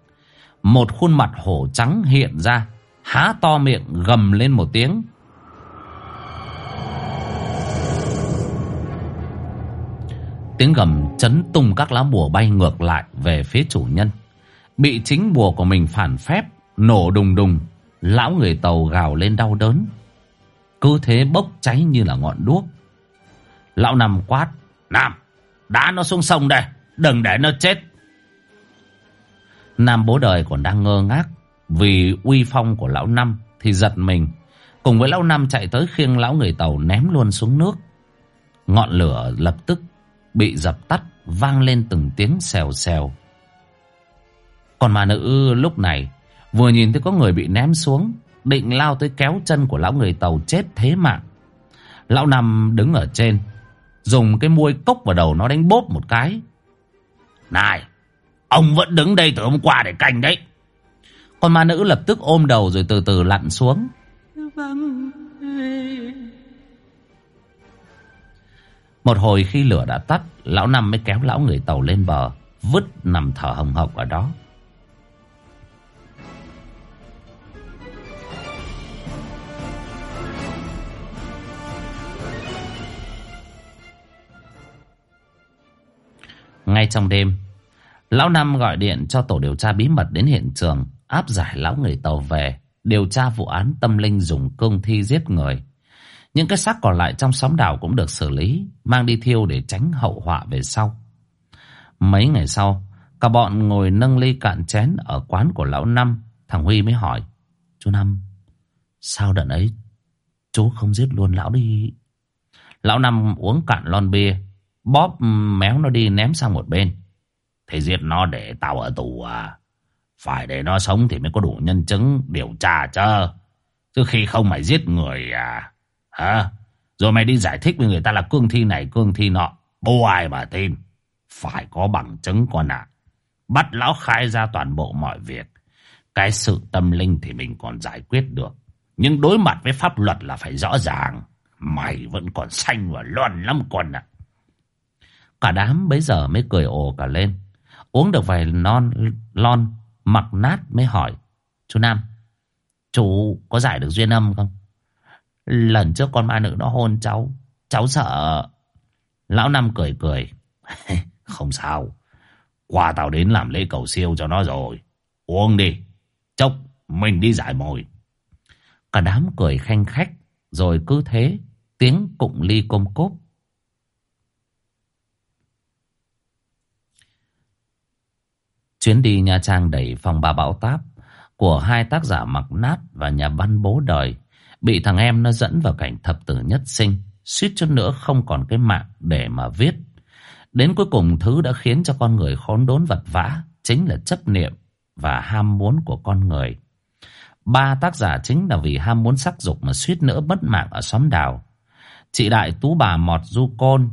Một khuôn mặt hổ trắng hiện ra, Há to miệng gầm lên một tiếng. Tiếng gầm chấn tung các lá bùa bay ngược lại về phía chủ nhân. Bị chính bùa của mình phản phép, nổ đùng đùng, lão người tàu gào lên đau đớn. Cứ thế bốc cháy như là ngọn đuốc. Lão nằm quát, Nam, đá nó xuống sông đây, đừng để nó chết. Nam bố đời còn đang ngơ ngác, vì uy phong của lão Năm thì giật mình. Cùng với lão Năm chạy tới khiêng lão người tàu ném luôn xuống nước. Ngọn lửa lập tức bị dập tắt vang lên từng tiếng xèo xèo. Còn mà nữ lúc này vừa nhìn thấy có người bị ném xuống, định lao tới kéo chân của lão người tàu chết thế mạng. Lão nằm đứng ở trên, dùng cái muôi cốc vào đầu nó đánh bốp một cái. Này, ông vẫn đứng đây từ hôm qua để canh đấy. Còn ma nữ lập tức ôm đầu rồi từ từ lặn xuống. Vâng. Một hồi khi lửa đã tắt, lão Năm mới kéo lão người tàu lên bờ, vứt nằm thở hồng hộc ở đó. Ngay trong đêm, lão Năm gọi điện cho tổ điều tra bí mật đến hiện trường, áp giải lão người tàu về, điều tra vụ án tâm linh dùng cương thi giết người. Những cái xác còn lại trong xóm đảo cũng được xử lý, mang đi thiêu để tránh hậu họa về sau. Mấy ngày sau, cả bọn ngồi nâng ly cạn chén ở quán của lão Năm. Thằng Huy mới hỏi, chú Năm, sao đợt ấy chú không giết luôn lão đi? Lão Năm uống cạn lon bia, bóp méo nó đi ném sang một bên. Thế giết nó để tao ở tù à? Phải để nó sống thì mới có đủ nhân chứng điều tra chứ. Chứ khi không mày giết người à? Hả? Rồi mày đi giải thích với người ta là cương thi này cương thi nọ. Bố ai mà tin? Phải có bằng chứng con ạ. Bắt lão khai ra toàn bộ mọi việc. Cái sự tâm linh thì mình còn giải quyết được. Nhưng đối mặt với pháp luật là phải rõ ràng. Mày vẫn còn xanh và loan lắm con ạ. Cả đám bấy giờ mới cười ồ cả lên. Uống được vài non lon mặc nát mới hỏi. Chú Nam, chú có giải được duyên âm không? Lần trước con ma nữ nó hôn cháu. Cháu sợ. Lão Năm cười cười. Không sao. Qua tao đến làm lễ cầu siêu cho nó rồi. Uống đi. Chốc, mình đi giải mồi. Cả đám cười khanh khách. Rồi cứ thế, tiếng cụng ly côm cốp. Chuyến đi Nha Trang đầy phòng ba bão táp của hai tác giả mặc nát và nhà văn bố đời bị thằng em nó dẫn vào cảnh thập tử nhất sinh, suýt chút nữa không còn cái mạng để mà viết. Đến cuối cùng thứ đã khiến cho con người khốn đốn vật vã chính là chấp niệm và ham muốn của con người. Ba tác giả chính là vì ham muốn sắc dục mà suýt nữa mất mạng ở xóm đào. Chị đại tú bà Mọt Du Côn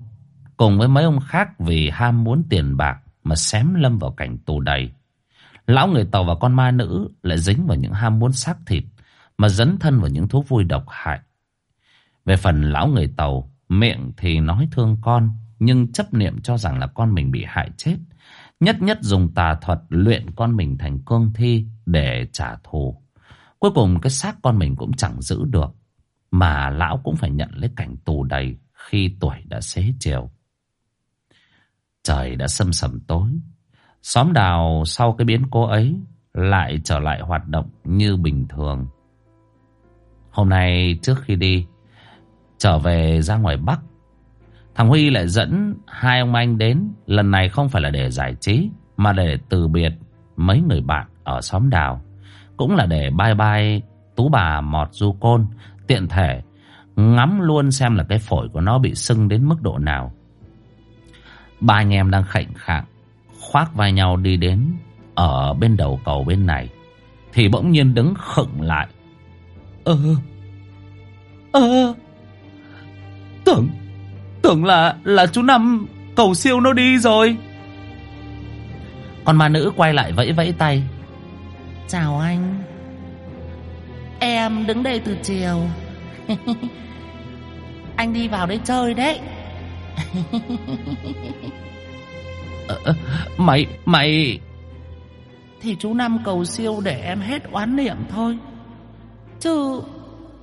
cùng với mấy ông khác vì ham muốn tiền bạc mà xém lâm vào cảnh tù đầy. Lão người Tàu và con ma nữ lại dính vào những ham muốn xác thịt mà dấn thân vào những thú vui độc hại. Về phần lão người Tàu, miệng thì nói thương con, nhưng chấp niệm cho rằng là con mình bị hại chết. Nhất nhất dùng tà thuật luyện con mình thành cương thi để trả thù. Cuối cùng cái xác con mình cũng chẳng giữ được, mà lão cũng phải nhận lấy cảnh tù đầy khi tuổi đã xế chiều. Trời đã sâm sầm tối. Xóm đào sau cái biến cố ấy lại trở lại hoạt động như bình thường. Hôm nay trước khi đi, trở về ra ngoài Bắc, thằng Huy lại dẫn hai ông anh đến. Lần này không phải là để giải trí, mà để từ biệt mấy người bạn ở xóm đào. Cũng là để bye bye tú bà mọt du côn, tiện thể ngắm luôn xem là cái phổi của nó bị sưng đến mức độ nào. Ba anh em đang khệnh khạng Khoác vai nhau đi đến Ở bên đầu cầu bên này Thì bỗng nhiên đứng khựng lại Ơ Ơ Tưởng Tưởng là là chú Năm Cầu siêu nó đi rồi. Con ma nữ quay lại vẫy vẫy tay. Chào anh. Em đứng đây từ chiều. Anh đi vào đây chơi đấy. Ờ, Mày, mày Thì chú Năm cầu siêu để em hết oán niệm thôi Chứ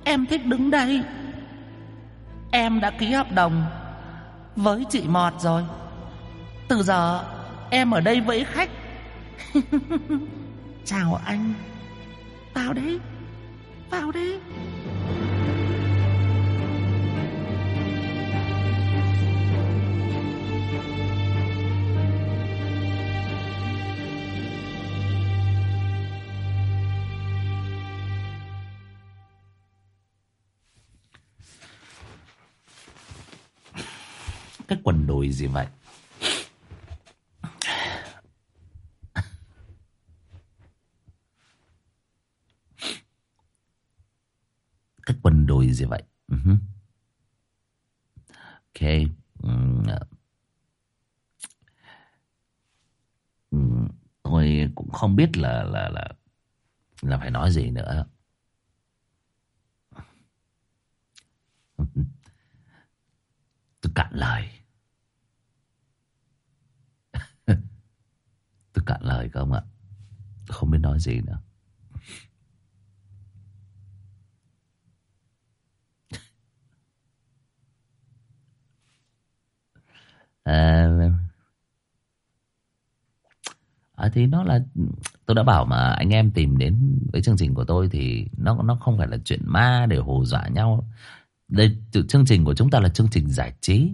em thích đứng đây. Em đã ký hợp đồng Với chị Mọt rồi. Từ giờ em ở đây với khách. Chào anh. Vào đấy Vào đấy Cái quần đùi gì vậy? Cái quần đùi gì vậy? Ừ uh -huh. Ok. Ừ. Ừ. Tôi cũng không biết là là là là phải nói gì nữa. Tôi cạn lời. Tôi cạn lời không ạ? Không biết nói gì nữa. À, à, thì nó là tôi đã bảo mà anh em tìm đến với chương trình của tôi thì nó nó không phải là chuyện ma để hù dọa nhau đây chương trình của chúng ta là chương trình giải trí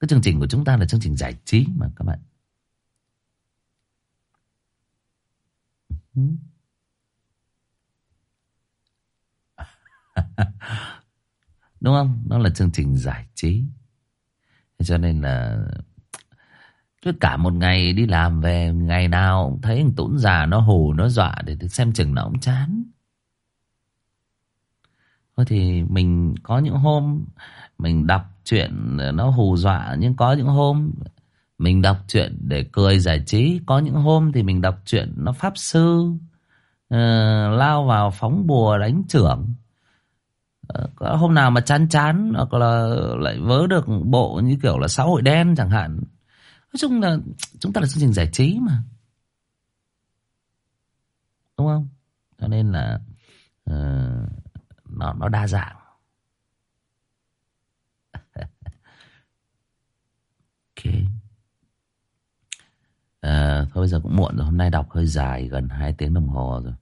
cái chương trình của chúng ta là chương trình giải trí mà các bạn. Đúng không? Nó là chương trình giải trí. Cho nên là Cứ cả một ngày đi làm về, Ngày nào cũng thấy thằng Tũng già Nó hù, nó dọa Để xem chừng nó cũng chán. Thôi thì mình có những hôm Mình đọc chuyện ờ, Nó hù dọa Nhưng có những hôm Mình đọc chuyện để cười giải trí Có những hôm thì mình đọc chuyện Nó pháp sư uh, Lao vào phóng bùa đánh trưởng. Ờ, có hôm nào mà chán chán hoặc là lại vớ được bộ như kiểu là xã hội đen chẳng hạn. Nói chung là chúng ta là chương trình giải trí mà. Đúng không? Cho nên là uh, nó nó đa dạng. Ok. À, thôi giờ cũng muộn rồi hôm nay đọc hơi dài gần 2 tiếng đồng hồ rồi.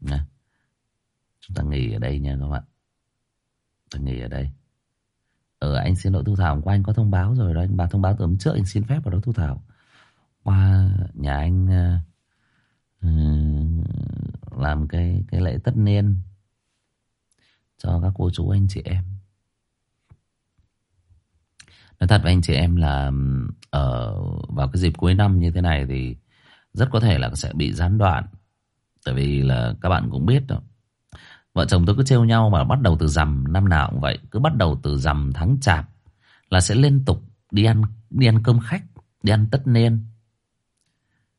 Nè. chúng ta nghỉ ở đây nha các bạn. Ta nghỉ ở đây. Ờ anh xin lỗi thu thảo qua anh có thông báo rồi đó. Anh bà thông báo từ hôm trước anh xin phép vào đó thu thảo. Qua nhà anh uh, làm cái cái lễ tất niên cho các cô chú, anh chị em. Nói thật với anh chị em là ở vào cái dịp cuối năm như thế này thì rất có thể là sẽ bị gián đoạn. Tại vì là các bạn cũng biết đó, vợ chồng tôi cứ trêu nhau mà bắt đầu từ rằm, năm nào cũng vậy, cứ bắt đầu từ rằm tháng chạp là sẽ liên tục đi ăn đi ăn cơm khách, đi ăn tất niên.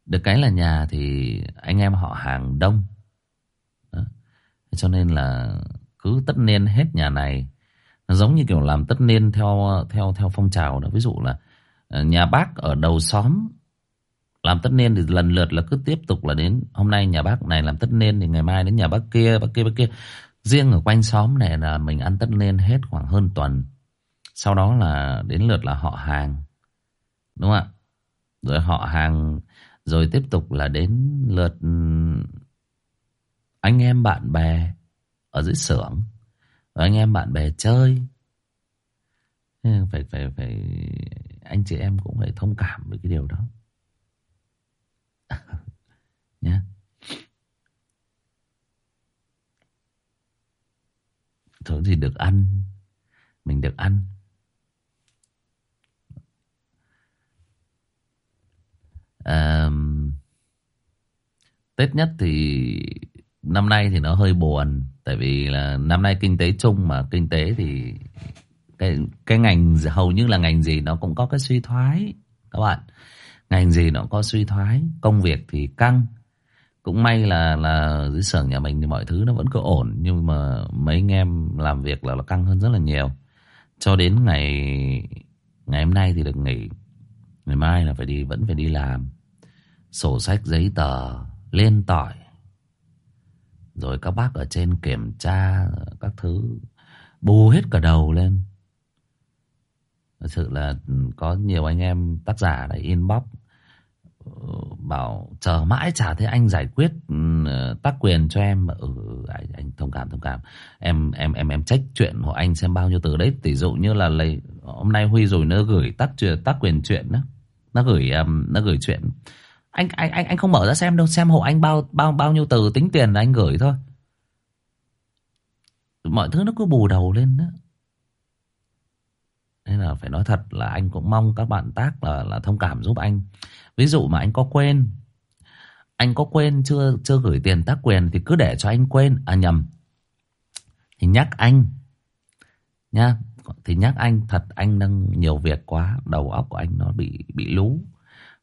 Được cái là nhà thì anh em họ hàng đông. Đó. cho nên là cứ tất niên hết nhà này. Nó giống như kiểu làm tất niên theo theo theo phong trào đó. Ví dụ là ờ, nhà bác ở đầu xóm làm tất niên thì lần lượt là cứ tiếp tục là đến, hôm nay nhà bác này làm tất niên thì ngày mai đến nhà bác kia bác kia bác kia. Riêng ở quanh xóm này là mình ăn tất niên hết khoảng hơn tuần. Sau đó là đến lượt là họ hàng, đúng không ạ? Rồi họ hàng, rồi tiếp tục là đến lượt ừ, anh em bạn bè ở dưới xưởng. Rồi anh em bạn bè chơi. Phải phải phải anh chị em cũng phải thông cảm với cái điều đó. Nhé thôi thì được ăn. Mình được ăn. À, Tết nhất thì năm nay thì nó hơi buồn tại vì là năm nay kinh tế chung mà, kinh tế thì cái cái ngành hầu như là ngành gì nó cũng có cái suy thoái, các bạn. Ngành gì nó có suy thoái, công việc thì căng. Cũng may là là dưới xưởng nhà mình thì mọi thứ nó vẫn cứ ổn, nhưng mà mấy anh em làm việc là là căng hơn rất là nhiều. Cho đến ngày ngày hôm nay thì được nghỉ. Ngày mai là phải đi, vẫn phải đi làm. Sổ sách, giấy tờ, lên tỏi rồi các bác ở trên kiểm tra các thứ bù hết cả đầu lên. Thật sự là có nhiều anh em tác giả đã inbox ờ, bảo chờ mãi chả thấy anh giải quyết ừ, tác quyền cho em. Ừ anh, anh thông cảm thông cảm. Em em em em trách chuyện của anh xem bao nhiêu từ đấy. Tỷ dụ như là lấy hôm nay huy rồi nó gửi tác tác quyền chuyện đó. Nó gửi um, nó gửi chuyện anh anh anh anh không mở ra xem đâu, xem hộ anh bao bao bao nhiêu từ tính tiền là anh gửi thôi. Mọi thứ nó cứ bù đầu lên đó. Nên là phải nói thật là anh cũng mong các bạn tác là là thông cảm giúp anh. Ví dụ mà anh có quên, anh có quên chưa chưa gửi tiền tác quyền thì cứ để cho anh quên. À nhầm. Thì nhắc anh nha thì nhắc anh, thật anh đang nhiều việc quá, đầu óc của anh nó bị bị lú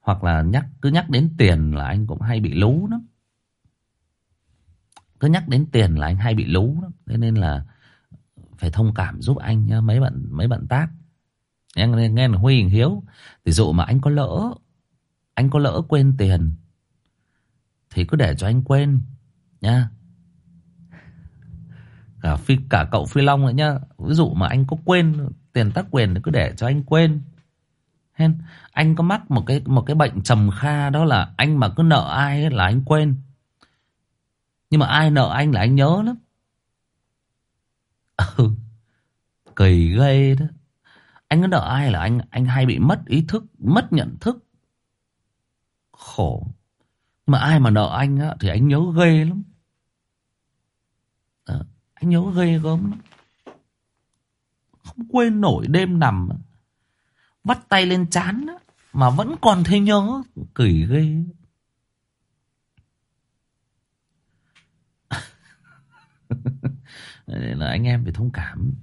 hoặc là nhắc, cứ nhắc đến tiền là anh cũng hay bị lú lắm. Cứ nhắc đến tiền là anh hay bị lú lắm. Thế nên là phải thông cảm giúp anh nhá, mấy bạn mấy bạn tác. Nghe nghe là huy hiếu, thì dụ mà anh có lỡ, anh có lỡ quên tiền, thì cứ để cho anh quên nha cả phi, cả cậu phi long nữa nhá. Ví dụ mà anh có quên, tiền tác quyền thì cứ để cho anh quên hen anh có mắc một cái một cái bệnh trầm kha đó là anh mà cứ nợ ai ấy là anh quên. Nhưng mà ai nợ anh là anh nhớ lắm. Ừ kỳ ghê đó. Anh cứ nợ ai là anh anh hay bị mất ý thức mất nhận thức. Khổ. Mà ai mà nợ anh á thì anh nhớ ghê lắm. À, anh nhớ ghê gớm lắm. Không quên nổi đêm nằm bắt tay lên chán mà vẫn còn thấy nhớ cười ghê. Nên là anh em phải thông cảm.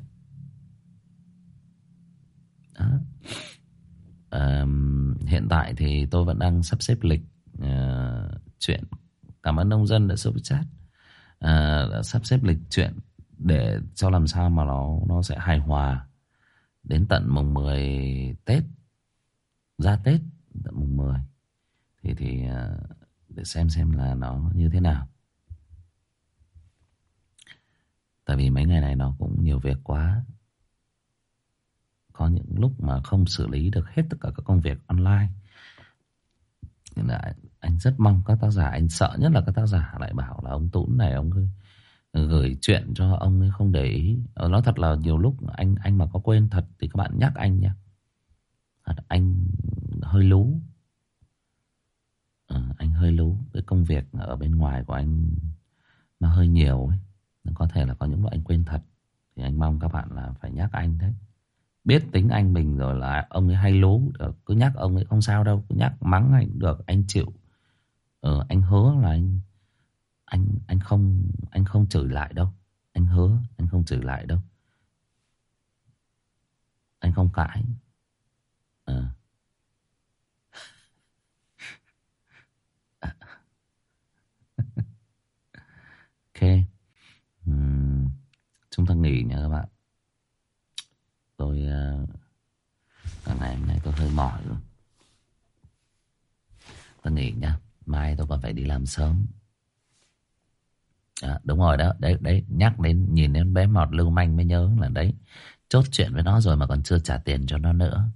Đó. À, hiện tại thì tôi vẫn đang sắp xếp lịch uh, chuyện cảm ơn nông dân đã super chat. Uh, đã sắp xếp lịch chuyện để cho làm sao mà nó nó sẽ hài hòa đến tận mùng 10 Tết, ra Tết tận mùng 10 thì thì à, để xem xem là nó như thế nào. Tại vì mấy ngày này nó cũng nhiều việc quá. Có những lúc mà không xử lý được hết tất cả các công việc online. Nên là anh rất mong các tác giả, anh sợ nhất là các tác giả lại bảo là ông Tún này, ông ấy gửi chuyện cho ông ấy không để ý. Ờ, nói thật là nhiều lúc anh anh mà có quên thật thì các bạn nhắc anh nha. Thật anh hơi lú. À, anh hơi lú. Cái công việc ở bên ngoài của anh nó hơi nhiều ấy. Có thể là có những lúc anh quên thật. Thì anh mong các bạn là phải nhắc anh đấy. Biết tính anh mình rồi là ông ấy hay lú. Được cứ nhắc ông ấy không sao đâu. Cứ nhắc mắng anh được. Anh chịu. Ừ, anh hứa là anh anh anh không anh không chửi lại đâu. Anh hứa anh không chửi lại đâu. Anh không cãi. À. ok. Uhm, chúng ta nghỉ nha các bạn. Tôi uh, ngày hôm nay tôi hơi mỏi rồi. Tôi nghỉ nha. Mai tôi còn phải đi làm sớm à, đúng rồi đó. Đấy đấy nhắc đến nhìn đến bé mọt lưu manh mới nhớ là đấy chốt chuyện với nó rồi mà còn chưa trả tiền cho nó nữa.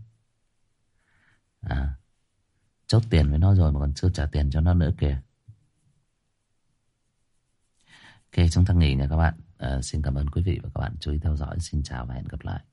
À chốt tiền với nó rồi mà còn chưa trả tiền cho nó nữa kìa. Ok chúng ta nghỉ nha các bạn. À, xin cảm ơn quý vị và các bạn chú ý theo dõi. Xin chào và hẹn gặp lại.